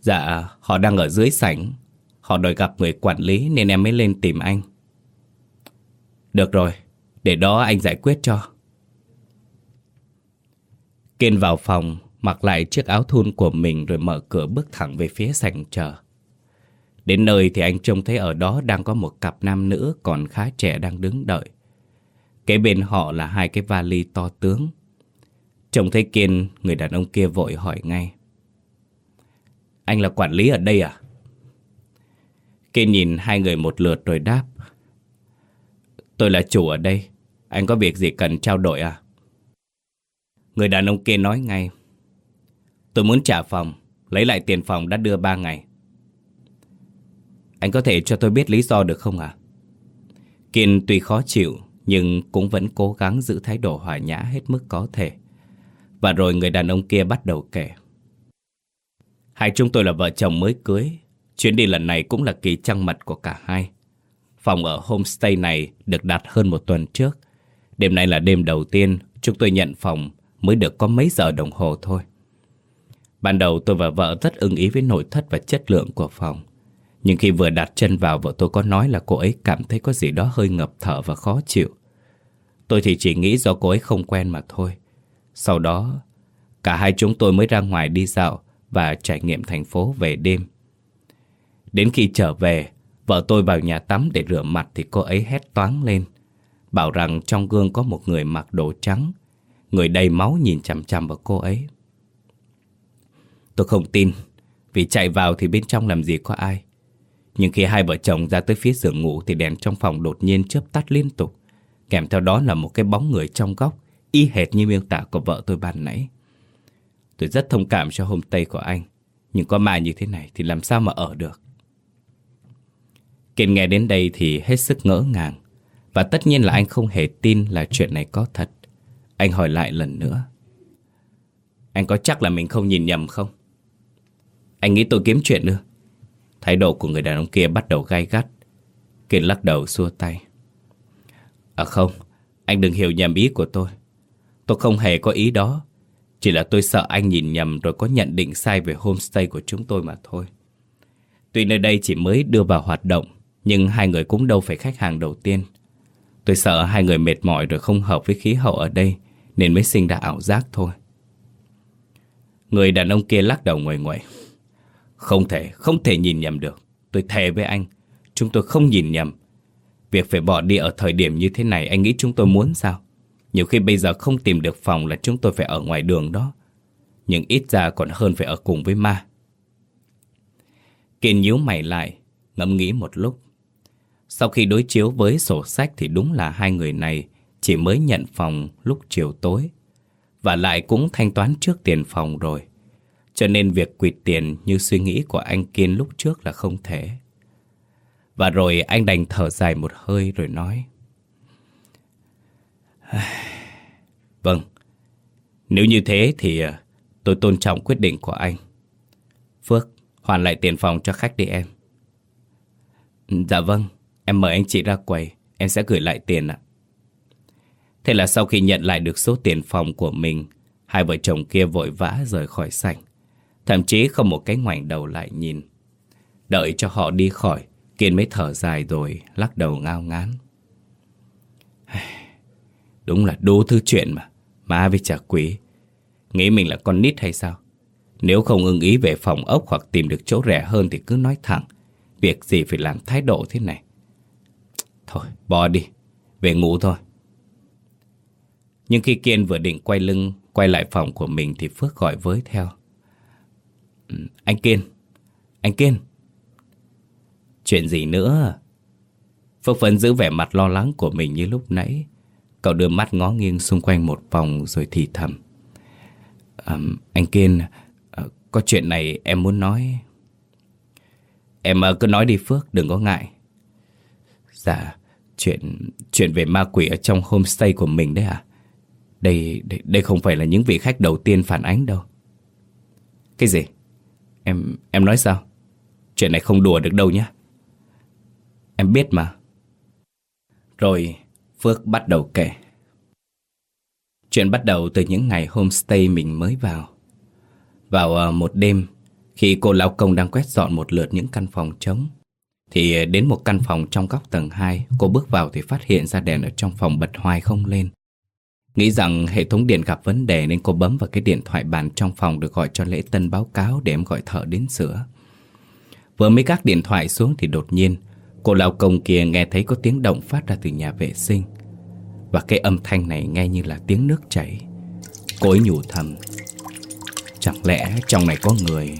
Dạ, họ đang ở dưới sảnh. Họ đòi gặp người quản lý nên em mới lên tìm anh. Được rồi, để đó anh giải quyết cho. Kiên vào phòng, mặc lại chiếc áo thun của mình rồi mở cửa bước thẳng về phía sảnh chờ. Đến nơi thì anh trông thấy ở đó đang có một cặp nam nữ còn khá trẻ đang đứng đợi. Kế bên họ là hai cái vali to tướng. Trông thấy Kiên, người đàn ông kia vội hỏi ngay. Anh là quản lý ở đây à? Kiên nhìn hai người một lượt rồi đáp. Tôi là chủ ở đây. Anh có việc gì cần trao đổi à? Người đàn ông kia nói ngay. Tôi muốn trả phòng, lấy lại tiền phòng đã đưa ba ngày. Anh có thể cho tôi biết lý do được không ạ? À? Kiên tuy khó chịu, nhưng cũng vẫn cố gắng giữ thái độ hòa nhã hết mức có thể. Và rồi người đàn ông kia bắt đầu kể. Hai chúng tôi là vợ chồng mới cưới. Chuyến đi lần này cũng là kỳ trăng mật của cả hai. Phòng ở homestay này được đặt hơn một tuần trước. Đêm nay là đêm đầu tiên chúng tôi nhận phòng mới được có mấy giờ đồng hồ thôi. Ban đầu tôi và vợ rất ưng ý với nội thất và chất lượng của phòng. Nhưng khi vừa đặt chân vào vợ tôi có nói là cô ấy cảm thấy có gì đó hơi ngập thở và khó chịu. Tôi thì chỉ nghĩ do cô ấy không quen mà thôi. Sau đó, cả hai chúng tôi mới ra ngoài đi dạo và trải nghiệm thành phố về đêm. Đến khi trở về, vợ tôi vào nhà tắm để rửa mặt thì cô ấy hét toáng lên. Bảo rằng trong gương có một người mặc đồ trắng, người đầy máu nhìn chằm chằm vào cô ấy. Tôi không tin, vì chạy vào thì bên trong làm gì có ai. Nhưng khi hai vợ chồng ra tới phía giường ngủ thì đèn trong phòng đột nhiên chớp tắt liên tục. Kèm theo đó là một cái bóng người trong góc, y hệt như miêu tả của vợ tôi ban nãy. Tôi rất thông cảm cho hôm tây của anh, nhưng có mà như thế này thì làm sao mà ở được. Kiên nghe đến đây thì hết sức ngỡ ngàng, và tất nhiên là anh không hề tin là chuyện này có thật. Anh hỏi lại lần nữa. Anh có chắc là mình không nhìn nhầm không? Anh nghĩ tôi kiếm chuyện nữa. Thái độ của người đàn ông kia bắt đầu gai gắt. Kiên lắc đầu xua tay. À không, Anh đừng hiểu nhầm ý của tôi. Tôi không hề có ý đó. Chỉ là tôi sợ anh nhìn nhầm rồi có nhận định sai về homestay của chúng tôi mà thôi. Tuy nơi đây chỉ mới đưa vào hoạt động, nhưng hai người cũng đâu phải khách hàng đầu tiên. Tôi sợ hai người mệt mỏi rồi không hợp với khí hậu ở đây, nên mới sinh ra ảo giác thôi. Người đàn ông kia lắc đầu ngoài ngoài. Không thể, không thể nhìn nhầm được. Tôi thề với anh, chúng tôi không nhìn nhầm. Việc phải bỏ đi ở thời điểm như thế này anh nghĩ chúng tôi muốn sao? Nhiều khi bây giờ không tìm được phòng là chúng tôi phải ở ngoài đường đó. Nhưng ít ra còn hơn phải ở cùng với ma. Kiên nhíu mày lại, ngẫm nghĩ một lúc. Sau khi đối chiếu với sổ sách thì đúng là hai người này chỉ mới nhận phòng lúc chiều tối. Và lại cũng thanh toán trước tiền phòng rồi. Cho nên việc quỵt tiền như suy nghĩ của anh Kiên lúc trước là không thể. Và rồi anh đành thở dài một hơi rồi nói. Vâng, nếu như thế thì à, tôi tôn trọng quyết định của anh. Phước, hoàn lại tiền phòng cho khách đi em. Dạ vâng, em mời anh chị ra quầy, em sẽ gửi lại tiền ạ. Thế là sau khi nhận lại được số tiền phòng của mình, hai vợ chồng kia vội vã rời khỏi sảnh. Thậm chí không một cái ngoảnh đầu lại nhìn. Đợi cho họ đi khỏi, Kiên mới thở dài rồi lắc đầu ngao ngán. Đúng là đố thứ chuyện mà, ma với trả quý. Nghĩ mình là con nít hay sao? Nếu không ưng ý về phòng ốc hoặc tìm được chỗ rẻ hơn thì cứ nói thẳng. Việc gì phải làm thái độ thế này? Thôi, bỏ đi. Về ngủ thôi. Nhưng khi Kiên vừa định quay lưng, quay lại phòng của mình thì Phước gọi với theo. Anh Kiên, anh Kiên. Chuyện gì nữa? Phước vẫn giữ vẻ mặt lo lắng của mình như lúc nãy. Cậu đưa mắt ngó nghiêng xung quanh một vòng rồi thì thầm. À, anh Kiên, à, có chuyện này em muốn nói. Em à, cứ nói đi Phước, đừng có ngại. Dạ, chuyện chuyện về ma quỷ ở trong homestay của mình đấy à? Đây, đây, đây không phải là những vị khách đầu tiên phản ánh đâu. Cái gì? Em, em nói sao? Chuyện này không đùa được đâu nhé. Em biết mà. Rồi Phước bắt đầu kể. Chuyện bắt đầu từ những ngày homestay mình mới vào. Vào ờ, một đêm, khi cô lão công đang quét dọn một lượt những căn phòng trống, thì ờ, đến một căn phòng trong góc tầng 2, cô bước vào thì phát hiện ra đèn ở trong phòng bật hoài không lên. Nghĩ rằng hệ thống điện gặp vấn đề nên cô bấm vào cái điện thoại bàn trong phòng được gọi cho lễ tân báo cáo để em gọi thợ đến sửa. Vừa mới gác điện thoại xuống thì đột nhiên, Cô lão công kia nghe thấy có tiếng động phát ra từ nhà vệ sinh. Và cái âm thanh này nghe như là tiếng nước chảy. Cô ấy nhủ thầm, Chẳng lẽ trong này có người?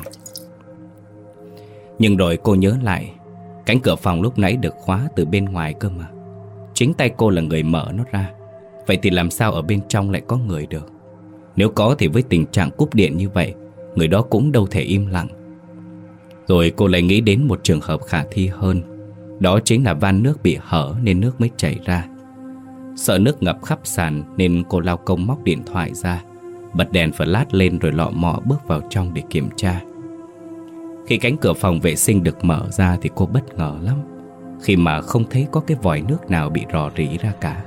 Nhưng rồi cô nhớ lại, Cánh cửa phòng lúc nãy được khóa từ bên ngoài cơ mà. Chính tay cô là người mở nó ra. Vậy thì làm sao ở bên trong lại có người được? Nếu có thì với tình trạng cúp điện như vậy, Người đó cũng đâu thể im lặng. Rồi cô lại nghĩ đến một trường hợp khả thi hơn. Đó chính là van nước bị hở nên nước mới chảy ra. Sợ nước ngập khắp sàn nên cô lao công móc điện thoại ra, Bật đèn flash lên rồi lọ mọ bước vào trong để kiểm tra. Khi cánh cửa phòng vệ sinh được mở ra thì cô bất ngờ lắm. Khi mà không thấy có cái vòi nước nào bị rò rỉ ra cả.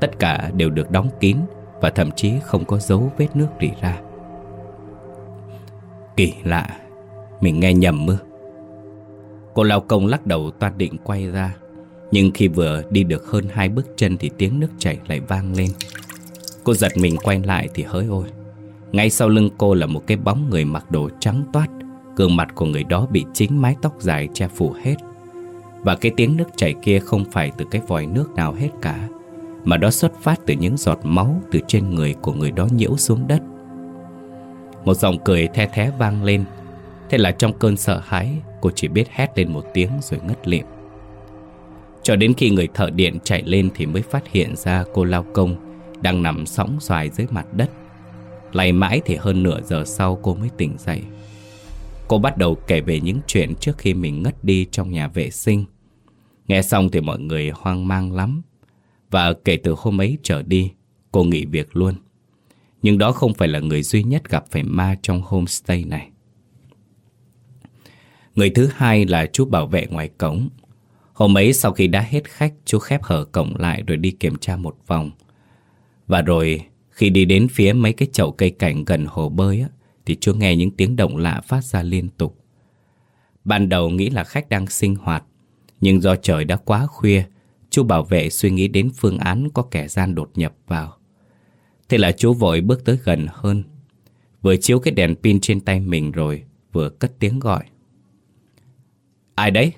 Tất cả đều được đóng kín Và thậm chí không có dấu vết nước rỉ ra. Kỳ lạ, Mình nghe nhầm mưa Cô lao công lắc đầu toan định quay ra, Nhưng khi vừa đi được hơn hai bước chân Thì tiếng nước chảy lại vang lên. Cô giật mình quay lại thì hỡi ôi, Ngay sau lưng cô là một cái bóng người mặc đồ trắng toát, Gương mặt của người đó bị chính mái tóc dài che phủ hết. Và cái tiếng nước chảy kia không phải từ cái vòi nước nào hết cả. Mà đó xuất phát từ những giọt máu từ trên người của người đó nhiễu xuống đất. Một giọng cười the thé vang lên. Thế là trong cơn sợ hãi, Cô chỉ biết hét lên một tiếng rồi ngất lịm. Cho đến khi người thợ điện chạy lên Thì mới phát hiện ra cô lao công Đang nằm sóng xoài dưới mặt đất. Lay mãi thì hơn nửa giờ sau cô mới tỉnh dậy. Cô bắt đầu kể về những chuyện trước khi mình ngất đi trong nhà vệ sinh. Nghe xong thì mọi người hoang mang lắm. Và kể từ hôm ấy trở đi Cô nghỉ việc luôn Nhưng đó không phải là người duy nhất gặp phải ma trong homestay này Người thứ hai là chú bảo vệ ngoài cổng. Hôm ấy sau khi đã hết khách, chú khép hở cổng lại rồi đi kiểm tra một vòng. Và rồi khi đi đến phía mấy cái chậu cây cảnh gần hồ bơi á, thì chú nghe những tiếng động lạ phát ra liên tục. Ban đầu nghĩ là khách đang sinh hoạt, nhưng do trời đã quá khuya, chú bảo vệ suy nghĩ đến phương án có kẻ gian đột nhập vào. Thế là chú vội bước tới gần hơn, vừa chiếu cái đèn pin trên tay mình rồi, vừa cất tiếng gọi. Ai đấy?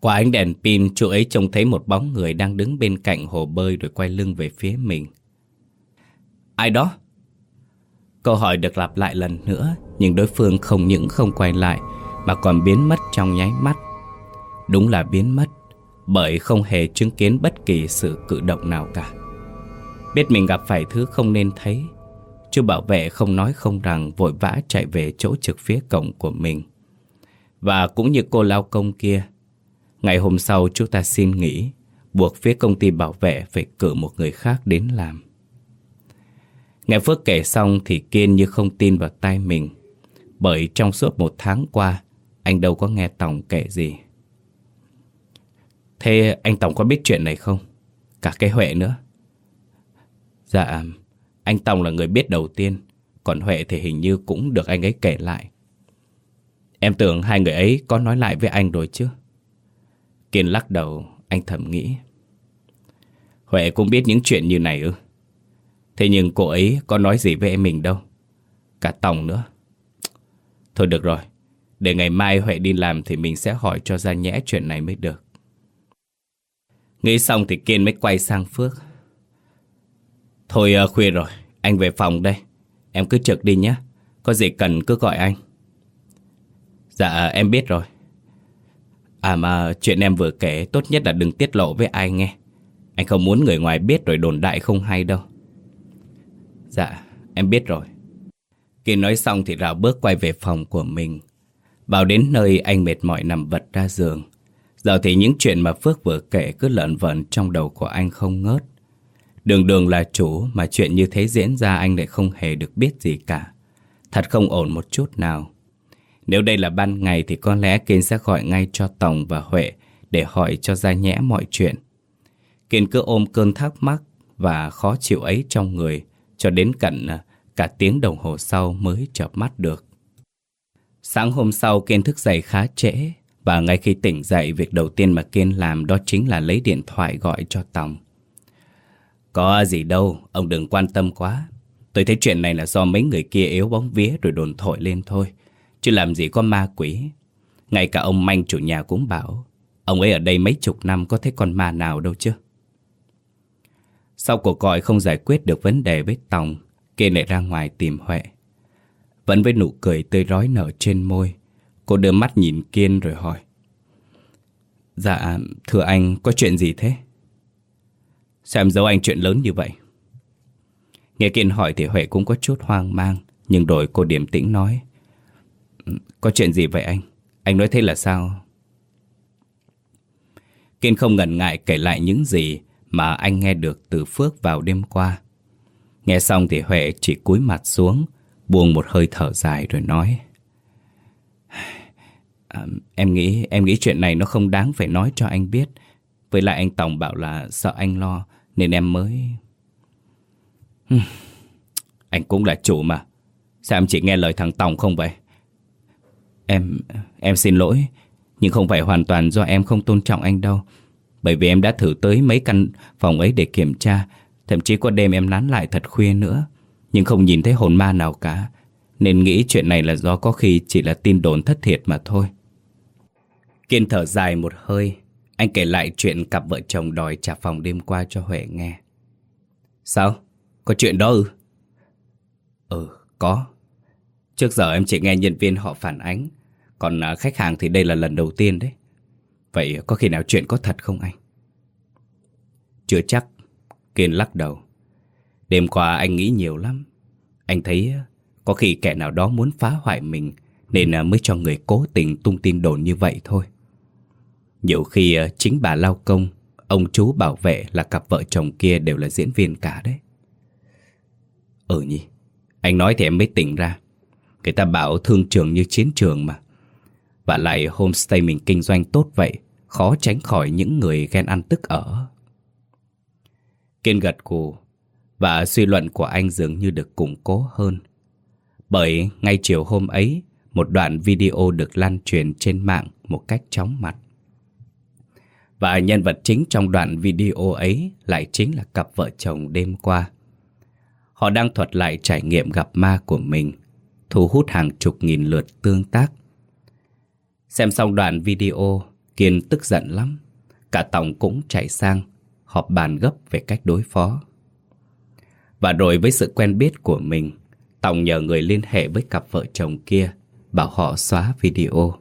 Qua ánh đèn pin, chú ấy trông thấy một bóng người đang đứng bên cạnh hồ bơi rồi quay lưng về phía mình. Ai đó? Câu hỏi được lặp lại lần nữa, nhưng đối phương không những không quay lại, mà còn biến mất trong nháy mắt. Đúng là biến mất, bởi không hề chứng kiến bất kỳ sự cử động nào cả. Biết mình gặp phải thứ không nên thấy, chú bảo vệ không nói không rằng vội vã chạy về chỗ trực phía cổng của mình. Và cũng như cô lao công kia, ngày hôm sau chú ta xin nghỉ, buộc phía công ty bảo vệ phải cử một người khác đến làm. Nghe Phước kể xong thì Kiên như không tin vào tai mình. Bởi trong suốt một tháng qua, anh đâu có nghe Tổng kể gì. Thế anh Tổng có biết chuyện này không? Cả cái Huệ nữa. Dạ, anh Tổng là người biết đầu tiên, còn Huệ thì hình như cũng được anh ấy kể lại. Em tưởng hai người ấy có nói lại với anh rồi chứ. Kiên lắc đầu, anh thầm nghĩ. Huệ cũng biết những chuyện như này ư. Thế nhưng cô ấy có nói gì với em mình đâu. Cả Tòng nữa. Thôi được rồi. Để ngày mai Huệ đi làm thì mình sẽ hỏi cho ra nhẽ chuyện này mới được. Nghĩ xong thì Kiên mới quay sang Phước. Thôi uh, khuya rồi, anh về phòng đây. Em cứ trực đi nhé. Có gì cần cứ gọi anh. Dạ ờ, em biết rồi. À mà chuyện em vừa kể tốt nhất là đừng tiết lộ với ai nghe. Anh không muốn người ngoài biết rồi đồn đại không hay đâu. Dạ, em biết rồi. Kiên nói xong thì rào bước quay về phòng của mình. Vào đến nơi anh mệt mỏi nằm vật ra giường. Giờ thì những chuyện mà Phước vừa kể cứ lợn vợn trong đầu của anh không ngớt. Đường đường là chủ mà chuyện như thế diễn ra anh lại không hề được biết gì cả. Thật không ổn một chút nào. Nếu đây là ban ngày thì có lẽ Kiên sẽ gọi ngay cho Tổng và Huệ để hỏi cho ra nhẽ mọi chuyện. Kiên cứ ôm cơn thắc mắc và khó chịu ấy trong người cho đến cận à, cả tiếng đồng hồ sau mới chợp mắt được. Sáng hôm sau Kiên thức dậy khá trễ và ngay khi tỉnh dậy việc đầu tiên mà Kiên làm đó chính là lấy điện thoại gọi cho Tòng. Có gì đâu, ông đừng quan tâm quá. Tôi thấy chuyện này là do mấy người kia yếu bóng vía rồi đồn thổi lên thôi. Chứ làm gì có ma quỷ. Ngay cả ông Manh chủ nhà cũng bảo Ông ấy ở đây mấy chục năm có thấy con ma nào đâu chứ. Sau cuộc gọi không giải quyết được vấn đề với Tòng, Kiên lại ra ngoài tìm Huệ. Vẫn với nụ cười tươi rói nở trên môi, cô đưa mắt nhìn Kiên rồi hỏi. Dạ, thưa anh, có chuyện gì thế? Sao em giấu anh chuyện lớn như vậy? Nghe Kiên hỏi thì Huệ cũng có chút hoang mang, nhưng rồi cô điềm tĩnh nói. Có chuyện gì vậy anh? Anh nói thế là sao? Kiên không ngần ngại kể lại những gì mà anh nghe được từ Phước vào đêm qua. Nghe xong thì Huệ chỉ cúi mặt xuống, buông một hơi thở dài rồi nói. À, em nghĩ em nghĩ chuyện này nó không đáng phải nói cho anh biết. Với lại anh Tổng bảo là sợ anh lo nên em mới... Anh cũng là chủ mà. Sao em chỉ nghe lời thằng Tổng không vậy? Em... em xin lỗi. Nhưng không phải hoàn toàn do em không tôn trọng anh đâu. Bởi vì em đã thử tới mấy căn phòng ấy để kiểm tra Thậm chí có đêm em nán lại thật khuya nữa Nhưng không nhìn thấy hồn ma nào cả Nên nghĩ chuyện này là do có khi chỉ là tin đồn thất thiệt mà thôi Kiên thở dài một hơi. Anh kể lại chuyện cặp vợ chồng đòi trả phòng đêm qua cho Huệ nghe. Sao? Có chuyện đó ư? Ừ, có. Trước giờ em chỉ nghe nhân viên họ phản ánh. Còn à, khách hàng thì đây là lần đầu tiên đấy. Vậy có khi nào chuyện có thật không anh? Chưa chắc. Kiên lắc đầu. Đêm qua anh nghĩ nhiều lắm. Anh thấy à, có khi kẻ nào đó muốn phá hoại mình Nên à, mới cho người cố tình tung tin đồn như vậy thôi. Nhiều khi ờ, chính bà Lao Công Ông chú bảo vệ là cặp vợ chồng kia đều là diễn viên cả đấy Ừ nhỉ Anh nói thì em mới tỉnh ra Người ta bảo thương trường như chiến trường mà Và lại homestay mình kinh doanh tốt vậy khó tránh khỏi những người ghen ăn tức ở. Kiên gật cù và suy luận của anh dường như được củng cố hơn. Bởi ngay chiều hôm ấy, một đoạn video được lan truyền trên mạng một cách chóng mặt. Và nhân vật chính trong đoạn video ấy lại chính là cặp vợ chồng đêm qua. Họ đang thuật lại trải nghiệm gặp ma của mình, thu hút hàng chục nghìn lượt tương tác. Xem xong đoạn video, Kiên tức giận lắm. Cả tổng cũng chạy sang, họp bàn gấp về cách đối phó. Và rồi với sự quen biết của mình, Tòng nhờ người liên hệ với cặp vợ chồng kia, bảo họ xóa video.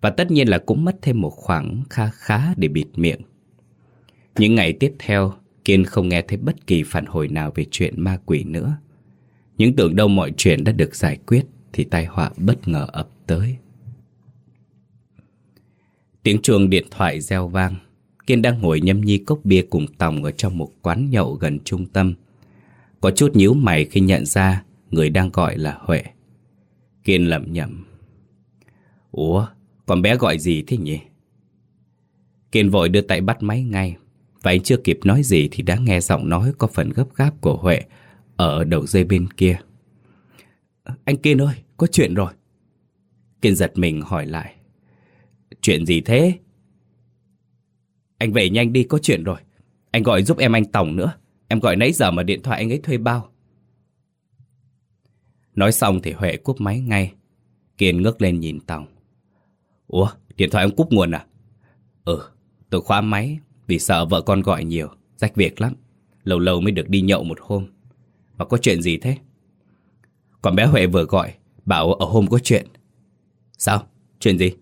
Và tất nhiên là cũng mất thêm một khoảng kha khá để bịt miệng. Những ngày tiếp theo, Kiên không nghe thấy bất kỳ phản hồi nào về chuyện ma quỷ nữa. Những tưởng đâu mọi chuyện đã được giải quyết thì tai họa bất ngờ ập tới. Tiếng chuông điện thoại reo vang. Kiên đang ngồi nhâm nhi cốc bia cùng Tòng ở trong một quán nhậu gần trung tâm. Có chút nhíu mày khi nhận ra người đang gọi là Huệ. Kiên lẩm nhẩm. Ủa, con bé gọi gì thế nhỉ? Kiên vội đưa tay bắt máy ngay. Và anh chưa kịp nói gì thì đã nghe giọng nói có phần gấp gáp của Huệ ở đầu dây bên kia. Anh Kiên ơi, có chuyện rồi. Kiên giật mình hỏi lại. Chuyện gì thế? Anh về nhanh đi, có chuyện rồi. Anh gọi giúp em anh tổng nữa. Em gọi nãy giờ mà điện thoại anh ấy thuê bao. Nói xong thì Huệ cúp máy ngay. Kiên ngước lên nhìn Tòng. Ủa, điện thoại ông cúp nguồn à? Ừ, tôi khóa máy vì sợ vợ con gọi nhiều, rách việc lắm. Lâu lâu mới được đi nhậu một hôm. Mà có chuyện gì thế? Còn bé Huệ vừa gọi, bảo ở hôm có chuyện. Sao? Chuyện gì?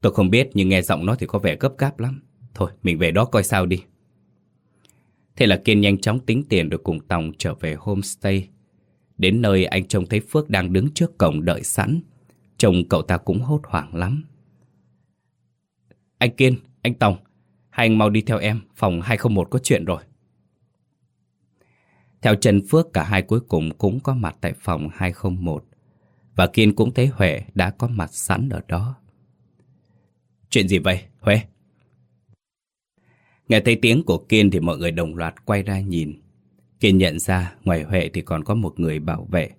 Tôi không biết nhưng nghe giọng nó thì có vẻ gấp gáp lắm. Thôi, mình về đó coi sao đi. Thế là Kiên nhanh chóng tính tiền rồi cùng Tòng trở về homestay. Đến nơi anh trông thấy Phước đang đứng trước cổng đợi sẵn chồng cậu ta cũng hốt hoảng lắm. Anh Kiên, anh Tòng, hai anh mau đi theo em, phòng 201 có chuyện rồi. Theo Trần Phước cả hai cuối cùng cũng có mặt tại phòng 201. Và Kiên cũng thấy Huệ đã có mặt sẵn ở đó. Chuyện gì vậy, Huệ? Nghe thấy tiếng của Kiên thì mọi người đồng loạt quay ra nhìn. Kiên nhận ra ngoài Huệ thì còn có một người bảo vệ.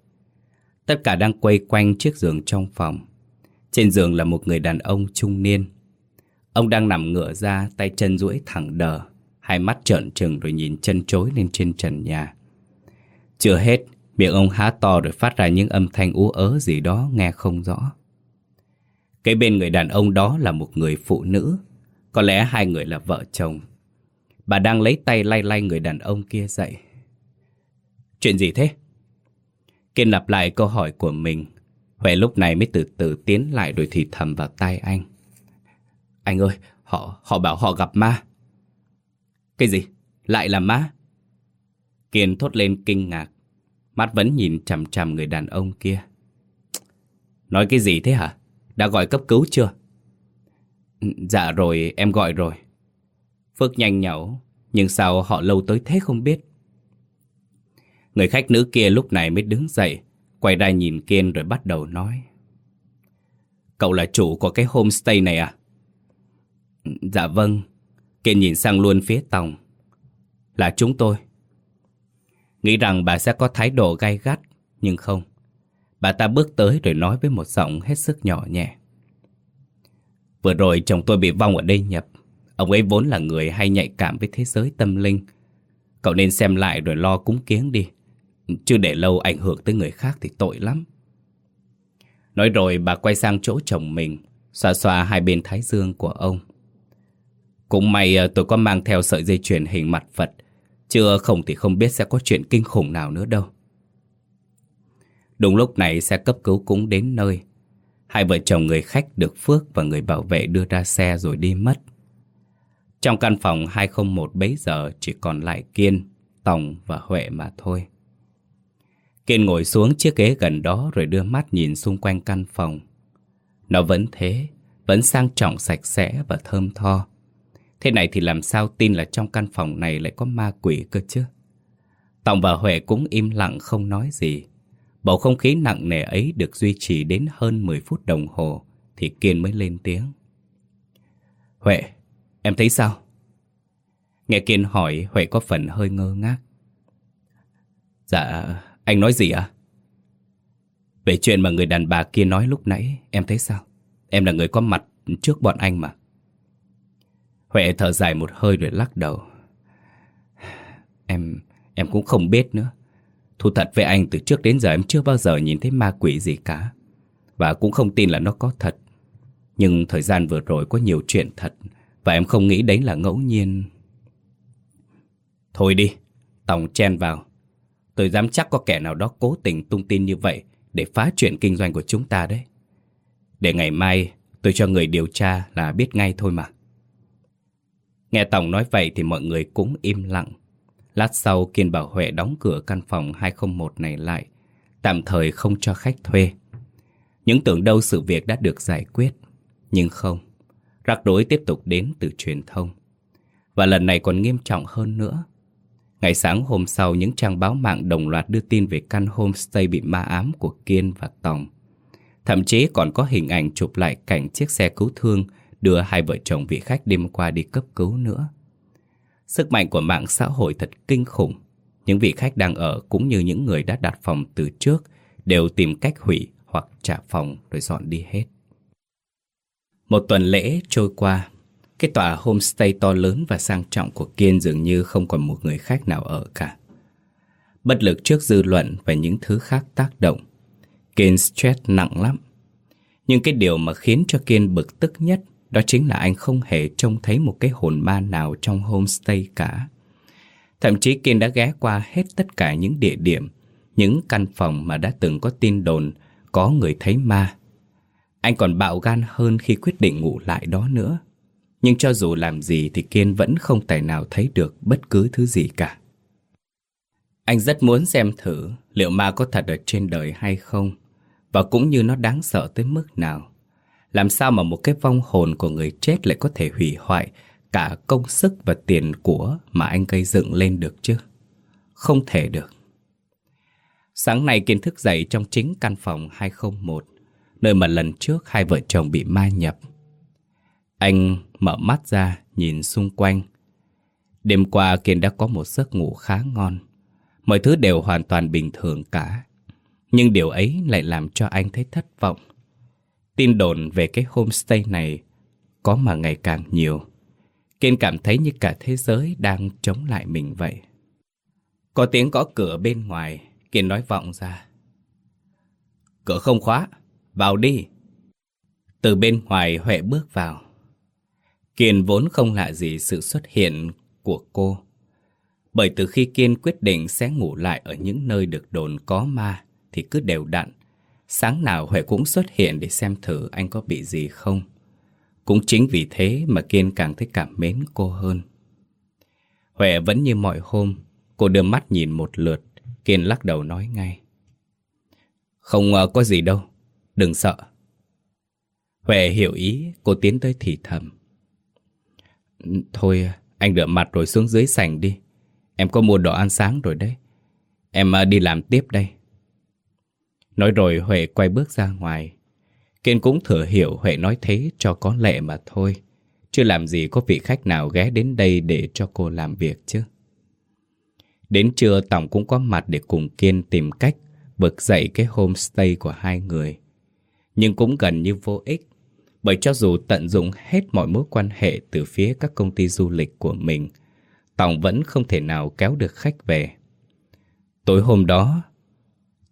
Tất cả đang quay quanh chiếc giường trong phòng. Trên giường là một người đàn ông trung niên. Ông đang nằm ngửa ra, tay chân duỗi thẳng đờ, hai mắt trợn trừng rồi nhìn chân chối lên trên trần nhà. Chưa hết, miệng ông há to rồi phát ra những âm thanh ú ớ gì đó nghe không rõ. Cái bên người đàn ông đó là một người phụ nữ, có lẽ hai người là vợ chồng. Bà đang lấy tay lay lay người đàn ông kia dậy. Chuyện gì thế? Kiên lặp lại câu hỏi của mình. Huệ lúc này mới từ từ tiến lại rồi thì thầm vào tai anh. Anh ơi, họ họ bảo họ gặp ma. Cái gì? Lại là ma? Kiên thốt lên kinh ngạc. Mắt vẫn nhìn chằm chằm người đàn ông kia. Nói cái gì thế hả? Đã gọi cấp cứu chưa? Dạ rồi, em gọi rồi. Phước nhanh nhẩu, nhưng sao họ lâu tới thế không biết. Người khách nữ kia lúc này mới đứng dậy, quay ra nhìn Kiên rồi bắt đầu nói. Cậu là chủ của cái homestay này à? Dạ vâng. Kiên nhìn sang luôn phía Tòng. Là chúng tôi. Nghĩ rằng bà sẽ có thái độ gay gắt, nhưng không. Bà ta bước tới rồi nói với một giọng hết sức nhỏ nhẹ. Vừa rồi chồng tôi bị vong ở đây nhập. Ông ấy vốn là người hay nhạy cảm với thế giới tâm linh. Cậu nên xem lại rồi lo cúng kiến đi. Chứ để lâu ảnh hưởng tới người khác thì tội lắm. Nói rồi bà quay sang chỗ chồng mình, xoa xoa hai bên thái dương của ông. Cũng may ờ, tôi có mang theo sợi dây chuyền hình mặt Phật, chưa không thì không biết sẽ có chuyện kinh khủng nào nữa đâu. Đúng lúc này xe cấp cứu cũng đến nơi. Hai vợ chồng người khách được Phước và người bảo vệ đưa ra xe rồi đi mất. Trong căn phòng 201 bấy giờ chỉ còn lại Kiên, Tòng và Huệ mà thôi. Kiên ngồi xuống chiếc ghế gần đó rồi đưa mắt nhìn xung quanh căn phòng. Nó vẫn thế, vẫn sang trọng sạch sẽ và thơm tho. Thế này thì làm sao tin là trong căn phòng này lại có ma quỷ cơ chứ? Tòng và Huệ cũng im lặng không nói gì. Bầu không khí nặng nề ấy được duy trì đến hơn 10 phút đồng hồ thì Kiên mới lên tiếng. Huệ, em thấy sao? Nghe Kiên hỏi, Huệ có phần hơi ngơ ngác. Dạ, anh nói gì ạ? À? Về chuyện mà người đàn bà kia nói lúc nãy, em thấy sao? Em là người có mặt trước bọn anh mà. Huệ thở dài một hơi rồi lắc đầu. Em, em cũng không biết nữa. Thu thật với anh từ trước đến giờ em chưa bao giờ nhìn thấy ma quỷ gì cả. Và cũng không tin là nó có thật. Nhưng thời gian vừa rồi có nhiều chuyện thật và em không nghĩ đấy là ngẫu nhiên. Thôi đi, Tổng chen vào. Tôi dám chắc có kẻ nào đó cố tình tung tin như vậy để phá chuyện kinh doanh của chúng ta đấy. Để ngày mai tôi cho người điều tra là biết ngay thôi mà. Nghe Tổng nói vậy thì mọi người cũng im lặng. Lát sau Kiên bảo Huệ đóng cửa căn phòng 201 này lại, tạm thời không cho khách thuê. Những tưởng đâu sự việc đã được giải quyết, nhưng không. Rắc rối tiếp tục đến từ truyền thông. Và lần này còn nghiêm trọng hơn nữa. Ngày sáng hôm sau, những trang báo mạng đồng loạt đưa tin về căn homestay bị ma ám của Kiên và Tòng. Thậm chí còn có hình ảnh chụp lại cảnh chiếc xe cứu thương đưa hai vợ chồng vị khách đêm qua đi cấp cứu nữa. Sức mạnh của mạng xã hội thật kinh khủng. Những vị khách đang ở cũng như những người đã đặt phòng từ trước đều tìm cách hủy hoặc trả phòng rồi dọn đi hết. Một tuần lễ trôi qua, cái tòa homestay to lớn và sang trọng của Kiên dường như không còn một người khách nào ở cả. Bất lực trước dư luận và những thứ khác tác động, Kiên stress nặng lắm. Nhưng cái điều mà khiến cho Kiên bực tức nhất đó chính là anh không hề trông thấy một cái hồn ma nào trong homestay cả. Thậm chí Kiên đã ghé qua hết tất cả những địa điểm, những căn phòng mà đã từng có tin đồn có người thấy ma. Anh còn bạo gan hơn khi quyết định ngủ lại đó nữa. Nhưng cho dù làm gì thì Kiên vẫn không tài nào thấy được bất cứ thứ gì cả. Anh rất muốn xem thử liệu ma có thật ở trên đời hay không, và cũng như nó đáng sợ tới mức nào. Làm sao mà một cái vong hồn của người chết lại có thể hủy hoại cả công sức và tiền của mà anh gây dựng lên được chứ? Không thể được. Sáng nay Kiên thức dậy trong chính căn phòng 201, nơi mà lần trước hai vợ chồng bị ma nhập. Anh mở mắt ra, nhìn xung quanh. Đêm qua Kiên đã có một giấc ngủ khá ngon. Mọi thứ đều hoàn toàn bình thường cả. Nhưng điều ấy lại làm cho anh thấy thất vọng. Tin đồn về cái homestay này có mà ngày càng nhiều. Kiên cảm thấy như cả thế giới đang chống lại mình vậy. Có tiếng gõ cửa bên ngoài, Kiên nói vọng ra. Cửa không khóa, vào đi. Từ bên ngoài Huệ bước vào. Kiên vốn không lạ gì sự xuất hiện của cô. Bởi từ khi Kiên quyết định sẽ ngủ lại ở những nơi được đồn có ma thì cứ đều đặn. Sáng nào Huệ cũng xuất hiện để xem thử anh có bị gì không. Cũng chính vì thế mà Kiên càng thấy cảm mến cô hơn. Huệ vẫn như mọi hôm, cô đưa mắt nhìn một lượt, Kiên lắc đầu nói ngay. Không ờ, có gì đâu, đừng sợ. Huệ hiểu ý, cô tiến tới thì thầm. Thôi, anh rửa mặt rồi xuống dưới sảnh đi. Em có mua đồ ăn sáng rồi đấy. Em à, đi làm tiếp đây. Nói rồi Huệ quay bước ra ngoài. Kiên cũng thừa hiểu Huệ nói thế cho có lệ mà thôi. Chứ làm gì có vị khách nào ghé đến đây để cho cô làm việc chứ. Đến trưa Tổng cũng có mặt để cùng Kiên tìm cách vực dậy cái homestay của hai người. Nhưng cũng gần như vô ích. Bởi cho dù tận dụng hết mọi mối quan hệ từ phía các công ty du lịch của mình, tòng vẫn không thể nào kéo được khách về. Tối hôm đó,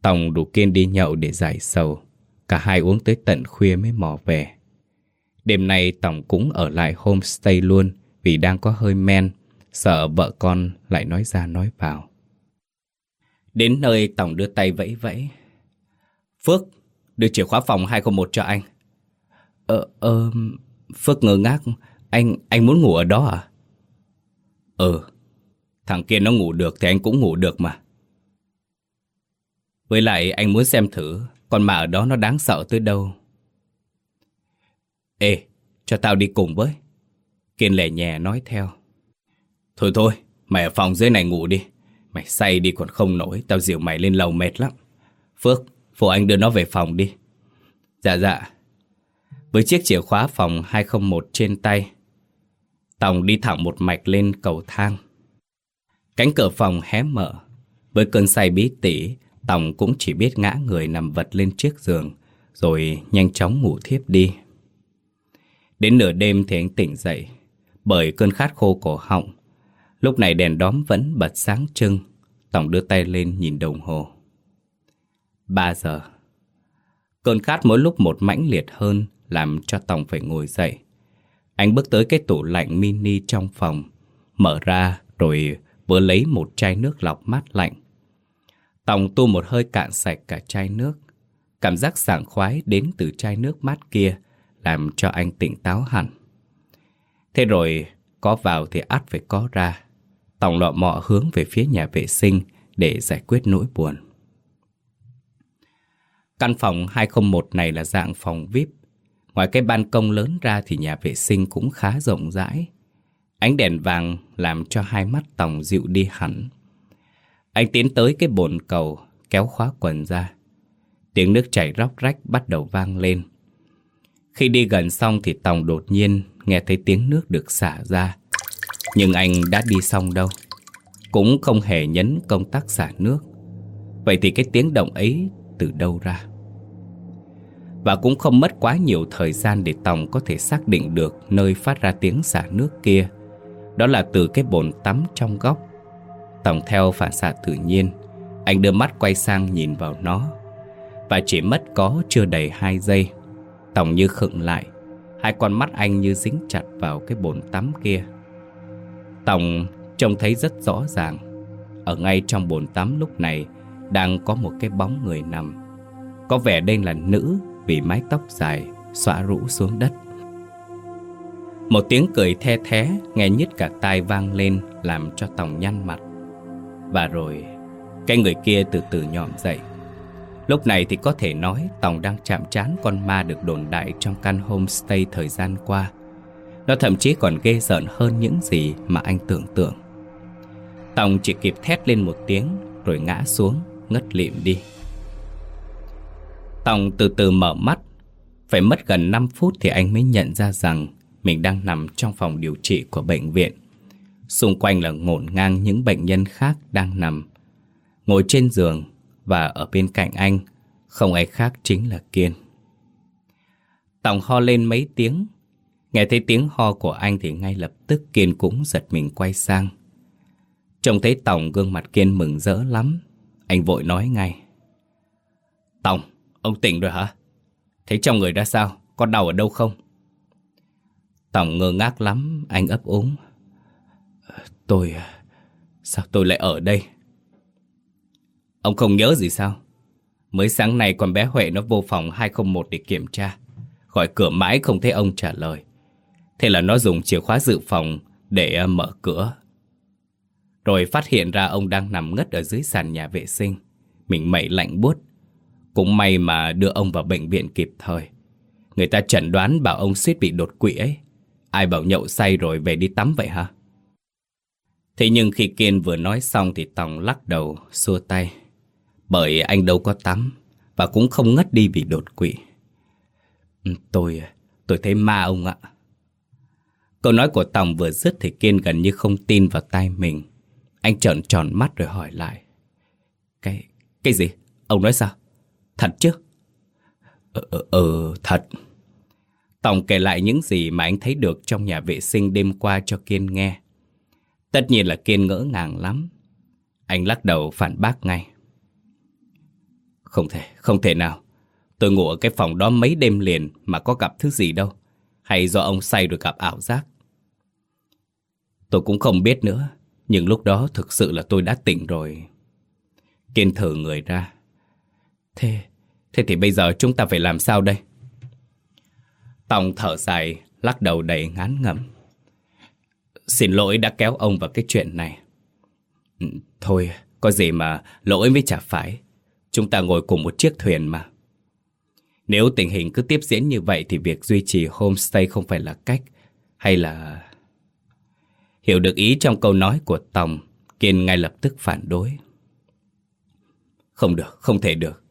Tòng đủ kiên đi nhậu để giải sầu. Cả hai uống tới tận khuya mới mò về. Đêm nay Tòng cũng ở lại homestay luôn vì đang có hơi men, sợ vợ con lại nói ra nói vào. Đến nơi Tòng đưa tay vẫy vẫy. Phước, đưa chìa khóa phòng 201 cho anh. Ờ, ờ, Phước ngơ ngác, anh, anh muốn ngủ ở đó à? Ừ, thằng kia nó ngủ được thì anh cũng ngủ được mà. Với lại anh muốn xem thử Con mà ở đó nó đáng sợ tới đâu. Ê Cho tao đi cùng với. Kiên lẻ nhẹ nói theo. Thôi thôi Mày ở phòng dưới này ngủ đi. Mày say đi còn không nổi Tao dìu mày lên lầu mệt lắm. Phước Phụ anh đưa nó về phòng đi. Dạ dạ. Với chiếc chìa khóa phòng 201 trên tay Tòng đi thẳng một mạch lên cầu thang. Cánh cửa phòng hé mở. Với cơn say bí tỉ, Tòng cũng chỉ biết ngã người nằm vật lên chiếc giường, rồi nhanh chóng ngủ thiếp đi. Đến nửa đêm thì anh tỉnh dậy, bởi cơn khát khô cổ họng. Lúc này đèn đóm vẫn bật sáng trưng, Tòng đưa tay lên nhìn đồng hồ. 3 giờ. Cơn khát mỗi lúc một mãnh liệt hơn làm cho Tòng phải ngồi dậy. Anh bước tới cái tủ lạnh mini trong phòng, mở ra rồi vừa lấy một chai nước lọc mát lạnh. Tòng tu một hơi cạn sạch cả chai nước. Cảm giác sảng khoái đến từ chai nước mát kia làm cho anh tỉnh táo hẳn. Thế rồi, có vào thì ắt phải có ra. Tòng lọ mọ hướng về phía nhà vệ sinh để giải quyết nỗi buồn. Căn phòng 201 này là dạng phòng VIP. Ngoài cái ban công lớn ra thì nhà vệ sinh cũng khá rộng rãi. Ánh đèn vàng làm cho hai mắt Tòng dịu đi hẳn. Anh tiến tới cái bồn cầu, kéo khóa quần ra. Tiếng nước chảy róc rách bắt đầu vang lên. Khi đi gần xong thì Tòng đột nhiên nghe thấy tiếng nước được xả ra. Nhưng anh đã đi xong đâu. Cũng không hề nhấn công tắc xả nước. Vậy thì cái tiếng động ấy từ đâu ra? Và cũng không mất quá nhiều thời gian để Tòng có thể xác định được nơi phát ra tiếng xả nước kia. Đó là từ cái bồn tắm trong góc. Tòng theo phản xạ tự nhiên, anh đưa mắt quay sang nhìn vào nó. Và chỉ mất có chưa đầy hai giây, Tòng như khựng lại, hai con mắt anh như dính chặt vào cái bồn tắm kia. Tòng trông thấy rất rõ ràng, ở ngay trong bồn tắm lúc này đang có một cái bóng người nằm. Có vẻ đây là nữ vì mái tóc dài xõa rũ xuống đất. Một tiếng cười the thé nghe nhít cả tai vang lên làm cho Tòng nhăn mặt. Và rồi, cái người kia từ từ nhòm dậy. Lúc này thì có thể nói Tòng đang chạm trán con ma được đồn đại trong căn homestay thời gian qua. Nó thậm chí còn ghê rợn hơn những gì mà anh tưởng tượng. Tòng chỉ kịp thét lên một tiếng rồi ngã xuống, ngất lịm đi. Tòng từ từ mở mắt. Phải mất gần 5 phút thì anh mới nhận ra rằng mình đang nằm trong phòng điều trị của bệnh viện. Xung quanh là ngổn ngang những bệnh nhân khác đang nằm. Ngồi trên giường và ở bên cạnh anh, không ai khác chính là Kiên. Tòng ho lên mấy tiếng. Nghe thấy tiếng ho của anh thì ngay lập tức Kiên cũng giật mình quay sang. Trông thấy Tòng gương mặt Kiên mừng rỡ lắm. Anh vội nói ngay. Tòng, ông tỉnh rồi hả? Thấy trong người ra sao? Có đau ở đâu không? Tòng ngơ ngác lắm, anh ấp úng. Tôi... Sao tôi lại ở đây? Ông không nhớ gì sao? Mới sáng nay con bé Huệ nó vô phòng 201 để kiểm tra. Gọi cửa mãi không thấy ông trả lời. Thế là nó dùng chìa khóa dự phòng để à, mở cửa. Rồi phát hiện ra ông đang nằm ngất ở dưới sàn nhà vệ sinh. Mình mẩy lạnh buốt. Cũng may mà đưa ông vào bệnh viện kịp thời. Người ta chẩn đoán bảo ông suýt bị đột quỵ ấy. Ai bảo nhậu say rồi về đi tắm vậy hả? Thế nhưng khi Kiên vừa nói xong thì Tòng lắc đầu, xua tay. Bởi anh đâu có tắm Và cũng không ngất đi vì đột quỵ ừ, Tôi, tôi thấy ma ông ạ Câu nói của Tòng vừa dứt thì Kiên gần như không tin vào tai mình Anh trợn tròn mắt rồi hỏi lại Cái, cái gì? Ông nói sao? Thật chứ? Ờ, ờ, ờ thật Tòng kể lại những gì mà anh thấy được trong nhà vệ sinh đêm qua cho Kiên nghe Tất nhiên là Kiên ngỡ ngàng lắm Anh lắc đầu phản bác ngay không thể, không thể nào. Tôi ngủ ở cái phòng đó mấy đêm liền mà có gặp thứ gì đâu. Hay do ông say rồi gặp ảo giác. Tôi cũng không biết nữa. Nhưng lúc đó thực sự là tôi đã tỉnh rồi. Kiên thở người ra. Thế, thế thì bây giờ chúng ta phải làm sao đây? Tòng thở dài, lắc đầu đầy ngán ngẩm. Xin lỗi đã kéo ông vào cái chuyện này. Ừ, thôi, có gì mà lỗi mới chả phải. Chúng ta ngồi cùng một chiếc thuyền mà. Nếu tình hình cứ tiếp diễn như vậy thì việc duy trì homestay không phải là cách, hay là... Hiểu được ý trong câu nói của Tòng, Kiên ngay lập tức phản đối. Không được, không thể được.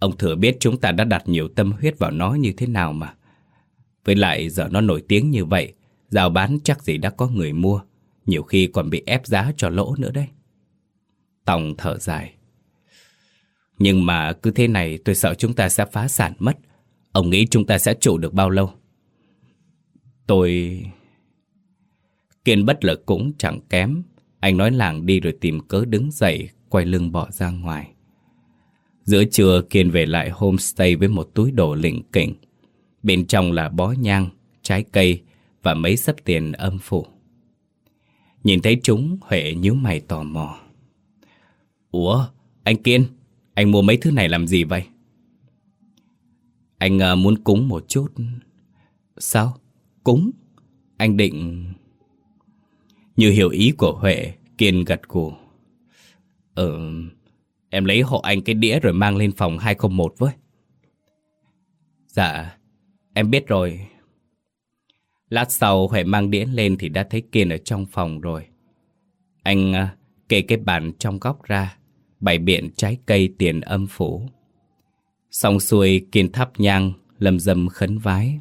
Ông thừa biết chúng ta đã đặt nhiều tâm huyết vào nó như thế nào mà. Với lại giờ nó nổi tiếng như vậy, Giao bán chắc gì đã có người mua Nhiều khi còn bị ép giá cho lỗ nữa đấy. Tòng thở dài. Nhưng mà cứ thế này tôi sợ chúng ta sẽ phá sản mất. Ông nghĩ chúng ta sẽ trụ được bao lâu? Tôi... Kiên bất lực cũng chẳng kém. Anh nói làng đi rồi tìm cớ đứng dậy Quay lưng bỏ ra ngoài. Giữa trưa Kiên về lại homestay với một túi đồ lỉnh kỉnh Bên trong là bó nhang, trái cây và mấy sấp tiền âm phủ. Nhìn thấy chúng, Huệ nhíu mày tò mò. Ủa, anh Kiên, anh mua mấy thứ này làm gì vậy? Anh uh, muốn cúng một chút. Sao? Cúng? Anh định... Như hiểu ý của Huệ, Kiên gật gù. Ừ, em lấy hộ anh cái đĩa rồi mang lên phòng 201 với. Dạ, em biết rồi. Lát sau Huệ mang đĩa lên thì đã thấy Kiên ở trong phòng rồi. Anh à, kê cái bàn trong góc ra, bày biện trái cây tiền âm phủ. Xong xuôi Kiên thắp nhang, lầm dầm khấn vái.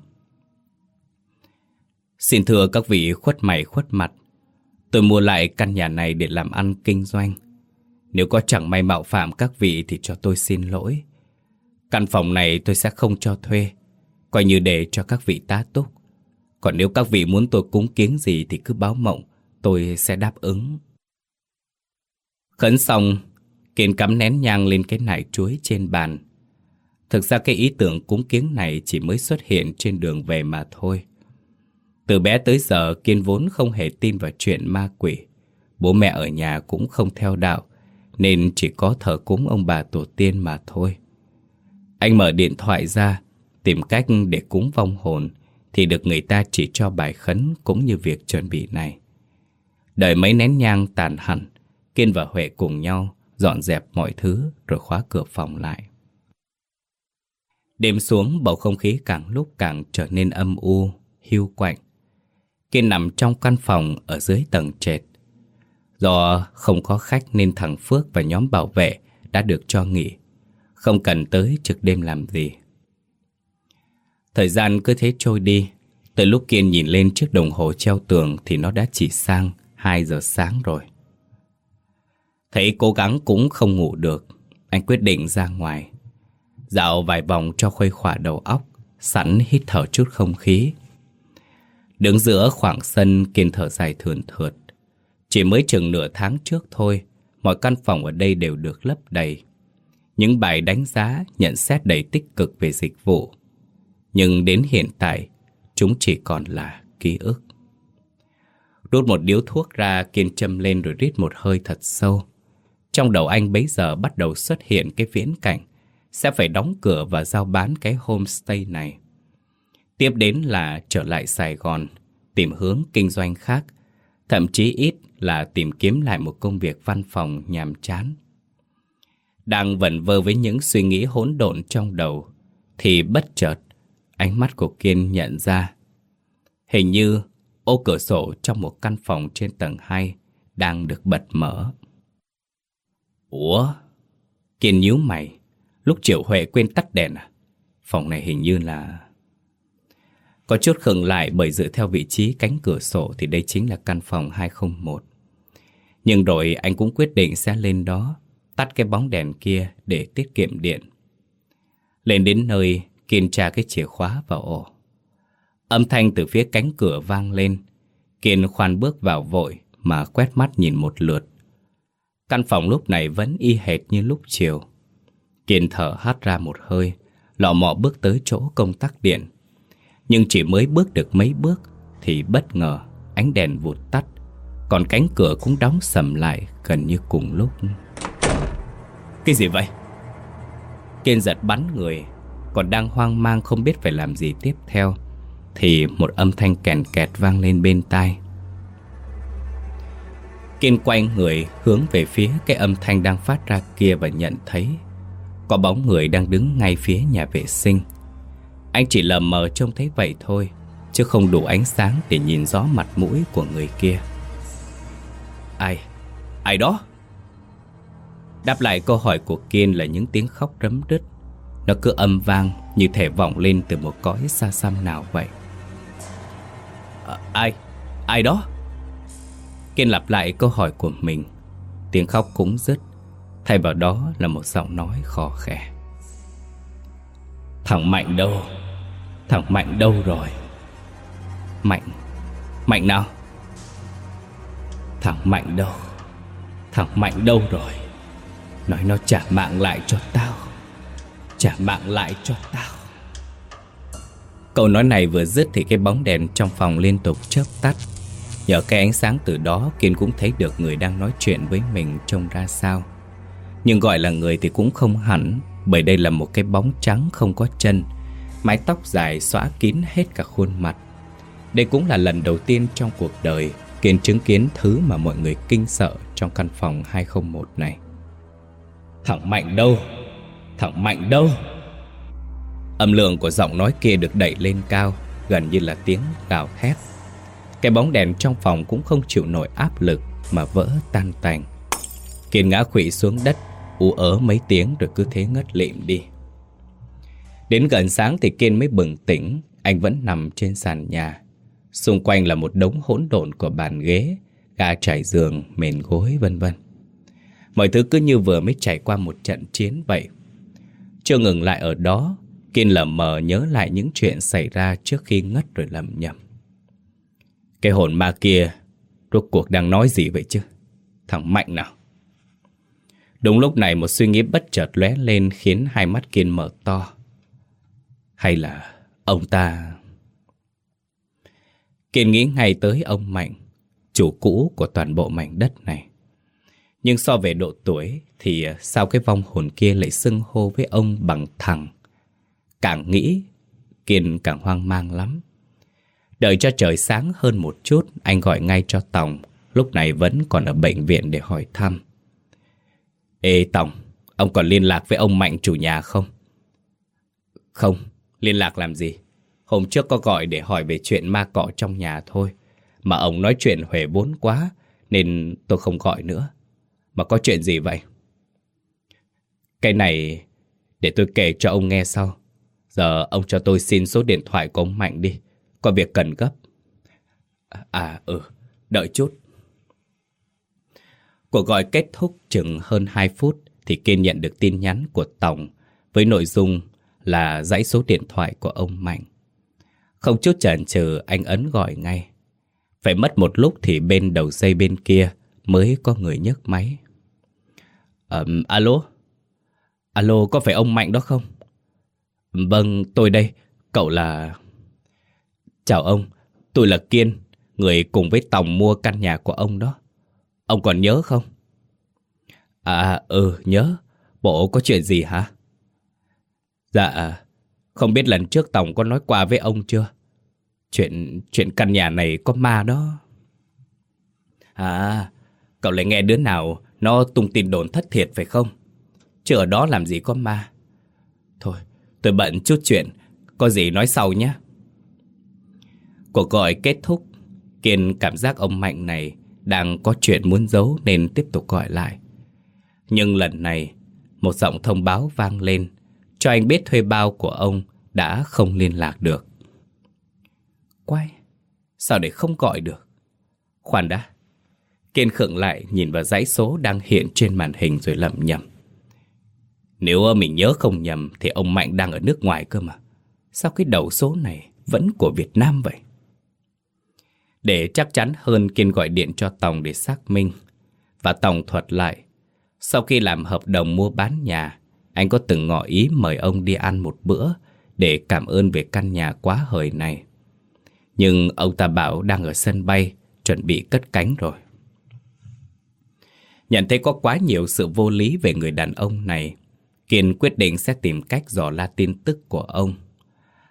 Xin thưa các vị khuất mày khuất mặt, tôi mua lại căn nhà này để làm ăn kinh doanh. Nếu có chẳng may mạo phạm các vị thì cho tôi xin lỗi. Căn phòng này tôi sẽ không cho thuê, coi như để cho các vị tá túc. Còn nếu các vị muốn tôi cúng kiến gì thì cứ báo mộng, tôi sẽ đáp ứng. Khấn xong, Kiên cắm nén nhang lên cái nải chuối trên bàn. Thực ra cái ý tưởng cúng kiến này chỉ mới xuất hiện trên đường về mà thôi. Từ bé tới giờ Kiên vốn không hề tin vào chuyện ma quỷ. Bố mẹ ở nhà cũng không theo đạo, nên chỉ có thờ cúng ông bà tổ tiên mà thôi. Anh mở điện thoại ra, tìm cách để cúng vong hồn, thì được người ta chỉ cho bài khấn cũng như việc chuẩn bị này. Đợi mấy nén nhang tàn hẳn, Kiên và Huệ cùng nhau dọn dẹp mọi thứ rồi khóa cửa phòng lại. Đêm xuống bầu không khí càng lúc càng trở nên âm u, hiu quạnh. Kiên nằm trong căn phòng ở dưới tầng trệt. Do không có khách nên thằng Phước và nhóm bảo vệ đã được cho nghỉ. Không cần tới trực đêm làm gì. Thời gian cứ thế trôi đi. Tới lúc Kiên nhìn lên chiếc đồng hồ treo tường thì nó đã chỉ sang 2 giờ sáng rồi. Thấy cố gắng cũng không ngủ được, anh quyết định ra ngoài. Dạo vài vòng cho khuây khỏa đầu óc, sẵn hít thở chút không khí. Đứng giữa khoảng sân Kiên thở dài thườn thượt. Chỉ mới chừng nửa tháng trước thôi, mọi căn phòng ở đây đều được lấp đầy. Những bài đánh giá, nhận xét đầy tích cực về dịch vụ nhưng đến hiện tại, chúng chỉ còn là ký ức. Rút một điếu thuốc ra, Kiên châm lên rồi rít một hơi thật sâu. Trong đầu anh bấy giờ bắt đầu xuất hiện cái viễn cảnh sẽ phải đóng cửa và giao bán cái homestay này. Tiếp đến là trở lại Sài Gòn, tìm hướng kinh doanh khác, thậm chí ít là tìm kiếm lại một công việc văn phòng nhàm chán. Đang vẩn vơ với những suy nghĩ hỗn độn trong đầu, thì bất chợt Ánh mắt của Kiên nhận ra Hình như ô cửa sổ trong một căn phòng trên tầng 2 đang được bật mở. Ủa? Kiên nhíu mày. Lúc Triệu Huệ quên tắt đèn à? Phòng này hình như là... Có chút khựng lại bởi dựa theo vị trí cánh cửa sổ thì đây chính là căn phòng 201. Nhưng rồi anh cũng quyết định sẽ lên đó, tắt cái bóng đèn kia để tiết kiệm điện. Lên đến nơi, Kiên tra cái chìa khóa vào ổ. Âm thanh từ phía cánh cửa vang lên. Kiên khoan bước vào vội mà quét mắt nhìn một lượt. Căn phòng lúc này vẫn y hệt như lúc chiều. Kiên thở hắt ra một hơi, lọ mọ bước tới chỗ công tắc điện. Nhưng chỉ mới bước được mấy bước thì bất ngờ ánh đèn vụt tắt, còn cánh cửa cũng đóng sầm lại gần như cùng lúc. Cái gì vậy? Kiên giật bắn người, còn đang hoang mang không biết phải làm gì tiếp theo Thì một âm thanh kèn kẹt vang lên bên tai Kiên quay người hướng về phía cái âm thanh đang phát ra kia và nhận thấy Có bóng người đang đứng ngay phía nhà vệ sinh Anh chỉ lờ mờ trông thấy vậy thôi Chứ không đủ ánh sáng để nhìn rõ mặt mũi của người kia Ai? Ai đó? Đáp lại câu hỏi của Kiên là những tiếng khóc rấm rứt nó cứ âm vang như thể vọng lên từ một cõi xa xăm nào vậy à, Ai? Ai đó? Kiên lặp lại câu hỏi của mình Tiếng khóc cũng dứt Thay vào đó là một giọng nói khó khẽ Thằng Mạnh đâu? Thằng Mạnh đâu rồi? Mạnh? Mạnh nào? Thằng Mạnh đâu? Thằng Mạnh đâu rồi? Nói nó trả mạng lại cho tao. Trả mạng lại cho tao. Câu nói này vừa dứt thì cái bóng đèn trong phòng liên tục chớp tắt. Nhờ cái ánh sáng từ đó, Kiên cũng thấy được người đang nói chuyện với mình trông ra sao. Nhưng gọi là người thì cũng không hẳn, Bởi đây là một cái bóng trắng không có chân. Mái tóc dài xóa kín hết cả khuôn mặt. Đây cũng là lần đầu tiên trong cuộc đời Kiên chứng kiến thứ mà mọi người kinh sợ trong căn phòng 201 này. Thằng Mạnh đâu? Thằng Mạnh đâu? Âm lượng của giọng nói kia được đẩy lên cao, Gần như là tiếng gào thét. Cái bóng đèn trong phòng cũng không chịu nổi áp lực Mà vỡ tan tành. Kiên ngã khủy xuống đất, ú ớ mấy tiếng rồi cứ thế ngất lịm đi. Đến gần sáng thì Kiên mới bừng tỉnh, Anh vẫn nằm trên sàn nhà. Xung quanh là một đống hỗn độn của bàn ghế Ga trải giường, mền gối vân vân. Mọi thứ cứ như vừa mới trải qua một trận chiến vậy. Chưa ngừng lại ở đó Kiên lờ mờ nhớ lại những chuyện xảy ra trước khi ngất rồi lầm nhầm Cái hồn ma kia Rốt cuộc đang nói gì vậy chứ? Thằng Mạnh nào? Đúng lúc này một suy nghĩ bất chợt lóe lên Khiến hai mắt Kiên mở to. Hay là ông ta Kiên nghĩ ngay tới ông Mạnh Chủ cũ của toàn bộ mảnh đất này Nhưng so về độ tuổi Thì ờ, sao cái vong hồn kia lại xưng hô với ông bằng thằng Càng nghĩ, Kiên càng hoang mang lắm. Đợi cho trời sáng hơn một chút, anh gọi ngay cho Tòng, lúc này vẫn còn ở bệnh viện để hỏi thăm. Ê Tòng, ông còn liên lạc với ông Mạnh chủ nhà không? Không, liên lạc làm gì? Hôm trước có gọi để hỏi về chuyện ma cọ trong nhà thôi. Mà ông nói chuyện huề bốn quá, nên tôi không gọi nữa. Mà có chuyện gì vậy? Cái này để tôi kể cho ông nghe sau. Giờ ông cho tôi xin số điện thoại của ông Mạnh đi. Có việc cần gấp. À, ừ, đợi chút. Cuộc gọi kết thúc chừng hơn 2 phút thì Kiên nhận được tin nhắn của Tổng với nội dung là dãy số điện thoại của ông Mạnh. Không chút chần chừ anh ấn gọi ngay. Phải mất một lúc thì bên đầu dây bên kia mới có người nhấc máy. Um, alo? Alo, có phải ông Mạnh đó không? Vâng, tôi đây. Cậu là... Chào ông, tôi là Kiên, người cùng với Tòng mua căn nhà của ông đó. Ông còn nhớ không? À, ừ, nhớ. Bộ có chuyện gì hả? Dạ, à, không biết lần trước tổng có nói qua với ông chưa? Chuyện chuyện căn nhà này có ma đó. À, cậu lại nghe đứa nào nó tung tin đồn thất thiệt phải không? Chứ ở đó làm gì có ma. Thôi, Tôi bận chút chuyện, có gì nói sau nhé. Cuộc gọi kết thúc, Kiên cảm giác ông Mạnh này đang có chuyện muốn giấu nên tiếp tục gọi lại. Nhưng lần này, một giọng thông báo vang lên cho anh biết thuê bao của ông đã không liên lạc được. Quay, sao để không gọi được? Khoan đã. Kiên khựng lại nhìn vào dãy số đang hiện trên màn hình rồi lẩm nhẩm. Nếu mình nhớ không nhầm thì ông Mạnh đang ở nước ngoài cơ mà. Sao cái đầu số này vẫn của Việt Nam vậy? Để chắc chắn hơn Kiên gọi điện cho Tòng để xác minh. Và Tòng thuật lại. Sau khi làm hợp đồng mua bán nhà, anh có từng ngỏ ý mời ông đi ăn một bữa để cảm ơn về căn nhà quá hời này. Nhưng ông ta bảo đang ở sân bay, chuẩn bị cất cánh rồi. Nhận thấy có quá nhiều sự vô lý về người đàn ông này, Kiên quyết định sẽ tìm cách dò la tin tức của ông.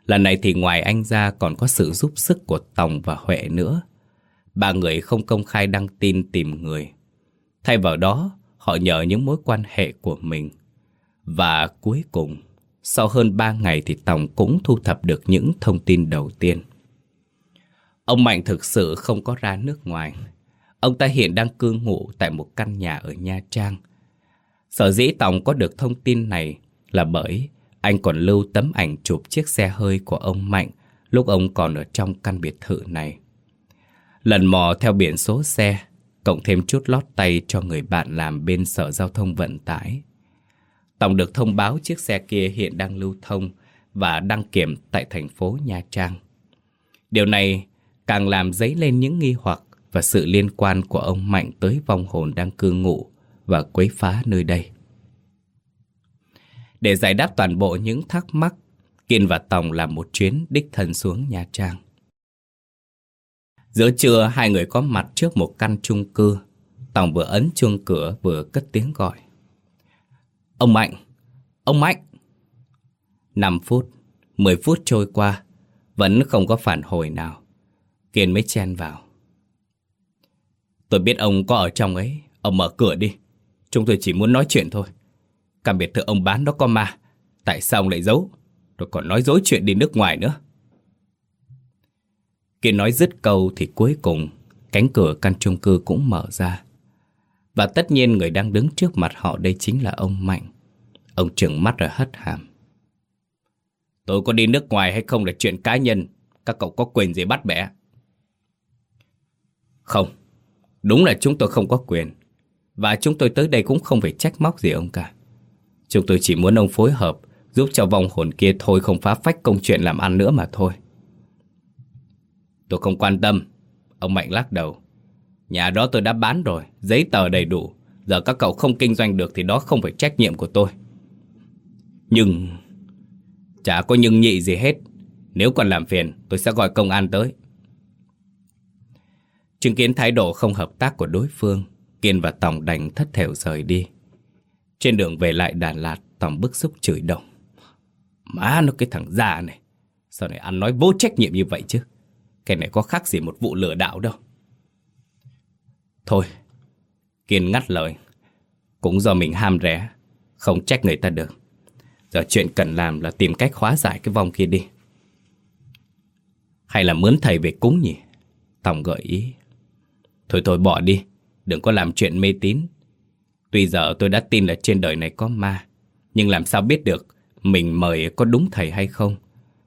Lần này thì ngoài anh ra còn có sự giúp sức của Tòng và Huệ nữa. Ba người không công khai đăng tin tìm người. Thay vào đó, họ nhờ những mối quan hệ của mình. Và cuối cùng, sau hơn ba ngày thì Tòng cũng thu thập được những thông tin đầu tiên. Ông Mạnh thực sự không có ra nước ngoài. Ông ta hiện đang cư ngụ tại một căn nhà ở Nha Trang Sở dĩ Tòng có được thông tin này là bởi anh còn lưu tấm ảnh chụp chiếc xe hơi của ông Mạnh lúc ông còn ở trong căn biệt thự này. Lần mò theo biển số xe, cộng thêm chút lót tay cho người bạn làm bên sở giao thông vận tải. Tổng được thông báo chiếc xe kia hiện đang lưu thông và đăng kiểm tại thành phố Nha Trang. Điều này càng làm dấy lên những nghi hoặc và sự liên quan của ông Mạnh tới vong hồn đang cư ngụ và quấy phá nơi đây. Để giải đáp toàn bộ những thắc mắc, Kiên và Tòng làm một chuyến đích thân xuống Nha Trang. Giữa trưa, hai người có mặt trước một căn chung cư. Tòng vừa ấn chuông cửa vừa cất tiếng gọi. Ông Mạnh! Ông Mạnh! 5 phút, 10 phút trôi qua, vẫn không có phản hồi nào. Kiên mới chen vào. Tôi biết ông có ở trong ấy, ông mở cửa đi. Chúng tôi chỉ muốn nói chuyện thôi. Căn biệt thự ông bán đó có ma. Tại sao ông lại giấu? Rồi còn nói dối chuyện đi nước ngoài nữa. Kiên nói dứt câu thì cuối cùng cánh cửa căn chung cư cũng mở ra. Và tất nhiên người đang đứng trước mặt họ đây chính là ông Mạnh. Ông trừng mắt rồi hất hàm. Tôi có đi nước ngoài hay không là chuyện cá nhân. Các cậu có quyền gì bắt bẻ? Không, đúng là chúng tôi không có quyền. Và chúng tôi tới đây cũng không phải trách móc gì ông cả. Chúng tôi chỉ muốn ông phối hợp giúp cho vong hồn kia thôi không phá phách công chuyện làm ăn nữa mà thôi. Tôi không quan tâm. Ông Mạnh lắc đầu. Nhà đó tôi đã bán rồi, giấy tờ đầy đủ. Giờ các cậu không kinh doanh được thì đó không phải trách nhiệm của tôi. Nhưng... Chả có nhưng nhị gì hết. Nếu còn làm phiền, tôi sẽ gọi công an tới. Chứng kiến thái độ không hợp tác của đối phương, Kiên và Tòng đành thất thểu rời đi. Trên đường về lại Đà Lạt, Tòng bức xúc chửi đồng. Má nó cái thằng già này, sao này ăn nói vô trách nhiệm như vậy chứ? Cái này có khác gì một vụ lừa đảo đâu. Thôi, Kiên ngắt lời. Cũng do mình ham rẻ, không trách người ta được. Giờ chuyện cần làm là tìm cách hóa giải cái vong kia đi. Hay là mướn thầy về cúng nhỉ? Tòng gợi ý. Thôi thôi bỏ đi, đừng có làm chuyện mê tín. Tuy giờ tôi đã tin là trên đời này có ma, nhưng làm sao biết được mình mời có đúng thầy hay không?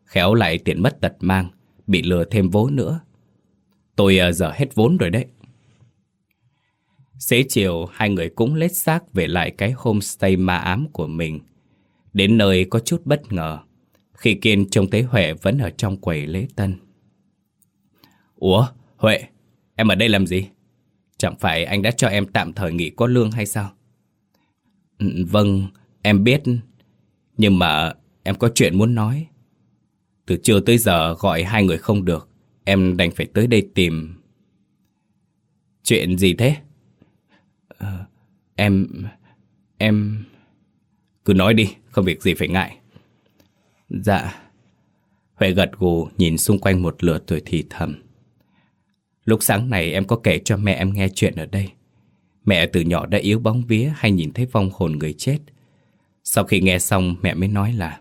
Khéo lại tiện mất tật mang, bị lừa thêm vốn nữa. Tôi giờ hết vốn rồi đấy. Xế chiều, hai người cũng lết xác về lại cái homestay ma ám của mình. Đến nơi có chút bất ngờ, khi Kiên trông thấy Huệ vẫn ở trong quầy lễ tân. Ủa, Huệ, em ở đây làm gì? Chẳng phải anh đã cho em tạm thời nghỉ có lương hay sao? Ừ, vâng, em biết. Nhưng mà em có chuyện muốn nói. Từ trưa tới giờ gọi hai người không được. Em đành phải tới đây tìm. Chuyện gì thế? Ờ, em... Em... Cứ nói đi, không việc gì phải ngại. Dạ. Huệ gật gù nhìn xung quanh một lượt rồi thì thầm. Lúc sáng này em có kể cho mẹ em nghe chuyện ở đây. Mẹ từ nhỏ đã yếu bóng vía hay nhìn thấy vong hồn người chết. Sau khi nghe xong mẹ mới nói là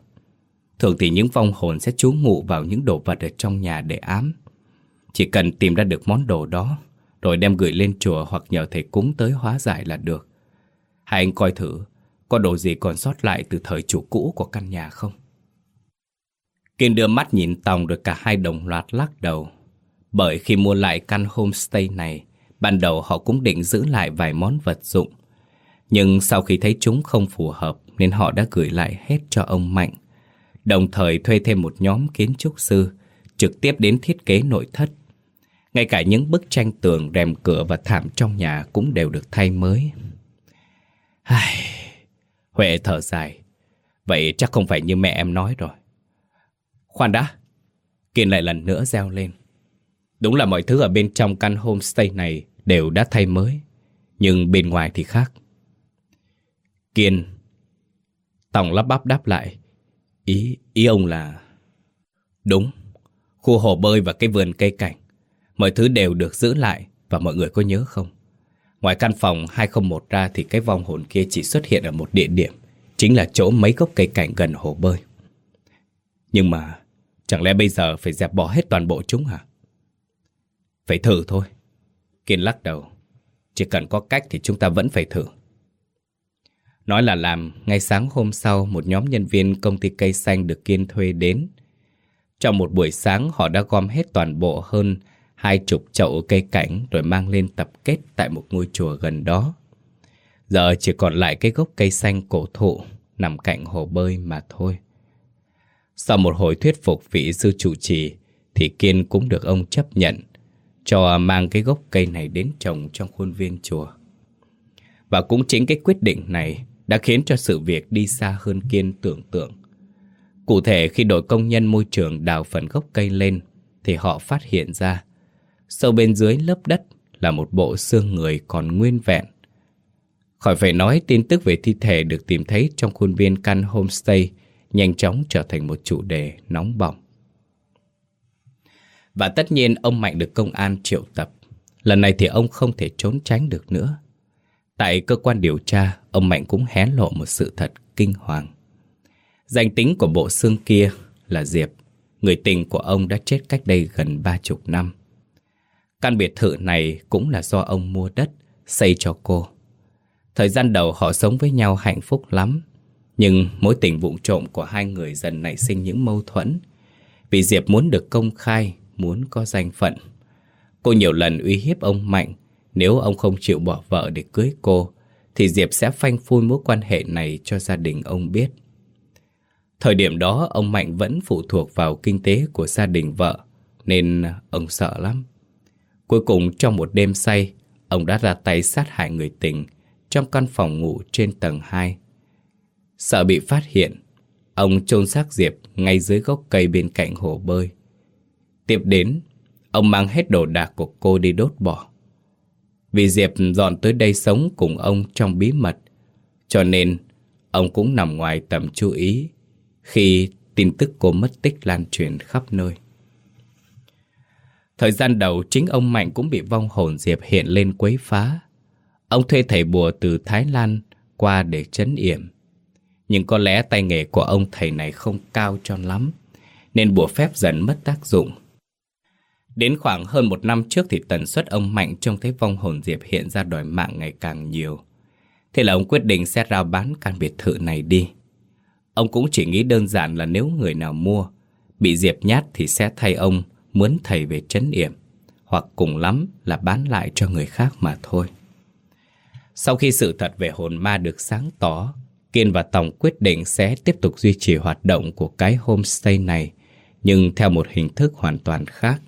Thường thì những vong hồn sẽ trú ngụ vào những đồ vật ở trong nhà để ám. Chỉ cần tìm ra được món đồ đó, rồi đem gửi lên chùa hoặc nhờ thầy cúng tới hóa giải là được. Hai anh coi thử, có đồ gì còn sót lại từ thời chủ cũ của căn nhà không? Kiên đưa mắt nhìn Tòng rồi cả hai đồng loạt lắc đầu. Bởi khi mua lại căn homestay này, ban đầu họ cũng định giữ lại vài món vật dụng. Nhưng sau khi thấy chúng không phù hợp nên họ đã gửi lại hết cho ông Mạnh đồng thời thuê thêm một nhóm kiến trúc sư trực tiếp đến thiết kế nội thất. Ngay cả những bức tranh tường, rèm cửa và thảm trong nhà cũng đều được thay mới. Ai... Huệ thở dài. Vậy chắc không phải như mẹ em nói rồi. Khoan đã. Kiên lại lần nữa reo lên. Đúng là mọi thứ ở bên trong căn homestay này đều đã thay mới. Nhưng bên ngoài thì khác. Kiên. Tòng lắp bắp đáp lại. Ý, ý ông là... Đúng, khu hồ bơi và cái vườn cây cảnh. Mọi thứ đều được giữ lại và mọi người có nhớ không? Ngoài căn phòng 201 ra thì cái vong hồn kia chỉ xuất hiện ở một địa điểm, chính là chỗ mấy gốc cây cảnh gần hồ bơi. Nhưng mà chẳng lẽ bây giờ phải dẹp bỏ hết toàn bộ chúng hả? Phải thử thôi. Kiên lắc đầu. Chỉ cần có cách thì chúng ta vẫn phải thử. Nói là làm, ngay sáng hôm sau một nhóm nhân viên công ty cây xanh được Kiên thuê đến. Trong một buổi sáng họ đã gom hết toàn bộ hơn hai chục chậu cây cảnh rồi mang lên tập kết tại một ngôi chùa gần đó. Giờ chỉ còn lại cái gốc cây xanh cổ thụ nằm cạnh hồ bơi mà thôi. Sau một hồi thuyết phục vị sư chủ trì, thì Kiên cũng được ông chấp nhận cho mang cái gốc cây này đến trồng trong khuôn viên chùa. Và cũng chính cái quyết định này đã khiến cho sự việc đi xa hơn Kiên tưởng tượng. Cụ thể khi đội công nhân môi trường đào phần gốc cây lên, thì họ phát hiện ra sâu bên dưới lớp đất là một bộ xương người còn nguyên vẹn. Khỏi phải nói tin tức về thi thể được tìm thấy trong khuôn viên căn homestay nhanh chóng trở thành một chủ đề nóng bỏng. Và tất nhiên ông Mạnh được công an triệu tập. Lần này thì ông không thể trốn tránh được nữa. Tại cơ quan điều tra, ông Mạnh cũng hé lộ một sự thật kinh hoàng. Danh tính của bộ xương kia là Diệp, người tình của ông đã chết cách đây gần ba chục năm. Căn biệt thự này cũng là do ông mua đất, xây cho cô. Thời gian đầu họ sống với nhau hạnh phúc lắm, nhưng mối tình vụng trộm của hai người dần nảy sinh những mâu thuẫn. Vì Diệp muốn được công khai, muốn có danh phận. Cô nhiều lần uy hiếp ông Mạnh, nếu ông không chịu bỏ vợ để cưới cô, thì Diệp sẽ phanh phui mối quan hệ này cho gia đình ông biết. Thời điểm đó ông Mạnh vẫn phụ thuộc vào kinh tế của gia đình vợ, nên ông sợ lắm. Cuối cùng trong một đêm say, ông đã ra tay sát hại người tình trong căn phòng ngủ trên tầng 2. Sợ bị phát hiện, ông chôn xác Diệp ngay dưới gốc cây bên cạnh hồ bơi. Tiếp đến, ông mang hết đồ đạc của cô đi đốt bỏ. Vì Diệp dọn tới đây sống cùng ông trong bí mật, cho nên ông cũng nằm ngoài tầm chú ý khi tin tức cô mất tích lan truyền khắp nơi. Thời gian đầu chính ông Mạnh cũng bị vong hồn Diệp hiện lên quấy phá. Ông thuê thầy bùa từ Thái Lan qua để chấn yểm. Nhưng có lẽ tay nghề của ông thầy này không cao cho lắm, nên bùa phép dần mất tác dụng. Đến khoảng hơn một năm trước thì tần suất ông Mạnh trông thấy vong hồn Diệp hiện ra đòi mạng ngày càng nhiều. Thế là ông quyết định sẽ rao bán căn biệt thự này đi. Ông cũng chỉ nghĩ đơn giản là nếu người nào mua, bị Diệp nhát thì sẽ thay ông muốn thầy về trấn yểm, hoặc cùng lắm là bán lại cho người khác mà thôi. Sau khi sự thật về hồn ma được sáng tỏ, Kiên và Tòng quyết định sẽ tiếp tục duy trì hoạt động của cái homestay này, nhưng theo một hình thức hoàn toàn khác.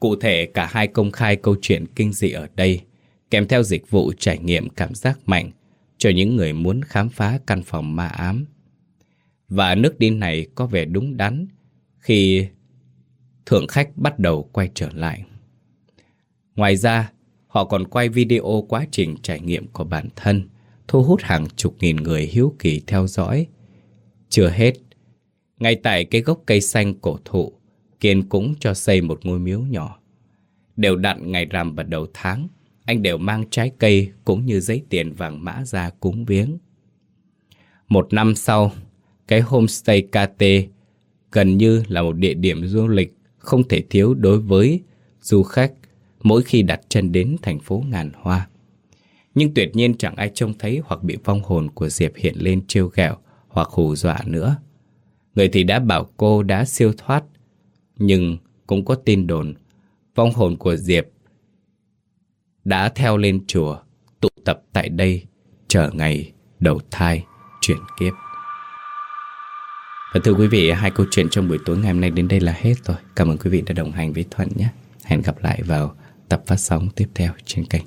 Cụ thể, cả hai công khai câu chuyện kinh dị ở đây, kèm theo dịch vụ trải nghiệm cảm giác mạnh cho những người muốn khám phá căn phòng ma ám. Và nước đi này có vẻ đúng đắn khi thượng khách bắt đầu quay trở lại. Ngoài ra, họ còn quay video quá trình trải nghiệm của bản thân, thu hút hàng chục nghìn người hiếu kỳ theo dõi. Chưa hết, ngay tại cái gốc cây xanh cổ thụ, Kiên cũng cho xây một ngôi miếu nhỏ. Đều đặn ngày rằm và đầu tháng, anh đều mang trái cây cũng như giấy tiền vàng mã ra cúng viếng. Một năm sau, cái homestay KT gần như là một địa điểm du lịch không thể thiếu đối với du khách mỗi khi đặt chân đến thành phố ngàn hoa. Nhưng tuyệt nhiên chẳng ai trông thấy hoặc bị vong hồn của Diệp hiện lên trêu ghẹo hoặc hù dọa nữa. Người thì đã bảo cô đã siêu thoát, nhưng cũng có tin đồn vong hồn của Diệp đã theo lên chùa, tụ tập tại đây chờ ngày đầu thai chuyển kiếp. Và thưa quý vị, hai câu chuyện trong buổi tối ngày hôm nay đến đây là hết rồi. Cảm ơn quý vị đã đồng hành với Thuận nhé. Hẹn gặp lại vào tập phát sóng tiếp theo trên kênh.